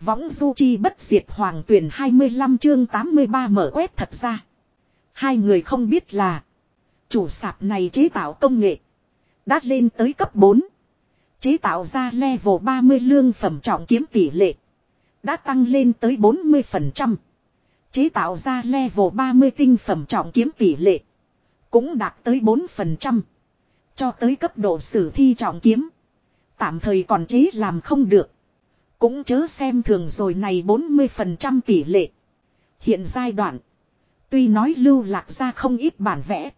Võng du chi bất diệt hoàng tuyển 25 chương 83 mở quét thật ra. Hai người không biết là. Chủ sạp này chế tạo công nghệ. Đã lên tới cấp 4. Chế tạo ra level 30 lương phẩm trọng kiếm tỷ lệ. Đã tăng lên tới 40%. Chế tạo ra level 30 tinh phẩm trọng kiếm tỷ lệ. Cũng đạt tới 4%. Cho tới cấp độ sử thi trọng kiếm. Tạm thời còn chế làm không được. Cũng chớ xem thường rồi này 40% tỷ lệ. Hiện giai đoạn. Tuy nói lưu lạc ra không ít bản vẽ.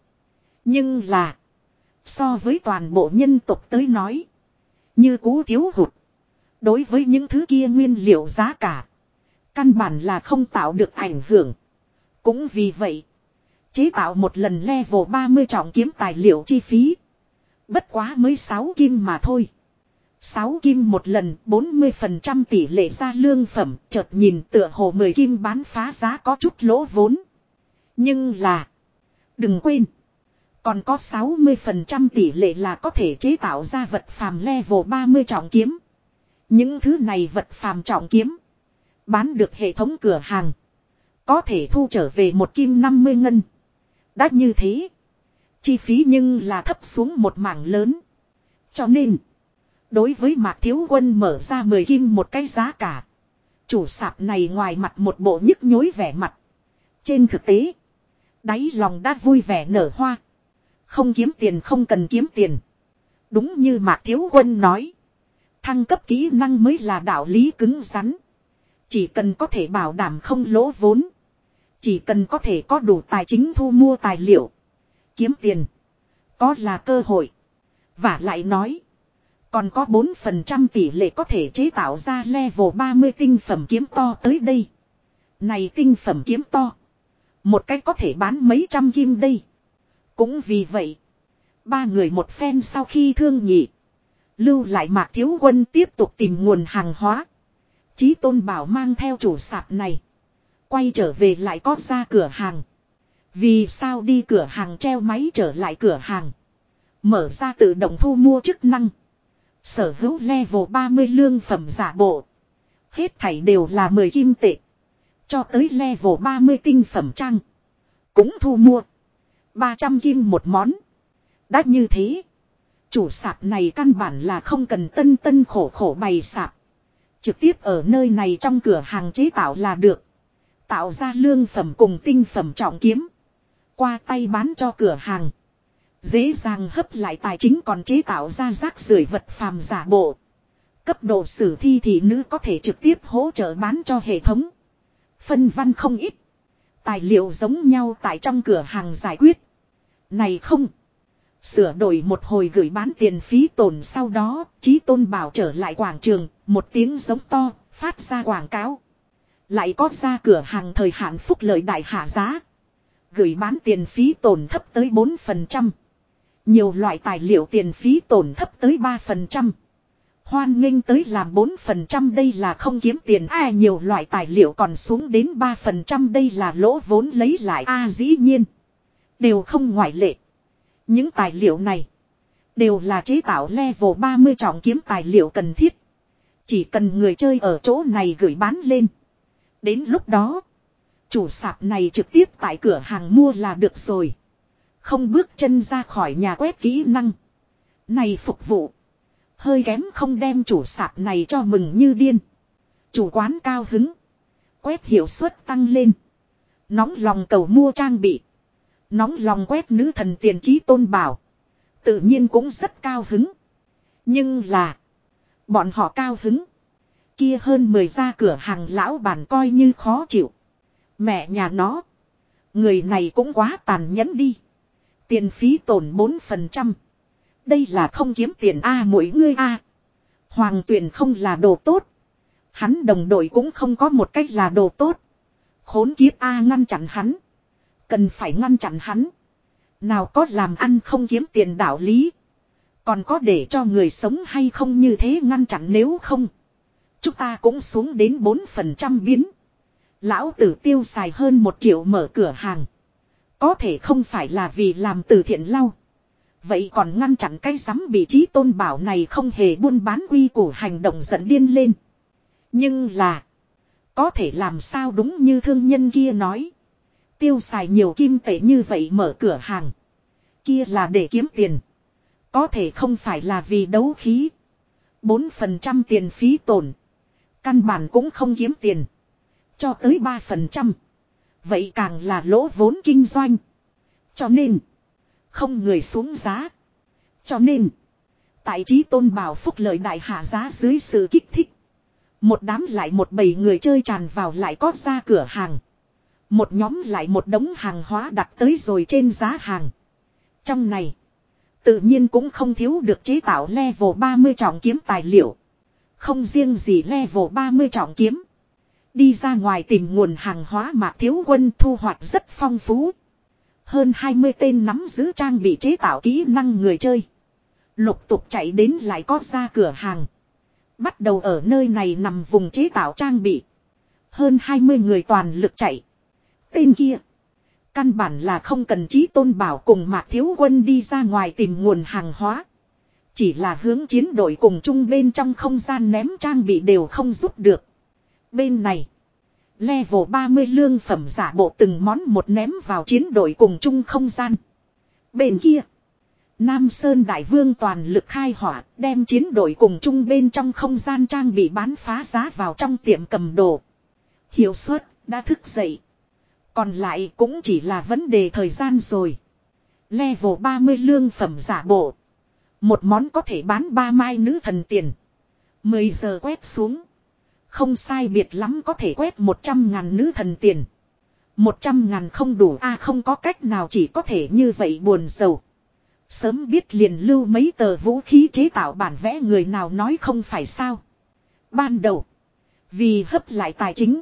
Nhưng là. So với toàn bộ nhân tục tới nói. Như cú thiếu hụt. Đối với những thứ kia nguyên liệu giá cả. Căn bản là không tạo được ảnh hưởng. Cũng vì vậy. Chế tạo một lần level 30 trọng kiếm tài liệu chi phí. Bất quá mới 6 kim mà thôi. 6 kim một lần 40% tỷ lệ ra lương phẩm, chợt nhìn tựa hồ 10 kim bán phá giá có chút lỗ vốn. Nhưng là. Đừng quên. Còn có 60% tỷ lệ là có thể chế tạo ra vật phàm level 30 trọng kiếm. Những thứ này vật phàm trọng kiếm. Bán được hệ thống cửa hàng. Có thể thu trở về một kim 50 ngân. Đã như thế. Chi phí nhưng là thấp xuống một mảng lớn. Cho nên. Đối với Mạc Thiếu Quân mở ra 10 kim một cái giá cả. Chủ sạp này ngoài mặt một bộ nhức nhối vẻ mặt. Trên thực tế. Đáy lòng đã vui vẻ nở hoa. Không kiếm tiền không cần kiếm tiền. Đúng như Mạc Thiếu Quân nói. Thăng cấp kỹ năng mới là đạo lý cứng rắn. Chỉ cần có thể bảo đảm không lỗ vốn. Chỉ cần có thể có đủ tài chính thu mua tài liệu. Kiếm tiền. Có là cơ hội. Và lại nói. Còn có 4% tỷ lệ có thể chế tạo ra level 30 tinh phẩm kiếm to tới đây. Này tinh phẩm kiếm to. Một cách có thể bán mấy trăm kim đây. Cũng vì vậy. Ba người một phen sau khi thương nhị. Lưu lại mạc thiếu quân tiếp tục tìm nguồn hàng hóa. Chí tôn bảo mang theo chủ sạp này. Quay trở về lại có ra cửa hàng. Vì sao đi cửa hàng treo máy trở lại cửa hàng. Mở ra tự động thu mua chức năng. Sở hữu level 30 lương phẩm giả bộ. Hết thảy đều là 10 kim tệ. Cho tới level 30 tinh phẩm trang. Cũng thu mua. 300 kim một món. Đã như thế. Chủ sạp này căn bản là không cần tân tân khổ khổ bày sạp. Trực tiếp ở nơi này trong cửa hàng chế tạo là được. Tạo ra lương phẩm cùng tinh phẩm trọng kiếm. Qua tay bán cho cửa hàng. Dễ dàng hấp lại tài chính còn chế tạo ra rác rưởi vật phàm giả bộ. Cấp độ sử thi thì nữ có thể trực tiếp hỗ trợ bán cho hệ thống. Phân văn không ít. Tài liệu giống nhau tại trong cửa hàng giải quyết. Này không. Sửa đổi một hồi gửi bán tiền phí tồn sau đó, Chí Tôn Bảo trở lại quảng trường, một tiếng giống to, phát ra quảng cáo. Lại có ra cửa hàng thời hạn phúc lợi đại hạ giá. Gửi bán tiền phí tổn thấp tới 4%. Nhiều loại tài liệu tiền phí tổn thấp tới 3%. Hoan nghênh tới làm 4% đây là không kiếm tiền a nhiều loại tài liệu còn xuống đến 3% đây là lỗ vốn lấy lại a dĩ nhiên. Đều không ngoại lệ. Những tài liệu này đều là chế tạo level 30 trọng kiếm tài liệu cần thiết. Chỉ cần người chơi ở chỗ này gửi bán lên. Đến lúc đó, chủ sạp này trực tiếp tại cửa hàng mua là được rồi. Không bước chân ra khỏi nhà quét kỹ năng. Này phục vụ. Hơi kém không đem chủ sạp này cho mừng như điên. Chủ quán cao hứng. Quét hiệu suất tăng lên. Nóng lòng cầu mua trang bị. Nóng lòng quét nữ thần tiền trí tôn bảo. Tự nhiên cũng rất cao hứng. Nhưng là. Bọn họ cao hứng. Kia hơn 10 ra cửa hàng lão bản coi như khó chịu. Mẹ nhà nó. Người này cũng quá tàn nhẫn đi. Tiền phí tổn 4%. Đây là không kiếm tiền A à, mỗi ngươi A. Hoàng tuyển không là đồ tốt. Hắn đồng đội cũng không có một cách là đồ tốt. Khốn kiếp A ngăn chặn hắn. Cần phải ngăn chặn hắn. Nào có làm ăn không kiếm tiền đạo lý. Còn có để cho người sống hay không như thế ngăn chặn nếu không. Chúng ta cũng xuống đến 4% biến. Lão tử tiêu xài hơn một triệu mở cửa hàng. Có thể không phải là vì làm từ thiện lau. Vậy còn ngăn chặn cái sắm bị trí tôn bảo này không hề buôn bán quy củ hành động giận điên lên. Nhưng là. Có thể làm sao đúng như thương nhân kia nói. Tiêu xài nhiều kim tệ như vậy mở cửa hàng. Kia là để kiếm tiền. Có thể không phải là vì đấu khí. 4% tiền phí tổn. Căn bản cũng không kiếm tiền. Cho tới 3%. Vậy càng là lỗ vốn kinh doanh. Cho nên. Không người xuống giá. Cho nên. Tại trí tôn bảo phúc lợi đại hạ giá dưới sự kích thích. Một đám lại một bầy người chơi tràn vào lại có ra cửa hàng. Một nhóm lại một đống hàng hóa đặt tới rồi trên giá hàng. Trong này. Tự nhiên cũng không thiếu được chế tạo level 30 trọng kiếm tài liệu. Không riêng gì level 30 trọng kiếm. Đi ra ngoài tìm nguồn hàng hóa mà thiếu quân thu hoạch rất phong phú. Hơn 20 tên nắm giữ trang bị chế tạo kỹ năng người chơi. Lục tục chạy đến lại có ra cửa hàng. Bắt đầu ở nơi này nằm vùng chế tạo trang bị. Hơn 20 người toàn lực chạy. Tên kia. Căn bản là không cần trí tôn bảo cùng mạc thiếu quân đi ra ngoài tìm nguồn hàng hóa. Chỉ là hướng chiến đội cùng chung bên trong không gian ném trang bị đều không giúp được. Bên này. Level 30 lương phẩm giả bộ từng món một ném vào chiến đội cùng chung không gian. Bên kia. Nam Sơn Đại Vương toàn lực khai hỏa, đem chiến đội cùng chung bên trong không gian trang bị bán phá giá vào trong tiệm cầm đồ. Hiệu suất đã thức dậy. Còn lại cũng chỉ là vấn đề thời gian rồi. Level 30 lương phẩm giả bộ. Một món có thể bán ba mai nữ thần tiền. 10 giờ quét xuống. Không sai biệt lắm có thể quét 100 ngàn nữ thần tiền. 100 ngàn không đủ, a, không có cách nào chỉ có thể như vậy buồn sầu. Sớm biết liền lưu mấy tờ vũ khí chế tạo bản vẽ người nào nói không phải sao. Ban đầu. Vì hấp lại tài chính.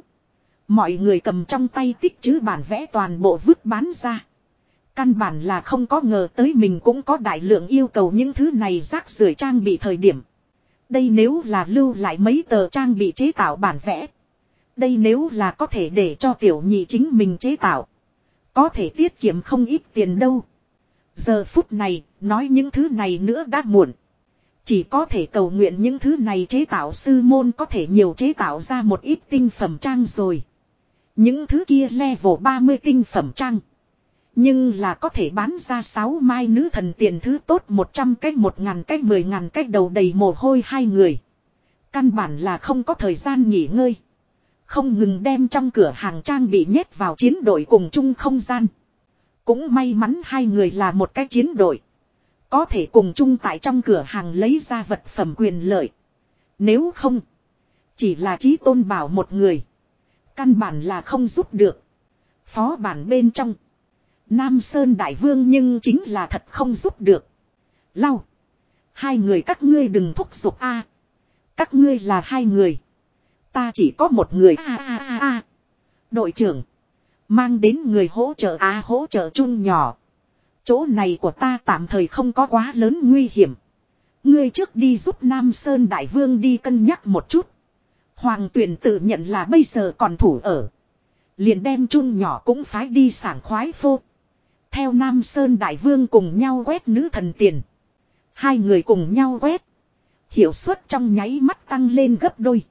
Mọi người cầm trong tay tích chứ bản vẽ toàn bộ vứt bán ra. Căn bản là không có ngờ tới mình cũng có đại lượng yêu cầu những thứ này rác rưởi trang bị thời điểm. Đây nếu là lưu lại mấy tờ trang bị chế tạo bản vẽ. Đây nếu là có thể để cho tiểu nhị chính mình chế tạo. Có thể tiết kiệm không ít tiền đâu. Giờ phút này, nói những thứ này nữa đã muộn. Chỉ có thể cầu nguyện những thứ này chế tạo sư môn có thể nhiều chế tạo ra một ít tinh phẩm trang rồi. Những thứ kia level 30 tinh phẩm trang. Nhưng là có thể bán ra 6 mai nữ thần tiền thứ tốt 100 cách 1 ngàn cách 10 ngàn cách đầu đầy mồ hôi hai người. Căn bản là không có thời gian nghỉ ngơi. Không ngừng đem trong cửa hàng trang bị nhét vào chiến đội cùng chung không gian. Cũng may mắn hai người là một cái chiến đội. Có thể cùng chung tại trong cửa hàng lấy ra vật phẩm quyền lợi. Nếu không, chỉ là trí tôn bảo một người. Căn bản là không giúp được. Phó bản bên trong. Nam Sơn Đại Vương nhưng chính là thật không giúp được. Lau. Hai người các ngươi đừng thúc giục a. Các ngươi là hai người. Ta chỉ có một người a a a a. Đội trưởng. Mang đến người hỗ trợ a, hỗ trợ chung nhỏ. Chỗ này của ta tạm thời không có quá lớn nguy hiểm. Ngươi trước đi giúp Nam Sơn Đại Vương đi cân nhắc một chút. Hoàng tuyển tự nhận là bây giờ còn thủ ở. Liền đem chun nhỏ cũng phái đi sảng khoái phô. Theo Nam Sơn Đại Vương cùng nhau quét nữ thần tiền. Hai người cùng nhau quét. Hiệu suất trong nháy mắt tăng lên gấp đôi.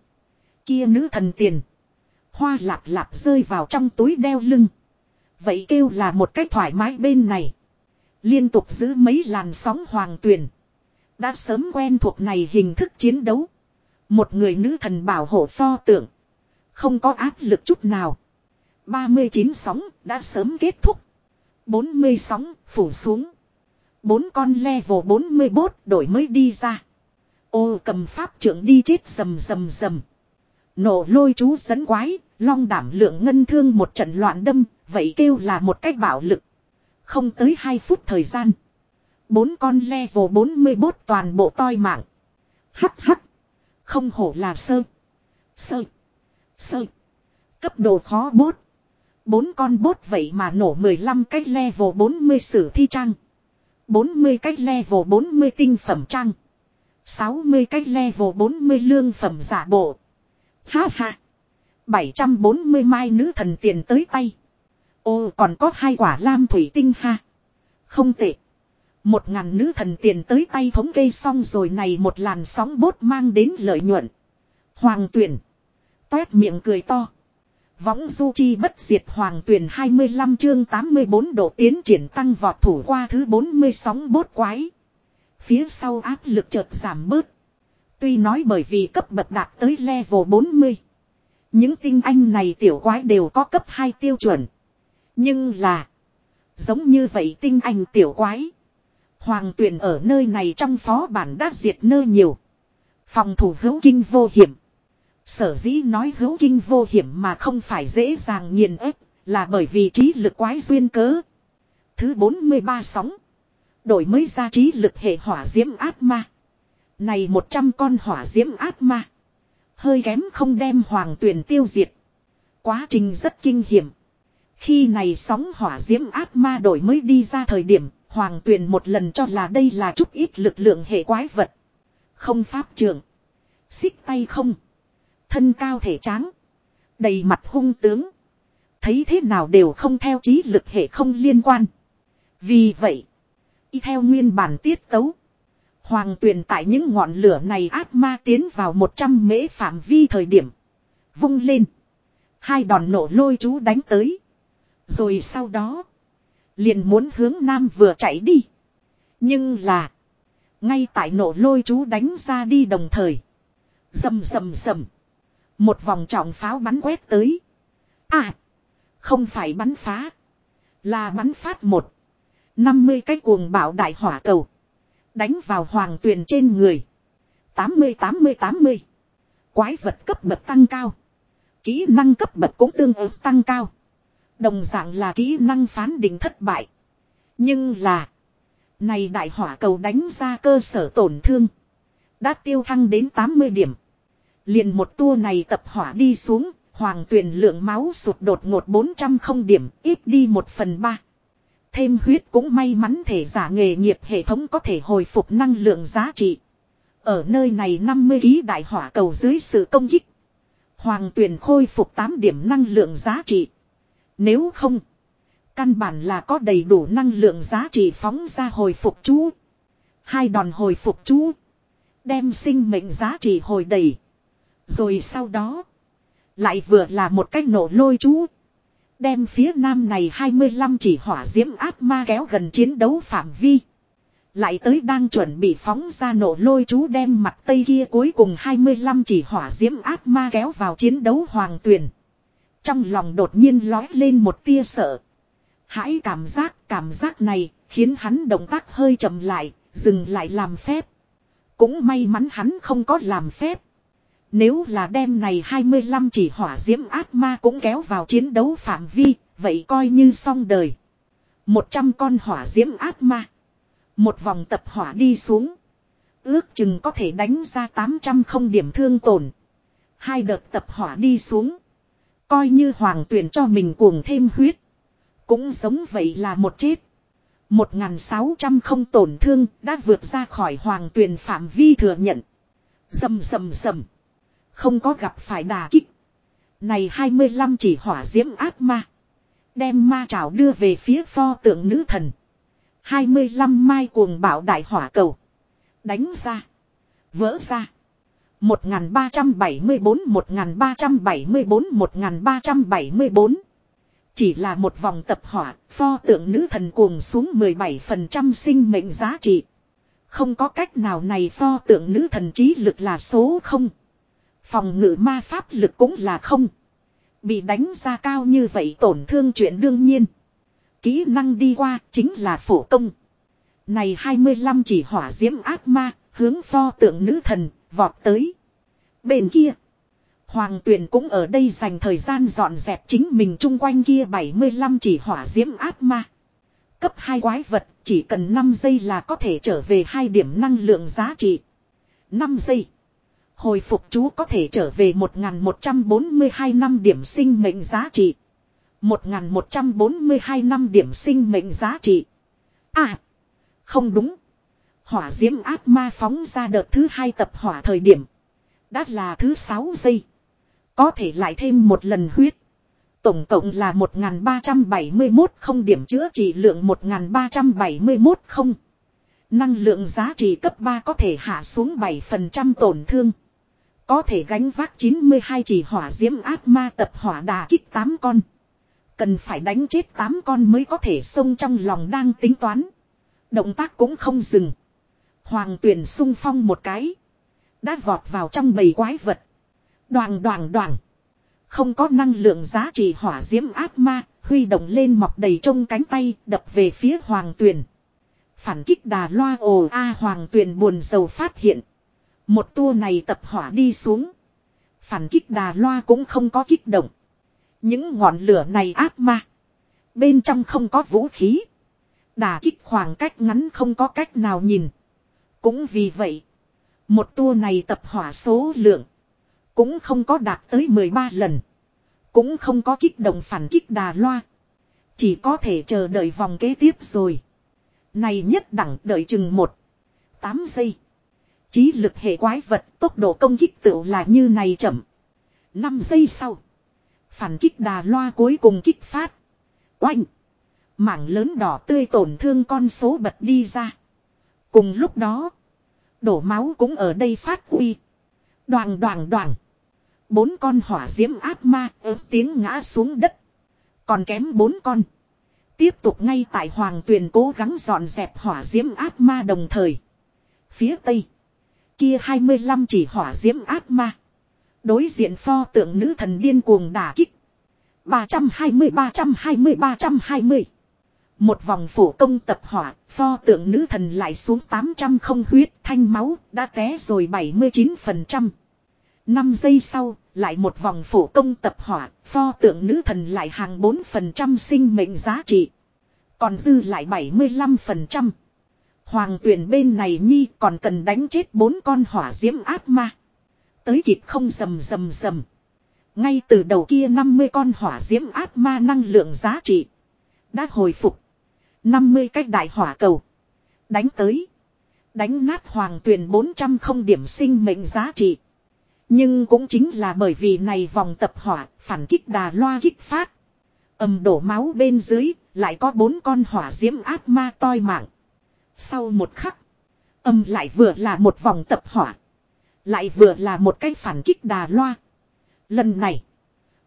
Kia nữ thần tiền. Hoa lạp lạp rơi vào trong túi đeo lưng. Vậy kêu là một cách thoải mái bên này. Liên tục giữ mấy làn sóng hoàng tuyển. Đã sớm quen thuộc này hình thức chiến đấu. Một người nữ thần bảo hộ pho tượng. Không có áp lực chút nào. 39 sóng đã sớm kết thúc. 40 sóng phủ xuống. Bốn con level 44 đổi mới đi ra. Ô cầm pháp trưởng đi chết rầm rầm rầm. Nổ lôi chú dẫn quái, long đảm lượng ngân thương một trận loạn đâm, vậy kêu là một cách bạo lực. Không tới 2 phút thời gian. Bốn con level 44 toàn bộ toi mạng. Hắc hắc. Không hổ là sơ. Sơ. Sơ. Cấp độ khó bốt. Bốn con bốt vậy mà nổ 15 cách level 40 sử thi trang. 40 cách level 40 tinh phẩm trang. 60 cách level 40 lương phẩm giả bộ. Ha ha. 740 mai nữ thần tiền tới tay. Ô, còn có hai quả lam thủy tinh ha. Không tệ. Một ngàn nữ thần tiền tới tay thống kê xong rồi này một làn sóng bốt mang đến lợi nhuận. Hoàng tuyển. Toét miệng cười to. Võng du chi bất diệt hoàng tuyển 25 chương 84 độ tiến triển tăng vọt thủ qua thứ 40 sóng bốt quái. Phía sau áp lực chợt giảm bớt. Tuy nói bởi vì cấp bậc đạt tới level 40. Những tinh anh này tiểu quái đều có cấp 2 tiêu chuẩn. Nhưng là. Giống như vậy tinh anh tiểu quái. Hoàng tuyển ở nơi này trong phó bản đã diệt nơi nhiều. Phòng thủ hữu kinh vô hiểm. Sở dĩ nói hữu kinh vô hiểm mà không phải dễ dàng nghiền ép, là bởi vì trí lực quái duyên cớ. Thứ 43 sóng. Đổi mới ra trí lực hệ hỏa diễm ác ma. Này 100 con hỏa diễm ác ma. Hơi kém không đem hoàng tuyển tiêu diệt. Quá trình rất kinh hiểm. Khi này sóng hỏa diễm ác ma đổi mới đi ra thời điểm, hoàng tuyển một lần cho là đây là chút ít lực lượng hệ quái vật. Không pháp trường Xích tay không. Thân cao thể tráng. Đầy mặt hung tướng. Thấy thế nào đều không theo trí lực hệ không liên quan. Vì vậy. Y theo nguyên bản tiết tấu. Hoàng tuyền tại những ngọn lửa này ác ma tiến vào 100 mễ phạm vi thời điểm. Vung lên. Hai đòn nổ lôi chú đánh tới. Rồi sau đó. Liền muốn hướng nam vừa chạy đi. Nhưng là. Ngay tại nổ lôi chú đánh ra đi đồng thời. Dầm dầm dầm. Một vòng trọng pháo bắn quét tới. À. Không phải bắn phá. Là bắn phát một. 50 cái cuồng bạo đại hỏa cầu. Đánh vào hoàng tuyền trên người. 80-80-80. Quái vật cấp bậc tăng cao. Kỹ năng cấp bậc cũng tương ứng tăng cao. Đồng dạng là kỹ năng phán định thất bại. Nhưng là. Này đại hỏa cầu đánh ra cơ sở tổn thương. Đã tiêu thăng đến 80 điểm. Liền một tour này tập hỏa đi xuống. Hoàng tuyển lượng máu sụt đột ngột 400 không điểm. Ít đi 1 phần 3. Thêm huyết cũng may mắn thể giả nghề nghiệp hệ thống có thể hồi phục năng lượng giá trị. Ở nơi này 50 ký đại hỏa cầu dưới sự công kích. Hoàng tuyển khôi phục 8 điểm năng lượng giá trị. Nếu không. Căn bản là có đầy đủ năng lượng giá trị phóng ra hồi phục chú. Hai đòn hồi phục chú. Đem sinh mệnh giá trị hồi đầy. Rồi sau đó. Lại vừa là một cách nổ lôi chú. Đem phía nam này 25 chỉ hỏa diễm ác ma kéo gần chiến đấu phạm vi. Lại tới đang chuẩn bị phóng ra nổ lôi chú đem mặt tây kia cuối cùng 25 chỉ hỏa diễm ác ma kéo vào chiến đấu hoàng tuyển. Trong lòng đột nhiên lói lên một tia sợ. Hãy cảm giác, cảm giác này, khiến hắn động tác hơi chậm lại, dừng lại làm phép. Cũng may mắn hắn không có làm phép. Nếu là đêm này 25 chỉ hỏa diễm ác ma cũng kéo vào chiến đấu phạm vi, vậy coi như xong đời. 100 con hỏa diễm ác ma. Một vòng tập hỏa đi xuống. Ước chừng có thể đánh ra 800 không điểm thương tổn. Hai đợt tập hỏa đi xuống. Coi như hoàng tuyển cho mình cuồng thêm huyết. Cũng giống vậy là một chết. 1.600 không tổn thương đã vượt ra khỏi hoàng tuyển phạm vi thừa nhận. Dầm dầm dầm. Không có gặp phải đà kích. Này 25 chỉ hỏa diễm ác ma. Đem ma trảo đưa về phía pho tượng nữ thần. 25 mai cuồng bảo đại hỏa cầu. Đánh ra. Vỡ ra. 1374 1374 1374 Chỉ là một vòng tập hỏa, pho tượng nữ thần cuồng xuống 17% sinh mệnh giá trị. Không có cách nào này pho tượng nữ thần trí lực là số không. Phòng ngự ma pháp lực cũng là không. Bị đánh ra cao như vậy tổn thương chuyện đương nhiên. Kỹ năng đi qua chính là phổ công. Này 25 chỉ hỏa diễm ác ma, hướng pho tượng nữ thần, vọt tới. Bên kia, Hoàng Tuyền cũng ở đây dành thời gian dọn dẹp chính mình chung quanh kia 75 chỉ hỏa diễm ác ma. Cấp hai quái vật chỉ cần 5 giây là có thể trở về hai điểm năng lượng giá trị. 5 giây. Hồi phục chú có thể trở về 1142 năm điểm sinh mệnh giá trị. 1142 năm điểm sinh mệnh giá trị. À. Không đúng. Hỏa diễm ác ma phóng ra đợt thứ hai tập hỏa thời điểm. Đã là thứ sáu giây. Có thể lại thêm một lần huyết. Tổng cộng là 1371 không điểm chữa trị lượng 1371 không. Năng lượng giá trị cấp 3 có thể hạ xuống 7% tổn thương. Có thể gánh vác 92 chỉ hỏa diễm ác ma tập hỏa đà kích 8 con. Cần phải đánh chết 8 con mới có thể xông trong lòng đang tính toán. Động tác cũng không dừng. Hoàng tuyển sung phong một cái. Đã vọt vào trong bầy quái vật. Đoàn đoàn đoàn. Không có năng lượng giá trị hỏa diễm ác ma, huy động lên mọc đầy trông cánh tay, đập về phía hoàng tuyền. Phản kích đà loa ồ a hoàng tuyền buồn dầu phát hiện. Một tour này tập hỏa đi xuống. Phản kích đà loa cũng không có kích động. Những ngọn lửa này ác ma. Bên trong không có vũ khí. Đà kích khoảng cách ngắn không có cách nào nhìn. Cũng vì vậy. Một tour này tập hỏa số lượng. Cũng không có đạt tới 13 lần. Cũng không có kích động phản kích đà loa. Chỉ có thể chờ đợi vòng kế tiếp rồi. Này nhất đẳng đợi chừng 1. 8 giây. Chí lực hệ quái vật tốc độ công kích tựu là như này chậm. 5 giây sau. Phản kích đà loa cuối cùng kích phát. Oanh. Mảng lớn đỏ tươi tổn thương con số bật đi ra. Cùng lúc đó. Đổ máu cũng ở đây phát uy. Đoàn đoàn đoàn. Bốn con hỏa diễm ác ma ớt tiếng ngã xuống đất. Còn kém bốn con. Tiếp tục ngay tại hoàng tuyền cố gắng dọn dẹp hỏa diễm ác ma đồng thời. Phía tây. Kia 25 chỉ hỏa diễm ác ma. Đối diện pho tượng nữ thần điên cuồng đả kích. 320-320-320. Một vòng phủ công tập hỏa, pho tượng nữ thần lại xuống 800 không huyết, thanh máu, đã té rồi 79%. 5 giây sau, lại một vòng phủ công tập hỏa, pho tượng nữ thần lại hàng 4% sinh mệnh giá trị. Còn dư lại 75%. Hoàng tuyển bên này nhi còn cần đánh chết bốn con hỏa diễm ác ma. Tới kịp không rầm rầm rầm. Ngay từ đầu kia 50 con hỏa diễm ác ma năng lượng giá trị. Đã hồi phục. 50 cách đại hỏa cầu. Đánh tới. Đánh nát hoàng tuyển 400 không điểm sinh mệnh giá trị. Nhưng cũng chính là bởi vì này vòng tập hỏa, phản kích đà loa kích phát. ầm đổ máu bên dưới, lại có bốn con hỏa diễm ác ma toi mạng. Sau một khắc, âm lại vừa là một vòng tập hỏa. Lại vừa là một cái phản kích đà loa. Lần này,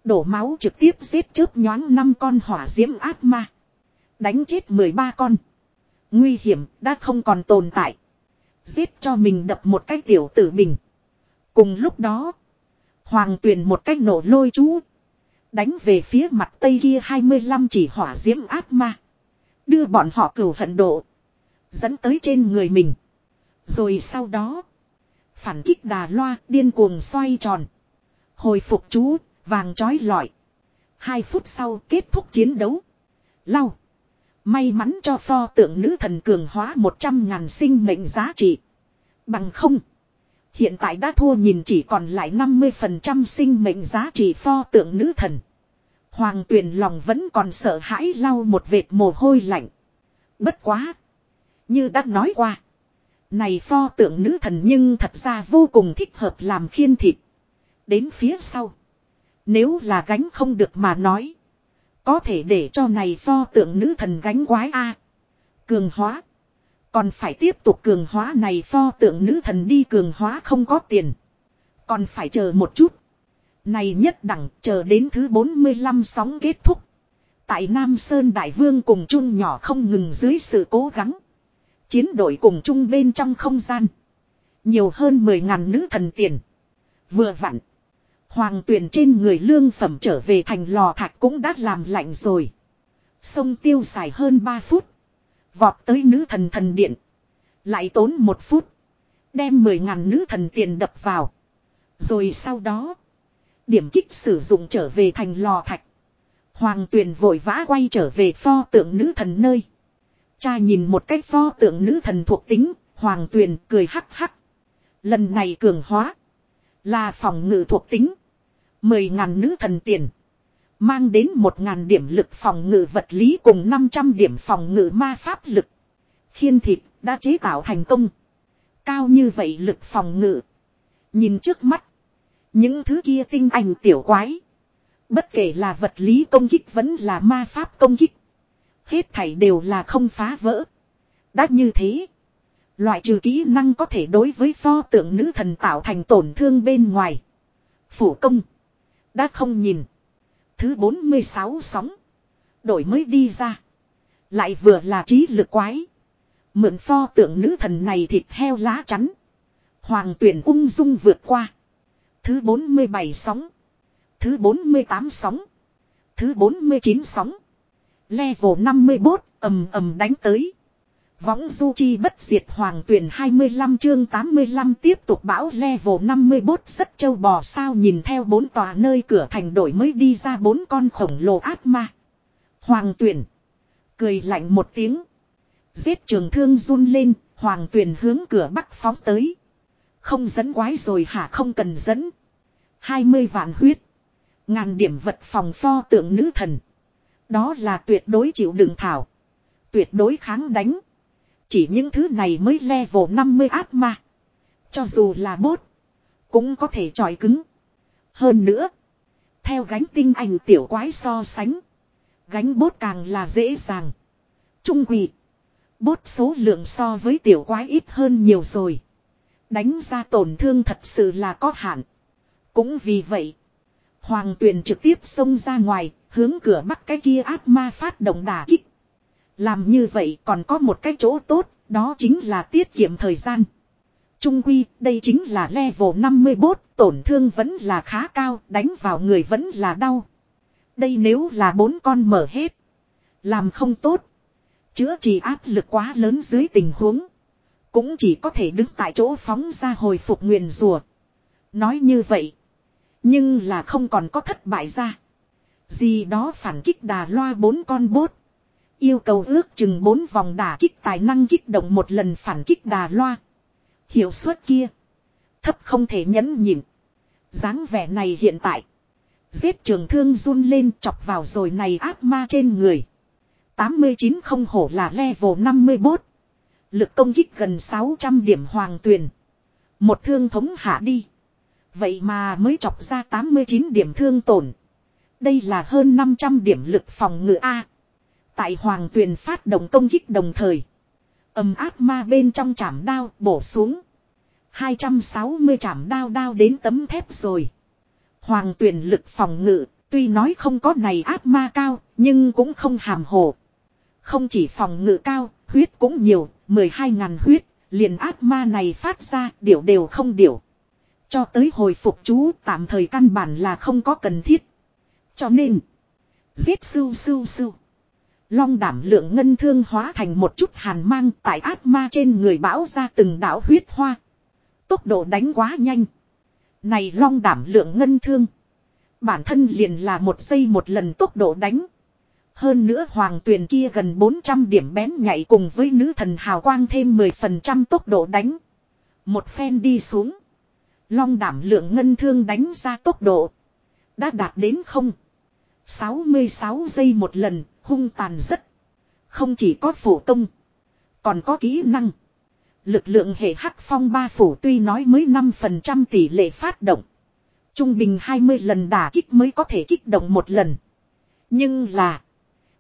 đổ máu trực tiếp giết chớp nhoáng năm con hỏa diễm ác ma. Đánh chết 13 con. Nguy hiểm đã không còn tồn tại. Giết cho mình đập một cái tiểu tử mình. Cùng lúc đó, Hoàng tuyền một cách nổ lôi chú. Đánh về phía mặt tây kia 25 chỉ hỏa diễm ác ma. Đưa bọn họ cửu hận độ. Dẫn tới trên người mình. Rồi sau đó. Phản kích đà loa điên cuồng xoay tròn. Hồi phục chú, vàng trói lọi. Hai phút sau kết thúc chiến đấu. Lau. May mắn cho pho tượng nữ thần cường hóa 100 ngàn sinh mệnh giá trị. Bằng không. Hiện tại đã thua nhìn chỉ còn lại 50% sinh mệnh giá trị pho tượng nữ thần. Hoàng tuyền lòng vẫn còn sợ hãi lau một vệt mồ hôi lạnh. Bất quá. Như đã nói qua. Này pho tượng nữ thần nhưng thật ra vô cùng thích hợp làm khiên thịt. Đến phía sau. Nếu là gánh không được mà nói. Có thể để cho này pho tượng nữ thần gánh quái A. Cường hóa. Còn phải tiếp tục cường hóa này pho tượng nữ thần đi cường hóa không có tiền. Còn phải chờ một chút. Này nhất đẳng chờ đến thứ 45 sóng kết thúc. Tại Nam Sơn Đại Vương cùng chung nhỏ không ngừng dưới sự cố gắng. Chiến đội cùng chung bên trong không gian. Nhiều hơn 10.000 nữ thần tiền. Vừa vặn. Hoàng tuyển trên người lương phẩm trở về thành lò thạch cũng đã làm lạnh rồi. Sông tiêu xài hơn 3 phút. Vọt tới nữ thần thần điện. Lại tốn một phút. Đem 10.000 nữ thần tiền đập vào. Rồi sau đó. Điểm kích sử dụng trở về thành lò thạch. Hoàng tuyền vội vã quay trở về pho tượng nữ thần nơi. Cha nhìn một cái pho tượng nữ thần thuộc tính. Hoàng tuyền, cười hắc hắc. Lần này cường hóa. Là phòng ngự thuộc tính. mười ngàn nữ thần tiền. Mang đến một ngàn điểm lực phòng ngự vật lý cùng 500 điểm phòng ngự ma pháp lực. Khiên thịt đã chế tạo thành công. Cao như vậy lực phòng ngự. Nhìn trước mắt. Những thứ kia tinh ảnh tiểu quái. Bất kể là vật lý công kích vẫn là ma pháp công kích. Hết thảy đều là không phá vỡ. Đã như thế. Loại trừ kỹ năng có thể đối với pho tượng nữ thần tạo thành tổn thương bên ngoài. Phủ công. Đã không nhìn. Thứ 46 sóng. Đổi mới đi ra. Lại vừa là trí lực quái. Mượn pho tượng nữ thần này thịt heo lá chắn. Hoàng tuyển ung dung vượt qua. Thứ 47 sóng. Thứ 48 sóng. Thứ 49 sóng. Level 54 ầm ầm đánh tới. Võng du chi bất diệt hoàng tuyển 25 chương 85 tiếp tục bão level 54 rất châu bò sao nhìn theo bốn tòa nơi cửa thành đổi mới đi ra bốn con khổng lồ ác ma. Hoàng tuyển. Cười lạnh một tiếng. Giết trường thương run lên, hoàng tuyển hướng cửa bắc phóng tới. Không dẫn quái rồi hả không cần dẫn. 20 vạn huyết. Ngàn điểm vật phòng pho tượng nữ thần. Đó là tuyệt đối chịu đựng thảo. Tuyệt đối kháng đánh. Chỉ những thứ này mới level 50 áp ma. Cho dù là bốt. Cũng có thể tròi cứng. Hơn nữa. Theo gánh tinh ảnh tiểu quái so sánh. Gánh bốt càng là dễ dàng. Trung quỷ. Bốt số lượng so với tiểu quái ít hơn nhiều rồi. Đánh ra tổn thương thật sự là có hạn. Cũng vì vậy. Hoàng tuyền trực tiếp xông ra ngoài. Hướng cửa bắc cái kia ác ma phát động đà kích. Làm như vậy còn có một cái chỗ tốt. Đó chính là tiết kiệm thời gian. Trung quy, đây chính là level 54, tổn thương vẫn là khá cao, đánh vào người vẫn là đau. Đây nếu là bốn con mở hết. Làm không tốt. Chữa trị áp lực quá lớn dưới tình huống. Cũng chỉ có thể đứng tại chỗ phóng ra hồi phục nguyền rùa. Nói như vậy. Nhưng là không còn có thất bại ra. Gì đó phản kích đà loa bốn con bốt. Yêu cầu ước chừng bốn vòng đả kích tài năng kích động một lần phản kích đà loa. Hiệu suất kia. Thấp không thể nhẫn nhịn. dáng vẻ này hiện tại. Giết trường thương run lên chọc vào rồi này ác ma trên người. 89 không hổ là level 51. Lực công kích gần 600 điểm hoàng tuyền. Một thương thống hạ đi. Vậy mà mới chọc ra 89 điểm thương tổn. Đây là hơn 500 điểm lực phòng ngự A. Tại hoàng tuyền phát động công kích đồng thời. Âm áp ma bên trong chảm đao bổ xuống. 260 chảm đao đao đến tấm thép rồi. Hoàng tuyền lực phòng ngự, tuy nói không có này áp ma cao, nhưng cũng không hàm hồ. Không chỉ phòng ngự cao, huyết cũng nhiều, 12.000 huyết, liền áp ma này phát ra, điểu đều không điểu. Cho tới hồi phục chú tạm thời căn bản là không có cần thiết. Cho nên, giết sưu sưu sưu. Long đảm lượng ngân thương hóa thành một chút hàn mang tại ác ma trên người bão ra từng đảo huyết hoa. Tốc độ đánh quá nhanh. Này long đảm lượng ngân thương. Bản thân liền là một giây một lần tốc độ đánh. Hơn nữa hoàng tuyền kia gần 400 điểm bén nhảy cùng với nữ thần hào quang thêm 10% tốc độ đánh. Một phen đi xuống. Long đảm lượng ngân thương đánh ra tốc độ. Đã đạt đến không. 66 giây một lần, hung tàn rất. Không chỉ có phổ công. Còn có kỹ năng. Lực lượng hệ hắc phong ba phủ tuy nói mới 5% tỷ lệ phát động. Trung bình 20 lần đả kích mới có thể kích động một lần. Nhưng là.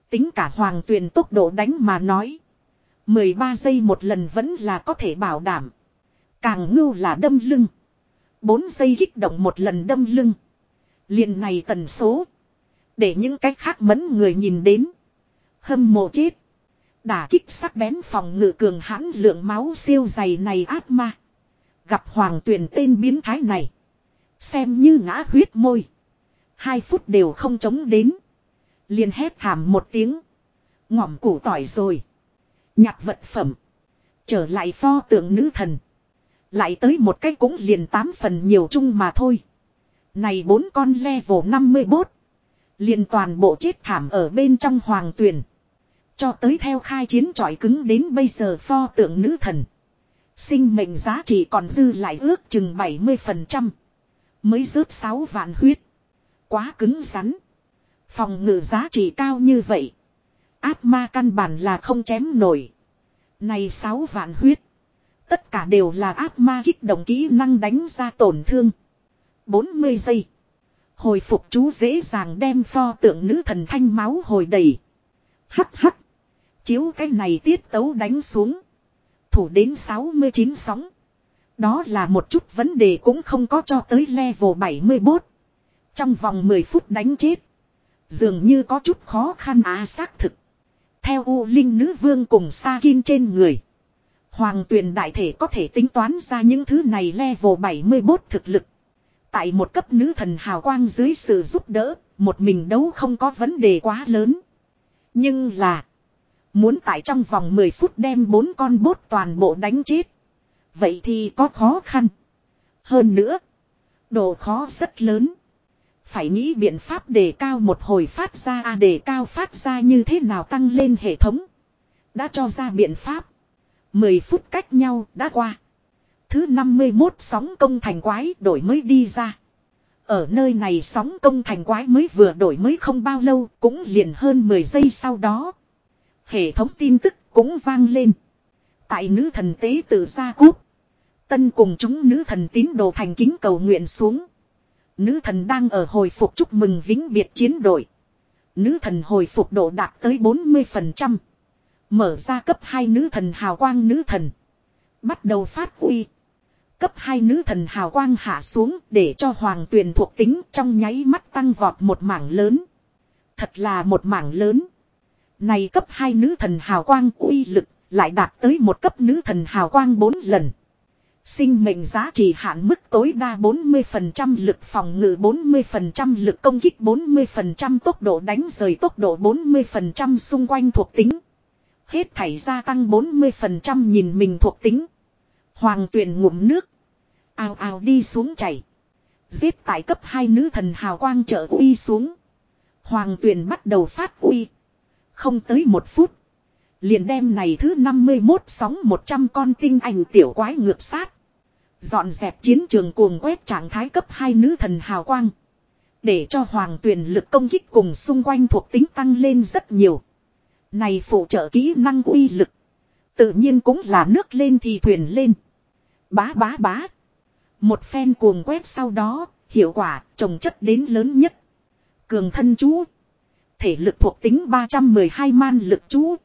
Tính cả hoàng tuyền tốc độ đánh mà nói. 13 giây một lần vẫn là có thể bảo đảm. Càng ngưu là đâm lưng. 4 giây kích động một lần đâm lưng. liền này tần số. Để những cách khác mẫn người nhìn đến. Hâm mộ chết. Đả kích sắc bén phòng ngự cường hãn lượng máu siêu dày này ác ma. Gặp hoàng tuyển tên biến thái này. Xem như ngã huyết môi. Hai phút đều không chống đến. liền hét thảm một tiếng. Ngỏm củ tỏi rồi. Nhặt vật phẩm. Trở lại pho tượng nữ thần. Lại tới một cái cũng liền tám phần nhiều chung mà thôi. Này bốn con level 54. Liền toàn bộ chết thảm ở bên trong hoàng tuyển. Cho tới theo khai chiến trọi cứng đến bây giờ pho tượng nữ thần. Sinh mệnh giá trị còn dư lại ước chừng 70%. Mới rớt 6 vạn huyết. Quá cứng rắn. Phòng ngự giá trị cao như vậy. Áp ma căn bản là không chém nổi. Này 6 vạn huyết. Tất cả đều là áp ma kích động kỹ năng đánh ra tổn thương. 40 giây. Hồi phục chú dễ dàng đem pho tượng nữ thần thanh máu hồi đầy. Hắc hắc. Chiếu cái này tiết tấu đánh xuống. Thủ đến 69 sóng. Đó là một chút vấn đề cũng không có cho tới level 74. Trong vòng 10 phút đánh chết. Dường như có chút khó khăn á xác thực. Theo U Linh Nữ Vương cùng Sa Kim trên người. Hoàng tuyền đại thể có thể tính toán ra những thứ này level 71 thực lực. Tại một cấp nữ thần hào quang dưới sự giúp đỡ, một mình đấu không có vấn đề quá lớn. Nhưng là, muốn tại trong vòng 10 phút đem bốn con bốt toàn bộ đánh chết. Vậy thì có khó khăn. Hơn nữa, độ khó rất lớn. Phải nghĩ biện pháp đề cao một hồi phát ra à đề cao phát ra như thế nào tăng lên hệ thống. Đã cho ra biện pháp. 10 phút cách nhau đã qua. Thứ 51 sóng công thành quái đổi mới đi ra. Ở nơi này sóng công thành quái mới vừa đổi mới không bao lâu cũng liền hơn 10 giây sau đó. Hệ thống tin tức cũng vang lên. Tại nữ thần tế tự gia cúp. Tân cùng chúng nữ thần tín đồ thành kính cầu nguyện xuống. Nữ thần đang ở hồi phục chúc mừng vĩnh biệt chiến đội. Nữ thần hồi phục độ đạt tới 40%. Mở ra cấp 2 nữ thần hào quang nữ thần. Bắt đầu phát uy. Cấp hai nữ thần hào quang hạ xuống để cho hoàng tuyền thuộc tính trong nháy mắt tăng vọt một mảng lớn. Thật là một mảng lớn. Này cấp hai nữ thần hào quang uy lực lại đạt tới một cấp nữ thần hào quang 4 lần. Sinh mệnh giá trị hạn mức tối đa 40% lực phòng ngự 40% lực công kích 40% tốc độ đánh rời tốc độ 40% xung quanh thuộc tính. Hết thảy gia tăng 40% nhìn mình thuộc tính. Hoàng tuyển ngụm nước. Ao ao đi xuống chảy. Giết tại cấp hai nữ thần hào quang trợ uy xuống. Hoàng tuyền bắt đầu phát uy. Không tới một phút. Liền đem này thứ 51 sóng 100 con tinh ảnh tiểu quái ngược sát. Dọn dẹp chiến trường cuồng quét trạng thái cấp hai nữ thần hào quang. Để cho hoàng tuyền lực công kích cùng xung quanh thuộc tính tăng lên rất nhiều. Này phụ trợ kỹ năng uy lực. Tự nhiên cũng là nước lên thì thuyền lên. Bá bá bá. Một phen cuồng quét sau đó, hiệu quả trồng chất đến lớn nhất. Cường thân chú. Thể lực thuộc tính 312 man lực chú.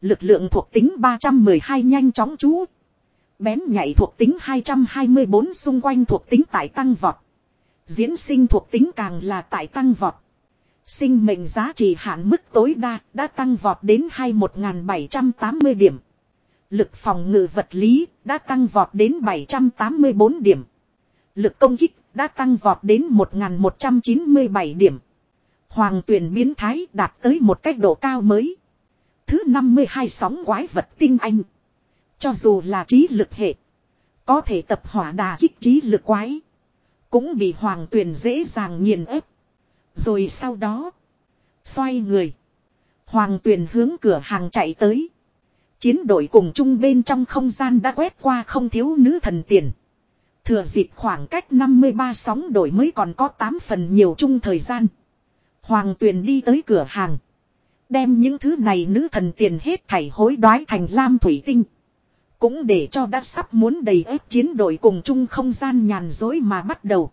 Lực lượng thuộc tính 312 nhanh chóng chú. Bén nhảy thuộc tính 224 xung quanh thuộc tính tại tăng vọt. Diễn sinh thuộc tính càng là tại tăng vọt. Sinh mệnh giá trị hạn mức tối đa đã tăng vọt đến 21.780 điểm. Lực phòng ngự vật lý đã tăng vọt đến 784 điểm. Lực công kích đã tăng vọt đến 1197 điểm. Hoàng tuyển biến thái đạt tới một cách độ cao mới. Thứ 52 sóng quái vật tinh anh. Cho dù là trí lực hệ. Có thể tập hỏa đà kích trí lực quái. Cũng bị hoàng tuyển dễ dàng nghiền ép. Rồi sau đó. Xoay người. Hoàng tuyển hướng cửa hàng chạy tới. Chiến đội cùng chung bên trong không gian đã quét qua không thiếu nữ thần tiền. Thừa dịp khoảng cách 53 sóng đổi mới còn có 8 phần nhiều chung thời gian. Hoàng tuyền đi tới cửa hàng. Đem những thứ này nữ thần tiền hết thảy hối đoái thành lam thủy tinh. Cũng để cho đã sắp muốn đầy ép chiến đội cùng chung không gian nhàn dối mà bắt đầu.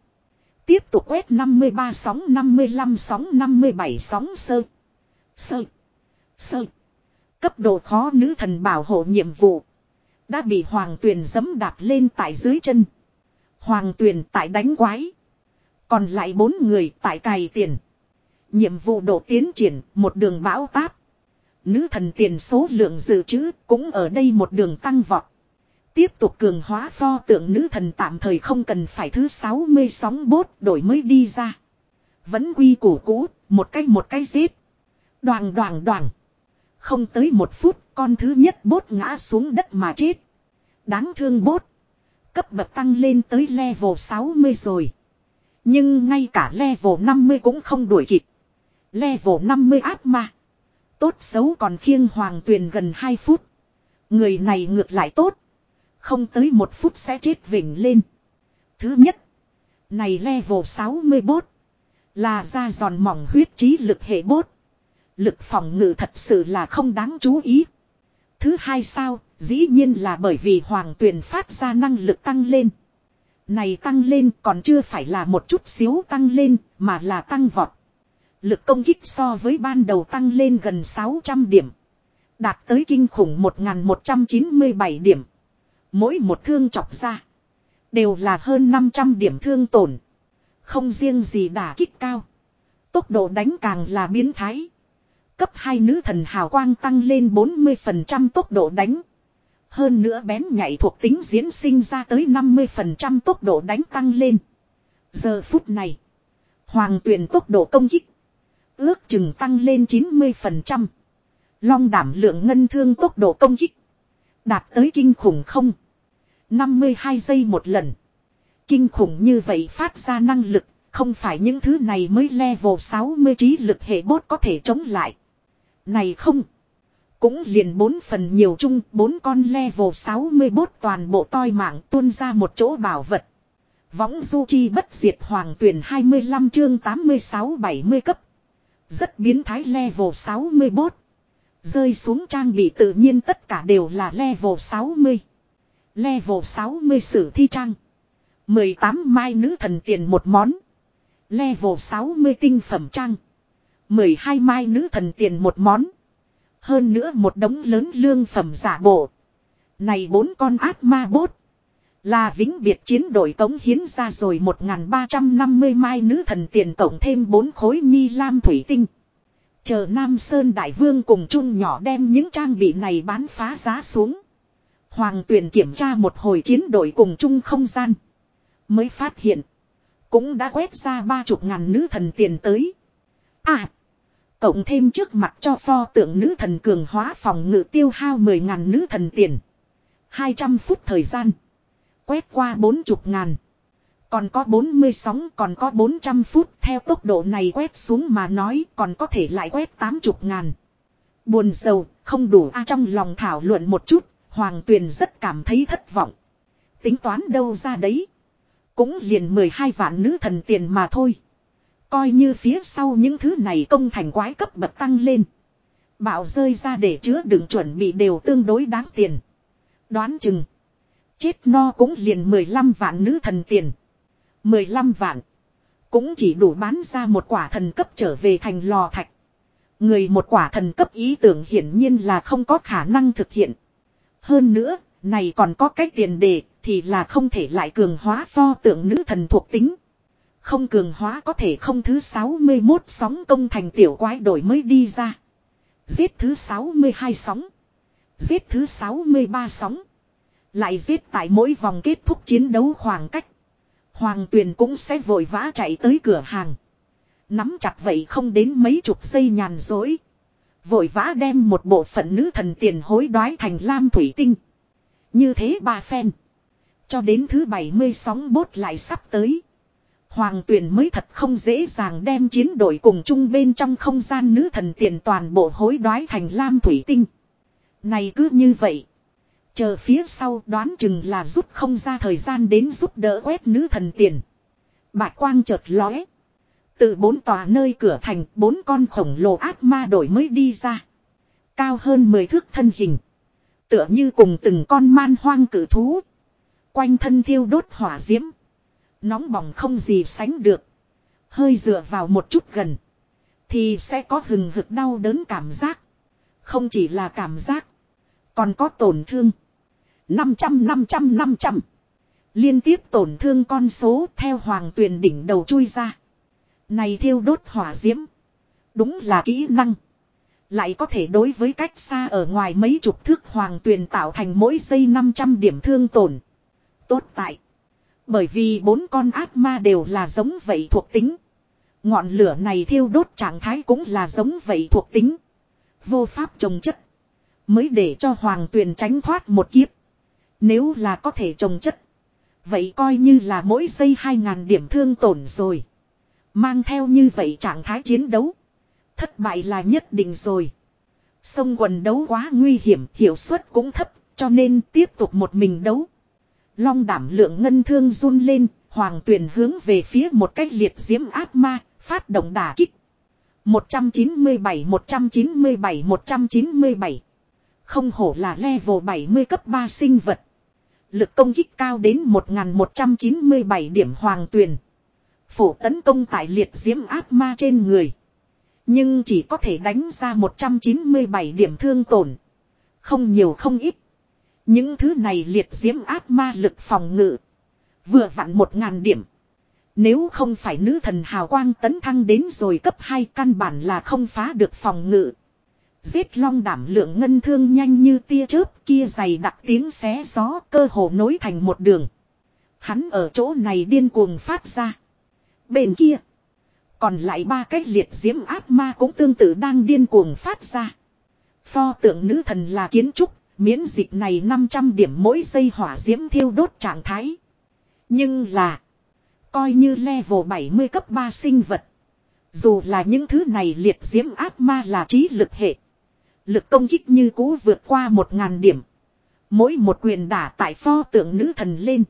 Tiếp tục quét 53 sóng 55 sóng 57 sóng sơ. Sơ. Sơ. Cấp độ khó nữ thần bảo hộ nhiệm vụ. Đã bị hoàng tuyền dấm đạp lên tại dưới chân. Hoàng tuyền tại đánh quái. Còn lại bốn người tại cài tiền. Nhiệm vụ độ tiến triển một đường bão táp. Nữ thần tiền số lượng dự trữ cũng ở đây một đường tăng vọt. Tiếp tục cường hóa pho tượng nữ thần tạm thời không cần phải thứ 60 sóng bốt đổi mới đi ra. Vẫn quy củ cũ, một cái một cái giết. Đoàn đoàn đoàn. Không tới một phút, con thứ nhất bốt ngã xuống đất mà chết. Đáng thương bốt. Cấp bậc tăng lên tới level 60 rồi. Nhưng ngay cả level 50 cũng không đuổi kịp. Level 50 áp mà. Tốt xấu còn khiêng hoàng tuyền gần 2 phút. Người này ngược lại tốt. Không tới một phút sẽ chết vỉnh lên. Thứ nhất. Này level 60 bốt. Là ra giòn mỏng huyết trí lực hệ bốt. Lực phòng ngự thật sự là không đáng chú ý. Thứ hai sao, dĩ nhiên là bởi vì hoàng tuyền phát ra năng lực tăng lên. Này tăng lên còn chưa phải là một chút xíu tăng lên, mà là tăng vọt. Lực công kích so với ban đầu tăng lên gần 600 điểm. Đạt tới kinh khủng 1197 điểm. Mỗi một thương chọc ra. Đều là hơn 500 điểm thương tổn. Không riêng gì đả kích cao. Tốc độ đánh càng là biến thái. Cấp hai nữ thần hào quang tăng lên 40% tốc độ đánh. Hơn nữa bén nhảy thuộc tính diễn sinh ra tới 50% tốc độ đánh tăng lên. Giờ phút này. Hoàng tuyển tốc độ công kích. Ước chừng tăng lên 90%. Long đảm lượng ngân thương tốc độ công kích. Đạt tới kinh khủng không. 52 giây một lần. Kinh khủng như vậy phát ra năng lực. Không phải những thứ này mới level 60 trí lực hệ bốt có thể chống lại. Này không. Cũng liền bốn phần nhiều chung, bốn con level 60 bốt toàn bộ toi mạng tuôn ra một chỗ bảo vật. Võng du chi bất diệt hoàng tuyển 25 chương 86-70 cấp. Rất biến thái level 60 bốt. Rơi xuống trang bị tự nhiên tất cả đều là level 60. Level 60 sử thi trang. 18 mai nữ thần tiền một món. Level 60 tinh phẩm trang. 12 mai nữ thần tiền một món. Hơn nữa một đống lớn lương phẩm giả bộ. Này bốn con ác ma bốt. Là vĩnh biệt chiến đội cống hiến ra rồi 1.350 mai nữ thần tiền cộng thêm 4 khối nhi lam thủy tinh. Chờ Nam Sơn Đại Vương cùng chung nhỏ đem những trang bị này bán phá giá xuống. Hoàng tuyển kiểm tra một hồi chiến đội cùng chung không gian. Mới phát hiện. Cũng đã quét ra ba chục ngàn nữ thần tiền tới. À. Cộng thêm trước mặt cho pho tượng nữ thần cường hóa phòng ngự tiêu hao 10 ngàn nữ thần tiền. 200 phút thời gian. Quét qua bốn chục ngàn. Còn có 40 sóng còn có 400 phút theo tốc độ này quét xuống mà nói còn có thể lại quét 80 ngàn. Buồn sầu, không đủ a trong lòng thảo luận một chút, Hoàng Tuyền rất cảm thấy thất vọng. Tính toán đâu ra đấy. Cũng liền 12 vạn nữ thần tiền mà thôi. Coi như phía sau những thứ này công thành quái cấp bậc tăng lên. Bạo rơi ra để chứa đựng chuẩn bị đều tương đối đáng tiền. Đoán chừng. Chết no cũng liền 15 vạn nữ thần tiền. 15 vạn. Cũng chỉ đủ bán ra một quả thần cấp trở về thành lò thạch. Người một quả thần cấp ý tưởng hiển nhiên là không có khả năng thực hiện. Hơn nữa, này còn có cách tiền đề, thì là không thể lại cường hóa pho tượng nữ thần thuộc tính. Không cường hóa có thể không thứ 61 sóng công thành tiểu quái đổi mới đi ra. Giết thứ 62 sóng. Giết thứ 63 sóng. Lại giết tại mỗi vòng kết thúc chiến đấu khoảng cách. Hoàng tuyền cũng sẽ vội vã chạy tới cửa hàng. Nắm chặt vậy không đến mấy chục giây nhàn dối. Vội vã đem một bộ phận nữ thần tiền hối đoái thành lam thủy tinh. Như thế ba phen. Cho đến thứ 70 sóng bốt lại sắp tới. Hoàng tuyển mới thật không dễ dàng đem chiến đội cùng chung bên trong không gian nữ thần tiền toàn bộ hối đoái thành lam thủy tinh. Này cứ như vậy. Chờ phía sau đoán chừng là rút không ra thời gian đến giúp đỡ quét nữ thần tiền. Bạch quang chợt lóe. Từ bốn tòa nơi cửa thành, bốn con khổng lồ ác ma đổi mới đi ra. Cao hơn 10 thước thân hình. Tựa như cùng từng con man hoang cử thú. Quanh thân thiêu đốt hỏa diễm. Nóng bỏng không gì sánh được. Hơi dựa vào một chút gần. Thì sẽ có hừng hực đau đớn cảm giác. Không chỉ là cảm giác. Còn có tổn thương. 500 500 500. Liên tiếp tổn thương con số theo hoàng tuyền đỉnh đầu chui ra. Này thiêu đốt hỏa diễm. Đúng là kỹ năng. Lại có thể đối với cách xa ở ngoài mấy chục thước hoàng tuyền tạo thành mỗi giây 500 điểm thương tổn. Tốt tại. Bởi vì bốn con ác ma đều là giống vậy thuộc tính. Ngọn lửa này thiêu đốt trạng thái cũng là giống vậy thuộc tính. Vô pháp trồng chất. Mới để cho hoàng tuyền tránh thoát một kiếp. Nếu là có thể trồng chất. Vậy coi như là mỗi giây 2.000 điểm thương tổn rồi. Mang theo như vậy trạng thái chiến đấu. Thất bại là nhất định rồi. Sông quần đấu quá nguy hiểm, hiệu suất cũng thấp, cho nên tiếp tục một mình đấu. Long đảm lượng ngân thương run lên, hoàng tuyển hướng về phía một cách liệt diễm ác ma, phát động đả kích. 197 197 197 Không hổ là level 70 cấp 3 sinh vật. Lực công kích cao đến 1197 điểm hoàng tuyển. Phổ tấn công tại liệt diễm ác ma trên người. Nhưng chỉ có thể đánh ra 197 điểm thương tổn. Không nhiều không ít. Những thứ này liệt diễm áp ma lực phòng ngự. Vừa vặn một ngàn điểm. Nếu không phải nữ thần hào quang tấn thăng đến rồi cấp 2 căn bản là không phá được phòng ngự. Giết long đảm lượng ngân thương nhanh như tia chớp kia dày đặc tiếng xé gió cơ hồ nối thành một đường. Hắn ở chỗ này điên cuồng phát ra. Bên kia. Còn lại ba cái liệt diễm ác ma cũng tương tự đang điên cuồng phát ra. Pho tượng nữ thần là kiến trúc, miễn dịch này 500 điểm mỗi giây hỏa diễm thiêu đốt trạng thái. Nhưng là. Coi như level 70 cấp 3 sinh vật. Dù là những thứ này liệt diễm ác ma là trí lực hệ. Lực công kích như cũ vượt qua 1.000 điểm. Mỗi một quyền đả tại pho tượng nữ thần lên.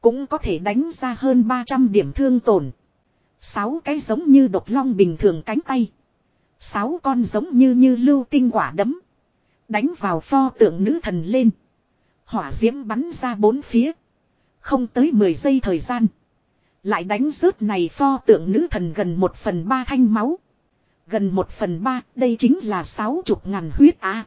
Cũng có thể đánh ra hơn 300 điểm thương tổn. Sáu cái giống như độc long bình thường cánh tay. Sáu con giống như như lưu tinh quả đấm. Đánh vào pho tượng nữ thần lên. Hỏa diễm bắn ra bốn phía. Không tới 10 giây thời gian. Lại đánh rớt này pho tượng nữ thần gần một phần ba thanh máu. Gần một phần ba, đây chính là sáu chục ngàn huyết á.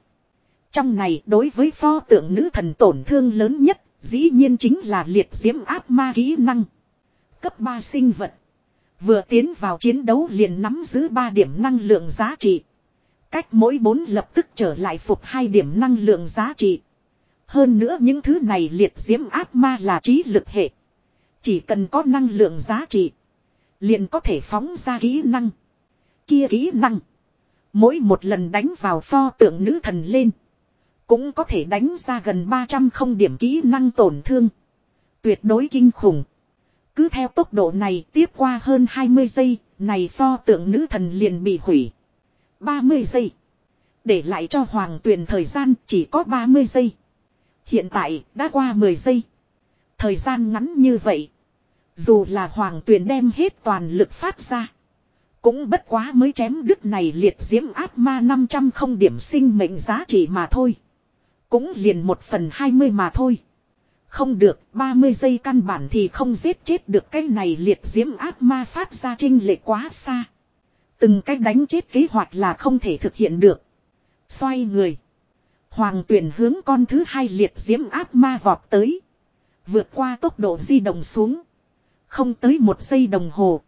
Trong này đối với pho tượng nữ thần tổn thương lớn nhất, dĩ nhiên chính là liệt diễm áp ma kỹ năng. Cấp 3 sinh vật. Vừa tiến vào chiến đấu liền nắm giữ 3 điểm năng lượng giá trị. Cách mỗi 4 lập tức trở lại phục hai điểm năng lượng giá trị. Hơn nữa những thứ này liệt diễm áp ma là trí lực hệ. Chỉ cần có năng lượng giá trị. Liền có thể phóng ra kỹ năng. Kia kỹ năng. Mỗi một lần đánh vào pho tượng nữ thần lên. Cũng có thể đánh ra gần 300 không điểm kỹ năng tổn thương. Tuyệt đối kinh khủng. Cứ theo tốc độ này tiếp qua hơn 20 giây, này pho tượng nữ thần liền bị hủy. 30 giây. Để lại cho hoàng tuyền thời gian chỉ có 30 giây. Hiện tại đã qua 10 giây. Thời gian ngắn như vậy. Dù là hoàng tuyền đem hết toàn lực phát ra. Cũng bất quá mới chém đứt này liệt diễm áp ma 500 không điểm sinh mệnh giá trị mà thôi. Cũng liền một phần 20 mà thôi. Không được, 30 giây căn bản thì không giết chết được cái này liệt diễm áp ma phát ra trinh lệ quá xa. Từng cách đánh chết kế hoạch là không thể thực hiện được. Xoay người. Hoàng tuyển hướng con thứ hai liệt diễm áp ma vọt tới. Vượt qua tốc độ di động xuống. Không tới một giây đồng hồ.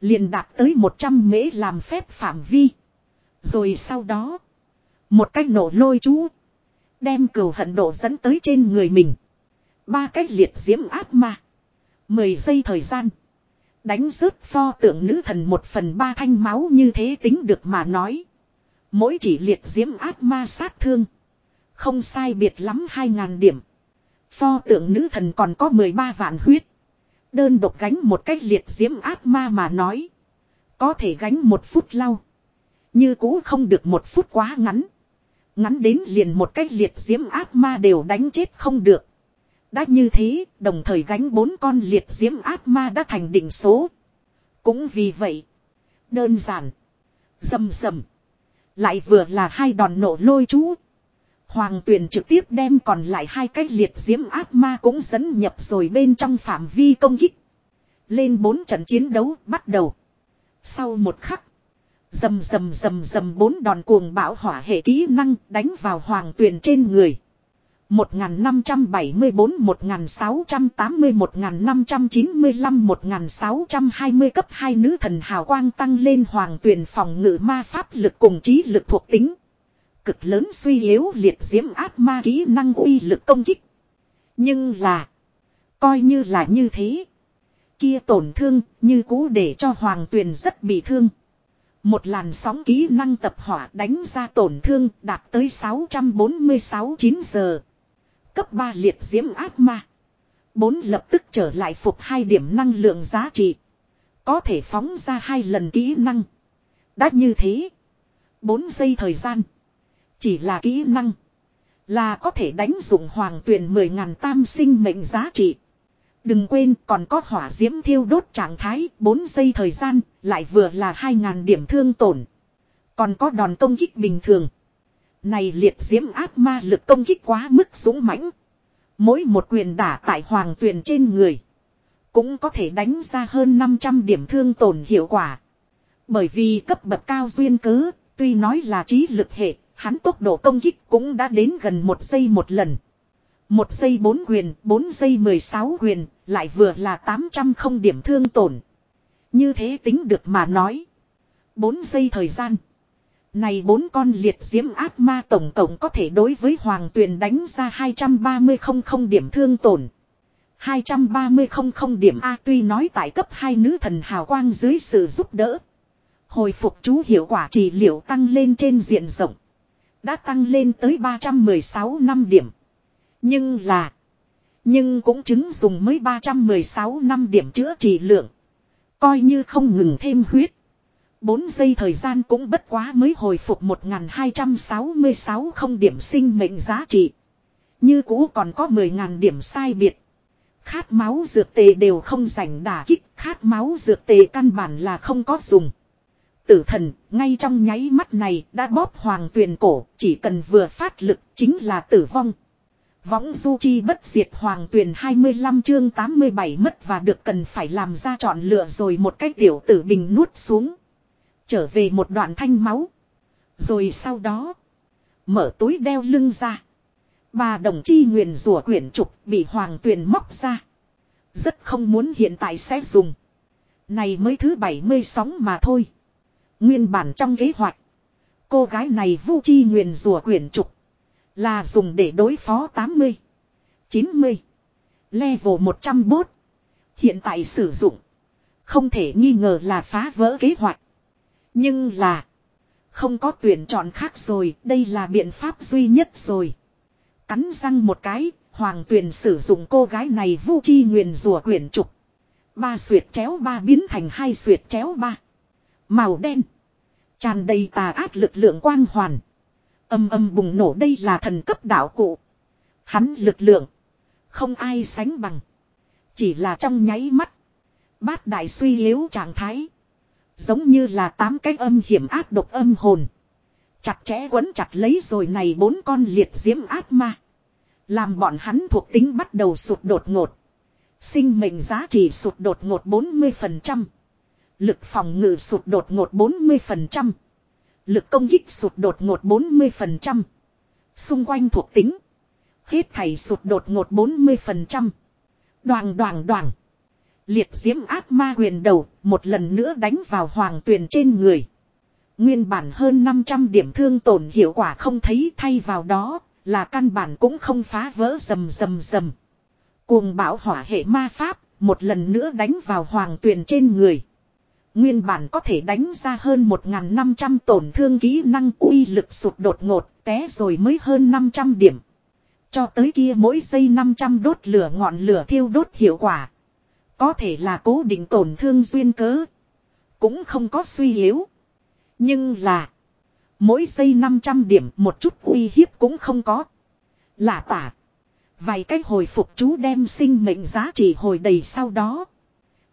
Liền đạt tới 100 mễ làm phép phạm vi. Rồi sau đó. Một cách nổ lôi chú. Đem cửu hận độ dẫn tới trên người mình. Ba cách liệt diễm áp ma. Mười giây thời gian. Đánh rớt pho tượng nữ thần một phần ba thanh máu như thế tính được mà nói. Mỗi chỉ liệt diễm ác ma sát thương. Không sai biệt lắm hai ngàn điểm. Pho tượng nữ thần còn có 13 vạn huyết. Đơn độc gánh một cách liệt diễm ác ma mà nói. Có thể gánh một phút lau. Như cũ không được một phút quá ngắn. Ngắn đến liền một cách liệt diễm ác ma đều đánh chết không được. Đã như thế, đồng thời gánh bốn con liệt diễm áp ma đã thành định số. Cũng vì vậy. Đơn giản. Dầm dầm. Lại vừa là hai đòn nổ lôi chú. Hoàng tuyền trực tiếp đem còn lại hai cái liệt diễm áp ma cũng dẫn nhập rồi bên trong phạm vi công kích. Lên bốn trận chiến đấu bắt đầu. Sau một khắc. Dầm dầm dầm dầm bốn đòn cuồng bão hỏa hệ kỹ năng đánh vào hoàng tuyền trên người. 1574 1680 1595 1620 cấp 2 nữ thần hào quang tăng lên hoàng tuyển phòng ngự ma pháp lực cùng trí lực thuộc tính. Cực lớn suy yếu liệt diễm áp ma kỹ năng uy lực công kích. Nhưng là. Coi như là như thế. Kia tổn thương như cũ để cho hoàng tuyền rất bị thương. Một làn sóng kỹ năng tập hỏa đánh ra tổn thương đạt tới 646 9 giờ. Cấp 3 liệt diễm ác ma. Bốn lập tức trở lại phục hai điểm năng lượng giá trị. Có thể phóng ra hai lần kỹ năng. Đã như thế. 4 giây thời gian. Chỉ là kỹ năng. Là có thể đánh dụng hoàng tuyển 10.000 tam sinh mệnh giá trị. Đừng quên còn có hỏa diễm thiêu đốt trạng thái 4 giây thời gian lại vừa là 2.000 điểm thương tổn. Còn có đòn công kích bình thường. Này liệt diễm ác ma lực công kích quá mức dũng mãnh. Mỗi một quyền đả tại hoàng tuyền trên người. Cũng có thể đánh ra hơn 500 điểm thương tổn hiệu quả. Bởi vì cấp bậc cao duyên cớ, tuy nói là trí lực hệ, hắn tốc độ công kích cũng đã đến gần một giây một lần. Một giây bốn quyền, bốn giây mười sáu quyền, lại vừa là tám trăm không điểm thương tổn. Như thế tính được mà nói. bốn giây thời gian. Này bốn con liệt diễm ác ma tổng cộng có thể đối với hoàng tuyền đánh ra 230 không không điểm thương tổn. 230 không không điểm A tuy nói tại cấp hai nữ thần hào quang dưới sự giúp đỡ. Hồi phục chú hiệu quả trị liệu tăng lên trên diện rộng. Đã tăng lên tới 316 năm điểm. Nhưng là. Nhưng cũng chứng dùng mới 316 năm điểm chữa trị lượng. Coi như không ngừng thêm huyết. 4 giây thời gian cũng bất quá mới hồi phục 1266 không điểm sinh mệnh giá trị. Như cũ còn có 10.000 điểm sai biệt. Khát máu dược tề đều không rảnh đả kích, khát máu dược tề căn bản là không có dùng. Tử thần, ngay trong nháy mắt này đã bóp hoàng tuyền cổ, chỉ cần vừa phát lực chính là tử vong. Võng du chi bất diệt hoàng tuyền 25 chương 87 mất và được cần phải làm ra chọn lựa rồi một cái tiểu tử bình nuốt xuống. Trở về một đoạn thanh máu. Rồi sau đó, mở túi đeo lưng ra. Bà đồng chi nguyện rủa quyển trục bị hoàng tuyền móc ra. Rất không muốn hiện tại sẽ dùng. Này mới thứ 70 sóng mà thôi. Nguyên bản trong kế hoạch. Cô gái này vu chi nguyện rùa quyển trục. Là dùng để đối phó 80. 90. Level 100 bốt. Hiện tại sử dụng. Không thể nghi ngờ là phá vỡ kế hoạch. Nhưng là. Không có tuyển chọn khác rồi. Đây là biện pháp duy nhất rồi. Cắn răng một cái. Hoàng tuyền sử dụng cô gái này vu chi nguyền rùa quyển trục. Ba suyệt chéo ba biến thành hai suyệt chéo ba. Màu đen. Tràn đầy tà ác lực lượng quang hoàn. Âm âm bùng nổ đây là thần cấp đạo cụ. Hắn lực lượng. Không ai sánh bằng. Chỉ là trong nháy mắt. Bát đại suy yếu trạng thái. Giống như là tám cái âm hiểm ác độc âm hồn. Chặt chẽ quấn chặt lấy rồi này bốn con liệt diễm ác ma. Làm bọn hắn thuộc tính bắt đầu sụt đột ngột. Sinh mệnh giá trị sụt đột ngột 40%. Lực phòng ngự sụt đột ngột 40%. Lực công kích sụt đột ngột 40%. Xung quanh thuộc tính. Hết thầy sụt đột ngột 40%. Đoàn đoàn đoàn. Liệt diễm ác ma huyền đầu một lần nữa đánh vào hoàng tuyền trên người. Nguyên bản hơn 500 điểm thương tổn hiệu quả không thấy thay vào đó là căn bản cũng không phá vỡ rầm rầm rầm. Cuồng bão hỏa hệ ma pháp một lần nữa đánh vào hoàng tuyền trên người. Nguyên bản có thể đánh ra hơn 1.500 tổn thương kỹ năng uy lực sụt đột ngột, té rồi mới hơn 500 điểm. Cho tới kia mỗi giây 500 đốt lửa ngọn lửa thiêu đốt hiệu quả. Có thể là cố định tổn thương duyên cớ. Cũng không có suy yếu. Nhưng là. Mỗi giây 500 điểm một chút uy hiếp cũng không có. Lạ tả. Vài cách hồi phục chú đem sinh mệnh giá trị hồi đầy sau đó.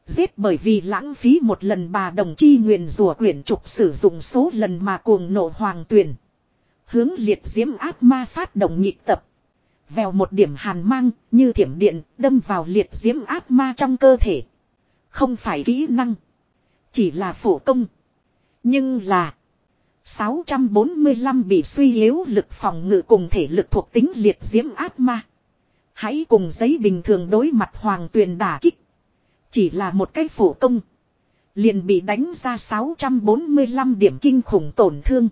Giết bởi vì lãng phí một lần bà đồng chi nguyện rùa quyển trục sử dụng số lần mà cuồng nộ hoàng tuyển. Hướng liệt diễm ác ma phát động nhịp tập. Vèo một điểm hàn mang, như thiểm điện, đâm vào liệt diễm ác ma trong cơ thể. Không phải kỹ năng. Chỉ là phổ công. Nhưng là. 645 bị suy yếu lực phòng ngự cùng thể lực thuộc tính liệt diễm ác ma. Hãy cùng giấy bình thường đối mặt hoàng tuyền đả kích. Chỉ là một cái phổ công. Liền bị đánh ra 645 điểm kinh khủng tổn thương.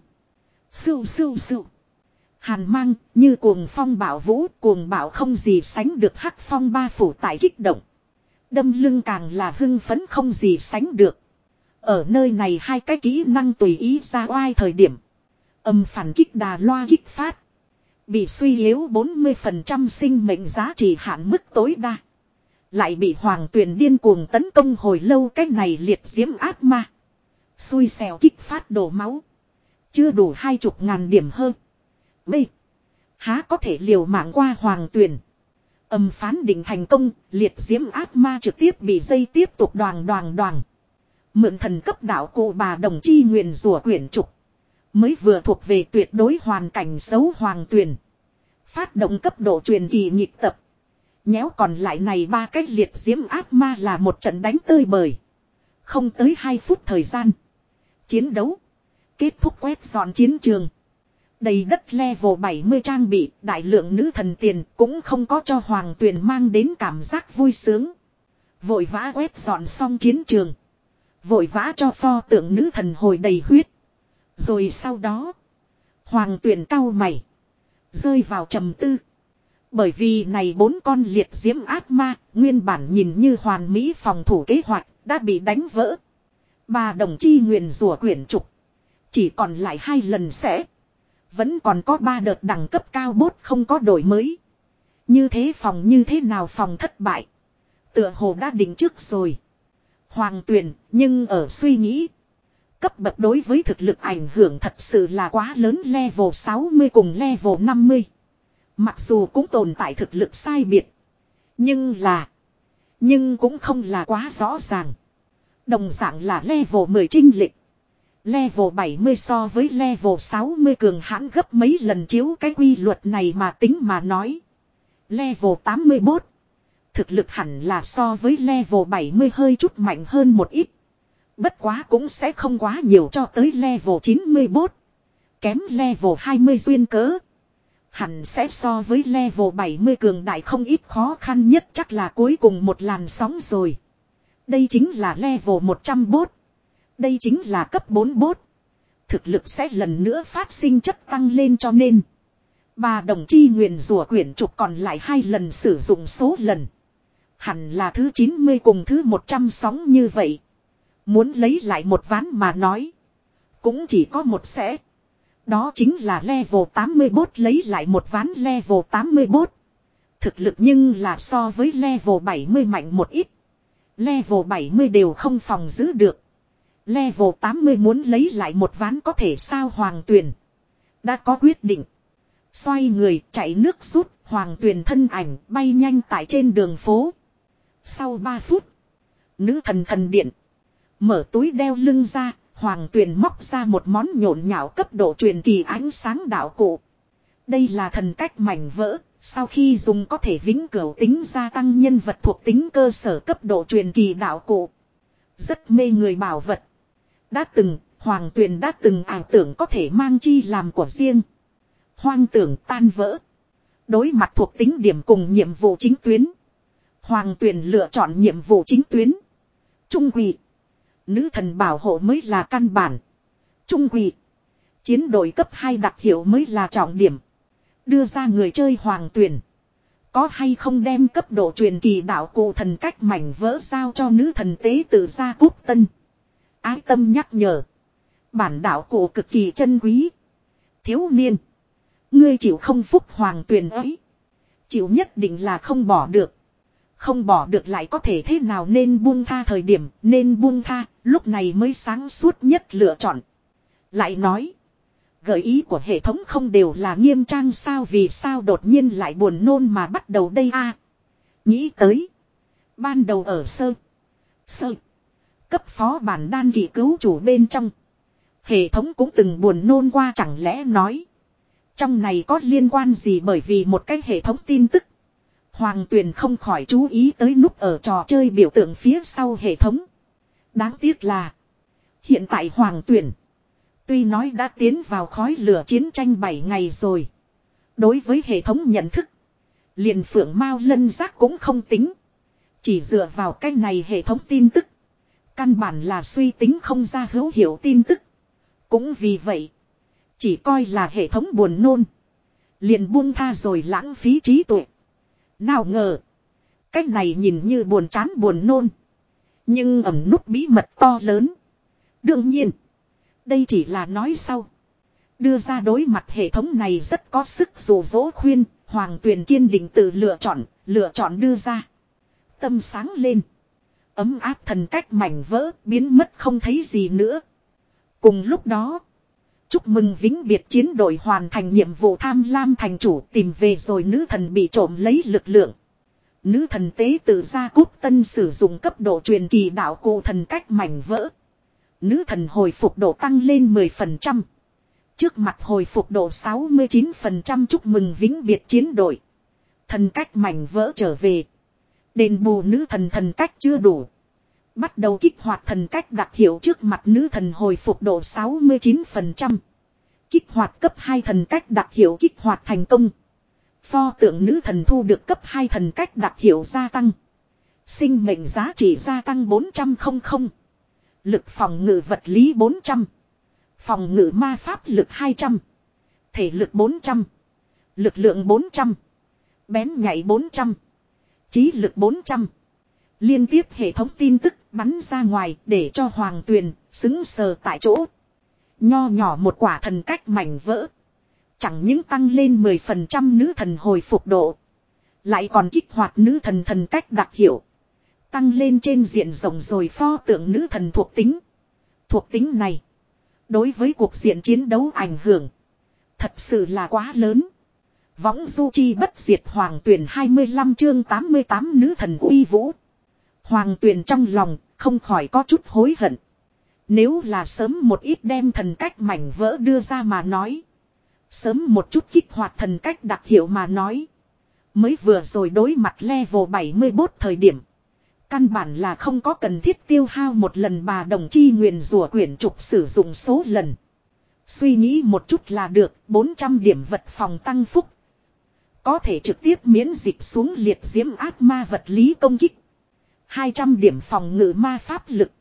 Sưu sưu sưu. Hàn mang, như cuồng phong bảo vũ, cuồng bảo không gì sánh được hắc phong ba phủ tại kích động. Đâm lưng càng là hưng phấn không gì sánh được. Ở nơi này hai cái kỹ năng tùy ý ra oai thời điểm. Âm phản kích đà loa kích phát. Bị suy yếu 40% sinh mệnh giá trị hạn mức tối đa. Lại bị hoàng tuyển điên cuồng tấn công hồi lâu cái này liệt diễm ác ma. Xui xèo kích phát đổ máu. Chưa đủ hai chục ngàn điểm hơn. B. Há có thể liều mạng qua hoàng tuyển. Âm phán định thành công, liệt diễm ác ma trực tiếp bị dây tiếp tục đoàn đoàn đoàn. Mượn thần cấp đạo cụ bà đồng chi nguyện rủa quyển trục. Mới vừa thuộc về tuyệt đối hoàn cảnh xấu hoàng tuyển. Phát động cấp độ truyền kỳ nhịp tập. Nhéo còn lại này ba cách liệt diễm ác ma là một trận đánh tơi bời. Không tới 2 phút thời gian. Chiến đấu. Kết thúc quét dọn chiến trường. Đầy đất level 70 trang bị, đại lượng nữ thần tiền cũng không có cho Hoàng Tuyền mang đến cảm giác vui sướng. Vội vã quét dọn xong chiến trường. Vội vã cho pho tượng nữ thần hồi đầy huyết. Rồi sau đó, Hoàng Tuyền cao mày. Rơi vào trầm tư. Bởi vì này bốn con liệt diễm ác ma, nguyên bản nhìn như hoàn mỹ phòng thủ kế hoạch, đã bị đánh vỡ. Bà đồng chi nguyện rủa quyển trục. Chỉ còn lại hai lần sẽ. Vẫn còn có ba đợt đẳng cấp cao bốt không có đổi mới. Như thế phòng như thế nào phòng thất bại. Tựa hồ đã định trước rồi. Hoàng tuyển, nhưng ở suy nghĩ. Cấp bậc đối với thực lực ảnh hưởng thật sự là quá lớn level 60 cùng level 50. Mặc dù cũng tồn tại thực lực sai biệt. Nhưng là. Nhưng cũng không là quá rõ ràng. Đồng dạng là level 10 trinh lịch. Level 70 so với level 60 cường hãn gấp mấy lần chiếu cái quy luật này mà tính mà nói. Level 81. Thực lực hẳn là so với level 70 hơi chút mạnh hơn một ít. Bất quá cũng sẽ không quá nhiều cho tới level 94. Kém level 20 duyên cớ. Hẳn sẽ so với level 70 cường đại không ít khó khăn nhất chắc là cuối cùng một làn sóng rồi. Đây chính là level 100 bốt. Đây chính là cấp 4 bốt. Thực lực sẽ lần nữa phát sinh chất tăng lên cho nên. Bà đồng chi nguyện rùa quyển trục còn lại hai lần sử dụng số lần. Hẳn là thứ 90 cùng thứ 100 sóng như vậy. Muốn lấy lại một ván mà nói. Cũng chỉ có một sẽ. Đó chính là level 81 lấy lại một ván level 81. Thực lực nhưng là so với level 70 mạnh một ít. Level 70 đều không phòng giữ được. Level 80 muốn lấy lại một ván có thể sao hoàng tuyền Đã có quyết định. Xoay người, chạy nước rút, hoàng tuyền thân ảnh bay nhanh tại trên đường phố. Sau 3 phút. Nữ thần thần điện. Mở túi đeo lưng ra. Hoàng tuyền móc ra một món nhộn nhạo cấp độ truyền kỳ ánh sáng đạo cụ. Đây là thần cách mảnh vỡ. Sau khi dùng có thể vĩnh cửu tính gia tăng nhân vật thuộc tính cơ sở cấp độ truyền kỳ đạo cụ. Rất mê người bảo vật. Đã từng, Hoàng Tuyền đã từng ảo tưởng có thể mang chi làm của riêng. Hoang tưởng tan vỡ. Đối mặt thuộc tính điểm cùng nhiệm vụ chính tuyến. Hoàng Tuyền lựa chọn nhiệm vụ chính tuyến. Trung quỷ. Nữ thần bảo hộ mới là căn bản. Trung quỷ. Chiến đội cấp 2 đặc hiệu mới là trọng điểm. Đưa ra người chơi hoàng tuyển. Có hay không đem cấp độ truyền kỳ đạo cụ thần cách mảnh vỡ sao cho nữ thần tế tự ra cúp tân. Ái tâm nhắc nhở. Bản đạo cổ cực kỳ chân quý. Thiếu niên. Ngươi chịu không phúc hoàng tuyển ấy. Chịu nhất định là không bỏ được. Không bỏ được lại có thể thế nào nên buông tha thời điểm, nên buông tha, lúc này mới sáng suốt nhất lựa chọn. Lại nói. Gợi ý của hệ thống không đều là nghiêm trang sao vì sao đột nhiên lại buồn nôn mà bắt đầu đây a Nghĩ tới. Ban đầu ở sơ. Sơ. Cấp phó bản đan kỳ cứu chủ bên trong. Hệ thống cũng từng buồn nôn qua chẳng lẽ nói. Trong này có liên quan gì bởi vì một cái hệ thống tin tức. Hoàng tuyền không khỏi chú ý tới nút ở trò chơi biểu tượng phía sau hệ thống. Đáng tiếc là. Hiện tại hoàng tuyền, Tuy nói đã tiến vào khói lửa chiến tranh 7 ngày rồi. Đối với hệ thống nhận thức. Liền phượng mao lân giác cũng không tính. Chỉ dựa vào cái này hệ thống tin tức. Căn bản là suy tính không ra hữu hiệu tin tức. Cũng vì vậy. Chỉ coi là hệ thống buồn nôn. Liền buông tha rồi lãng phí trí tuệ. Nào ngờ. Cách này nhìn như buồn chán buồn nôn. Nhưng ẩm nút bí mật to lớn. Đương nhiên. Đây chỉ là nói sau. Đưa ra đối mặt hệ thống này rất có sức rủ dỗ khuyên. Hoàng tuyền kiên định tự lựa chọn. Lựa chọn đưa ra. Tâm sáng lên. Ấm áp thần cách mảnh vỡ, biến mất không thấy gì nữa. Cùng lúc đó. Chúc mừng vĩnh biệt chiến đội hoàn thành nhiệm vụ tham lam thành chủ tìm về rồi nữ thần bị trộm lấy lực lượng. Nữ thần tế tự ra cúp tân sử dụng cấp độ truyền kỳ đạo cụ thần cách mảnh vỡ. Nữ thần hồi phục độ tăng lên 10%. Trước mặt hồi phục độ 69% chúc mừng vĩnh biệt chiến đội. Thần cách mảnh vỡ trở về. Đền bù nữ thần thần cách chưa đủ. Bắt đầu kích hoạt thần cách đặc hiệu trước mặt nữ thần hồi phục độ 69%. Kích hoạt cấp 2 thần cách đặc hiệu kích hoạt thành công. Pho tượng nữ thần thu được cấp 2 thần cách đặc hiệu gia tăng. Sinh mệnh giá trị gia tăng 400 Lực phòng ngự vật lý 400. Phòng ngự ma pháp lực 200. Thể lực 400. Lực lượng 400. Bén nhảy 400 chí lực 400. Liên tiếp hệ thống tin tức bắn ra ngoài để cho Hoàng Tuyền xứng sờ tại chỗ. Nho nhỏ một quả thần cách mảnh vỡ. Chẳng những tăng lên 10% nữ thần hồi phục độ. Lại còn kích hoạt nữ thần thần cách đặc hiệu. Tăng lên trên diện rộng rồi pho tượng nữ thần thuộc tính. Thuộc tính này. Đối với cuộc diện chiến đấu ảnh hưởng. Thật sự là quá lớn. Võng du chi bất diệt hoàng tuyển 25 chương 88 nữ thần uy vũ. Hoàng tuyển trong lòng không khỏi có chút hối hận. Nếu là sớm một ít đem thần cách mảnh vỡ đưa ra mà nói. Sớm một chút kích hoạt thần cách đặc hiệu mà nói. Mới vừa rồi đối mặt level 71 thời điểm. Căn bản là không có cần thiết tiêu hao một lần bà đồng chi nguyện rùa quyển trục sử dụng số lần. Suy nghĩ một chút là được, 400 điểm vật phòng tăng phúc. Có thể trực tiếp miễn dịch xuống liệt diễm ác ma vật lý công kích. 200 điểm phòng ngự ma pháp lực.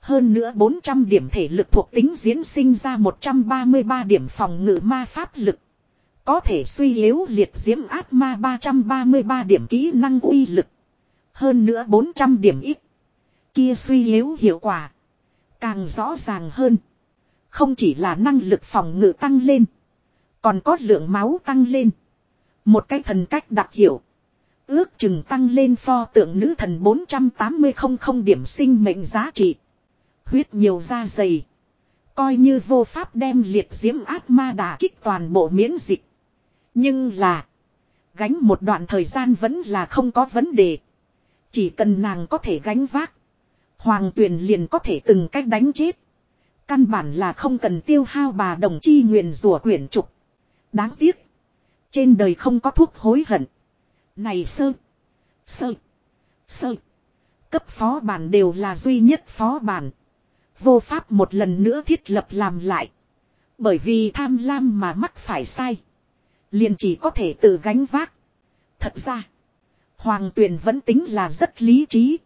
Hơn nữa 400 điểm thể lực thuộc tính diễn sinh ra 133 điểm phòng ngự ma pháp lực. Có thể suy yếu liệt diễm ác ma 333 điểm kỹ năng uy lực. Hơn nữa 400 điểm ít. Kia suy yếu hiệu quả. Càng rõ ràng hơn. Không chỉ là năng lực phòng ngự tăng lên. Còn có lượng máu tăng lên. Một cái thần cách đặc hiệu. Ước chừng tăng lên pho tượng nữ thần 480 không điểm sinh mệnh giá trị. Huyết nhiều da dày. Coi như vô pháp đem liệt diễm ác ma đả kích toàn bộ miễn dịch. Nhưng là. Gánh một đoạn thời gian vẫn là không có vấn đề. Chỉ cần nàng có thể gánh vác. Hoàng tuyền liền có thể từng cách đánh chết. Căn bản là không cần tiêu hao bà đồng chi nguyện rủa quyển trục. Đáng tiếc. Trên đời không có thuốc hối hận. Này sơ. Sơ. Sơ. Cấp phó bản đều là duy nhất phó bản. Vô pháp một lần nữa thiết lập làm lại. Bởi vì tham lam mà mắc phải sai. Liền chỉ có thể tự gánh vác. Thật ra. Hoàng tuyền vẫn tính là rất lý trí.